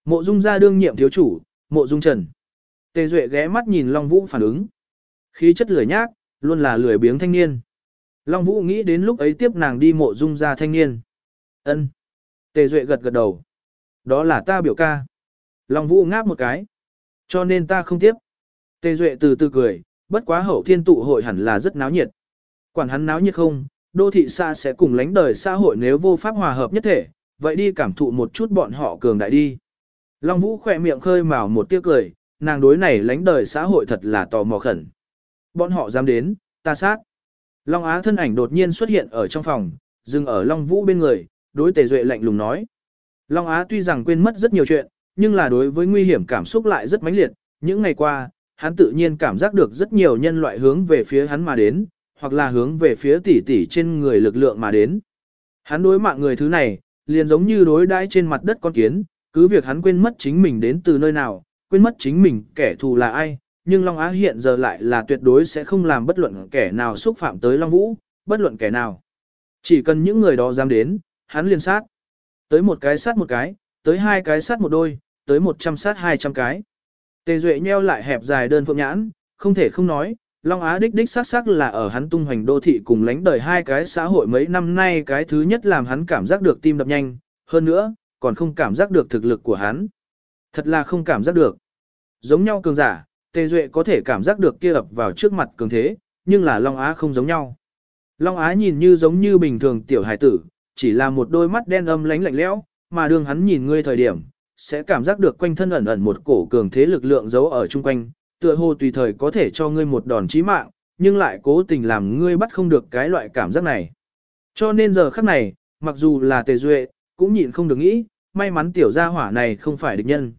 Mộ Dung ra đương nhiệm thiếu chủ, Mộ Dung Trần. Tề Duệ ghé mắt nhìn Long Vũ phản ứng. Khí chất lười nhác, luôn là lười biếng thanh niên. Long Vũ nghĩ đến lúc ấy tiếp nàng đi Mộ Dung ra thanh niên. Ân. Tề Duệ gật gật đầu. Đó là ta biểu ca. Long Vũ ngáp một cái. Cho nên ta không tiếp. Tề Duệ từ từ cười, bất quá hậu thiên tụ hội hẳn là rất náo nhiệt. Quản hắn náo nhiệt không, đô thị xa sẽ cùng lánh đời xã hội nếu vô pháp hòa hợp nhất thể, vậy đi cảm thụ một chút bọn họ cường đại đi. Long Vũ khỏe miệng khơi mào một tiếc cười, nàng đối này lánh đời xã hội thật là tò mò khẩn. Bọn họ dám đến, ta sát. Long Á thân ảnh đột nhiên xuất hiện ở trong phòng, dừng ở Long Vũ bên người, đối Tề Duệ lạnh lùng nói. Long Á tuy rằng quên mất rất nhiều chuyện, nhưng là đối với nguy hiểm cảm xúc lại rất mãnh liệt, những ngày qua, hắn tự nhiên cảm giác được rất nhiều nhân loại hướng về phía hắn mà đến, hoặc là hướng về phía tỷ tỷ trên người lực lượng mà đến. Hắn đối mạng người thứ này, liền giống như đối đãi trên mặt đất con kiến, cứ việc hắn quên mất chính mình đến từ nơi nào, quên mất chính mình kẻ thù là ai, nhưng Long Á hiện giờ lại là tuyệt đối sẽ không làm bất luận kẻ nào xúc phạm tới Long Vũ, bất luận kẻ nào. Chỉ cần những người đó dám đến, hắn liền sát. Tới một cái sát một cái, tới hai cái sát một đôi, tới một trăm sát hai trăm cái. Tề Duệ nheo lại hẹp dài đơn phượng nhãn, không thể không nói, Long Á đích đích xác xác là ở hắn tung hoành đô thị cùng lánh đời hai cái xã hội mấy năm nay cái thứ nhất làm hắn cảm giác được tim đập nhanh, hơn nữa, còn không cảm giác được thực lực của hắn. Thật là không cảm giác được. Giống nhau cường giả, Tề Duệ có thể cảm giác được kia ập vào trước mặt cường thế, nhưng là Long Á không giống nhau. Long Á nhìn như giống như bình thường tiểu hải tử, chỉ là một đôi mắt đen âm lánh lạnh lẽo, mà đường hắn nhìn ngươi thời điểm, sẽ cảm giác được quanh thân ẩn ẩn một cổ cường thế lực lượng giấu ở chung quanh, tựa hồ tùy thời có thể cho ngươi một đòn chí mạng, nhưng lại cố tình làm ngươi bắt không được cái loại cảm giác này. Cho nên giờ khắc này, mặc dù là tề duệ, cũng nhịn không được nghĩ, may mắn tiểu gia hỏa này không phải địch nhân.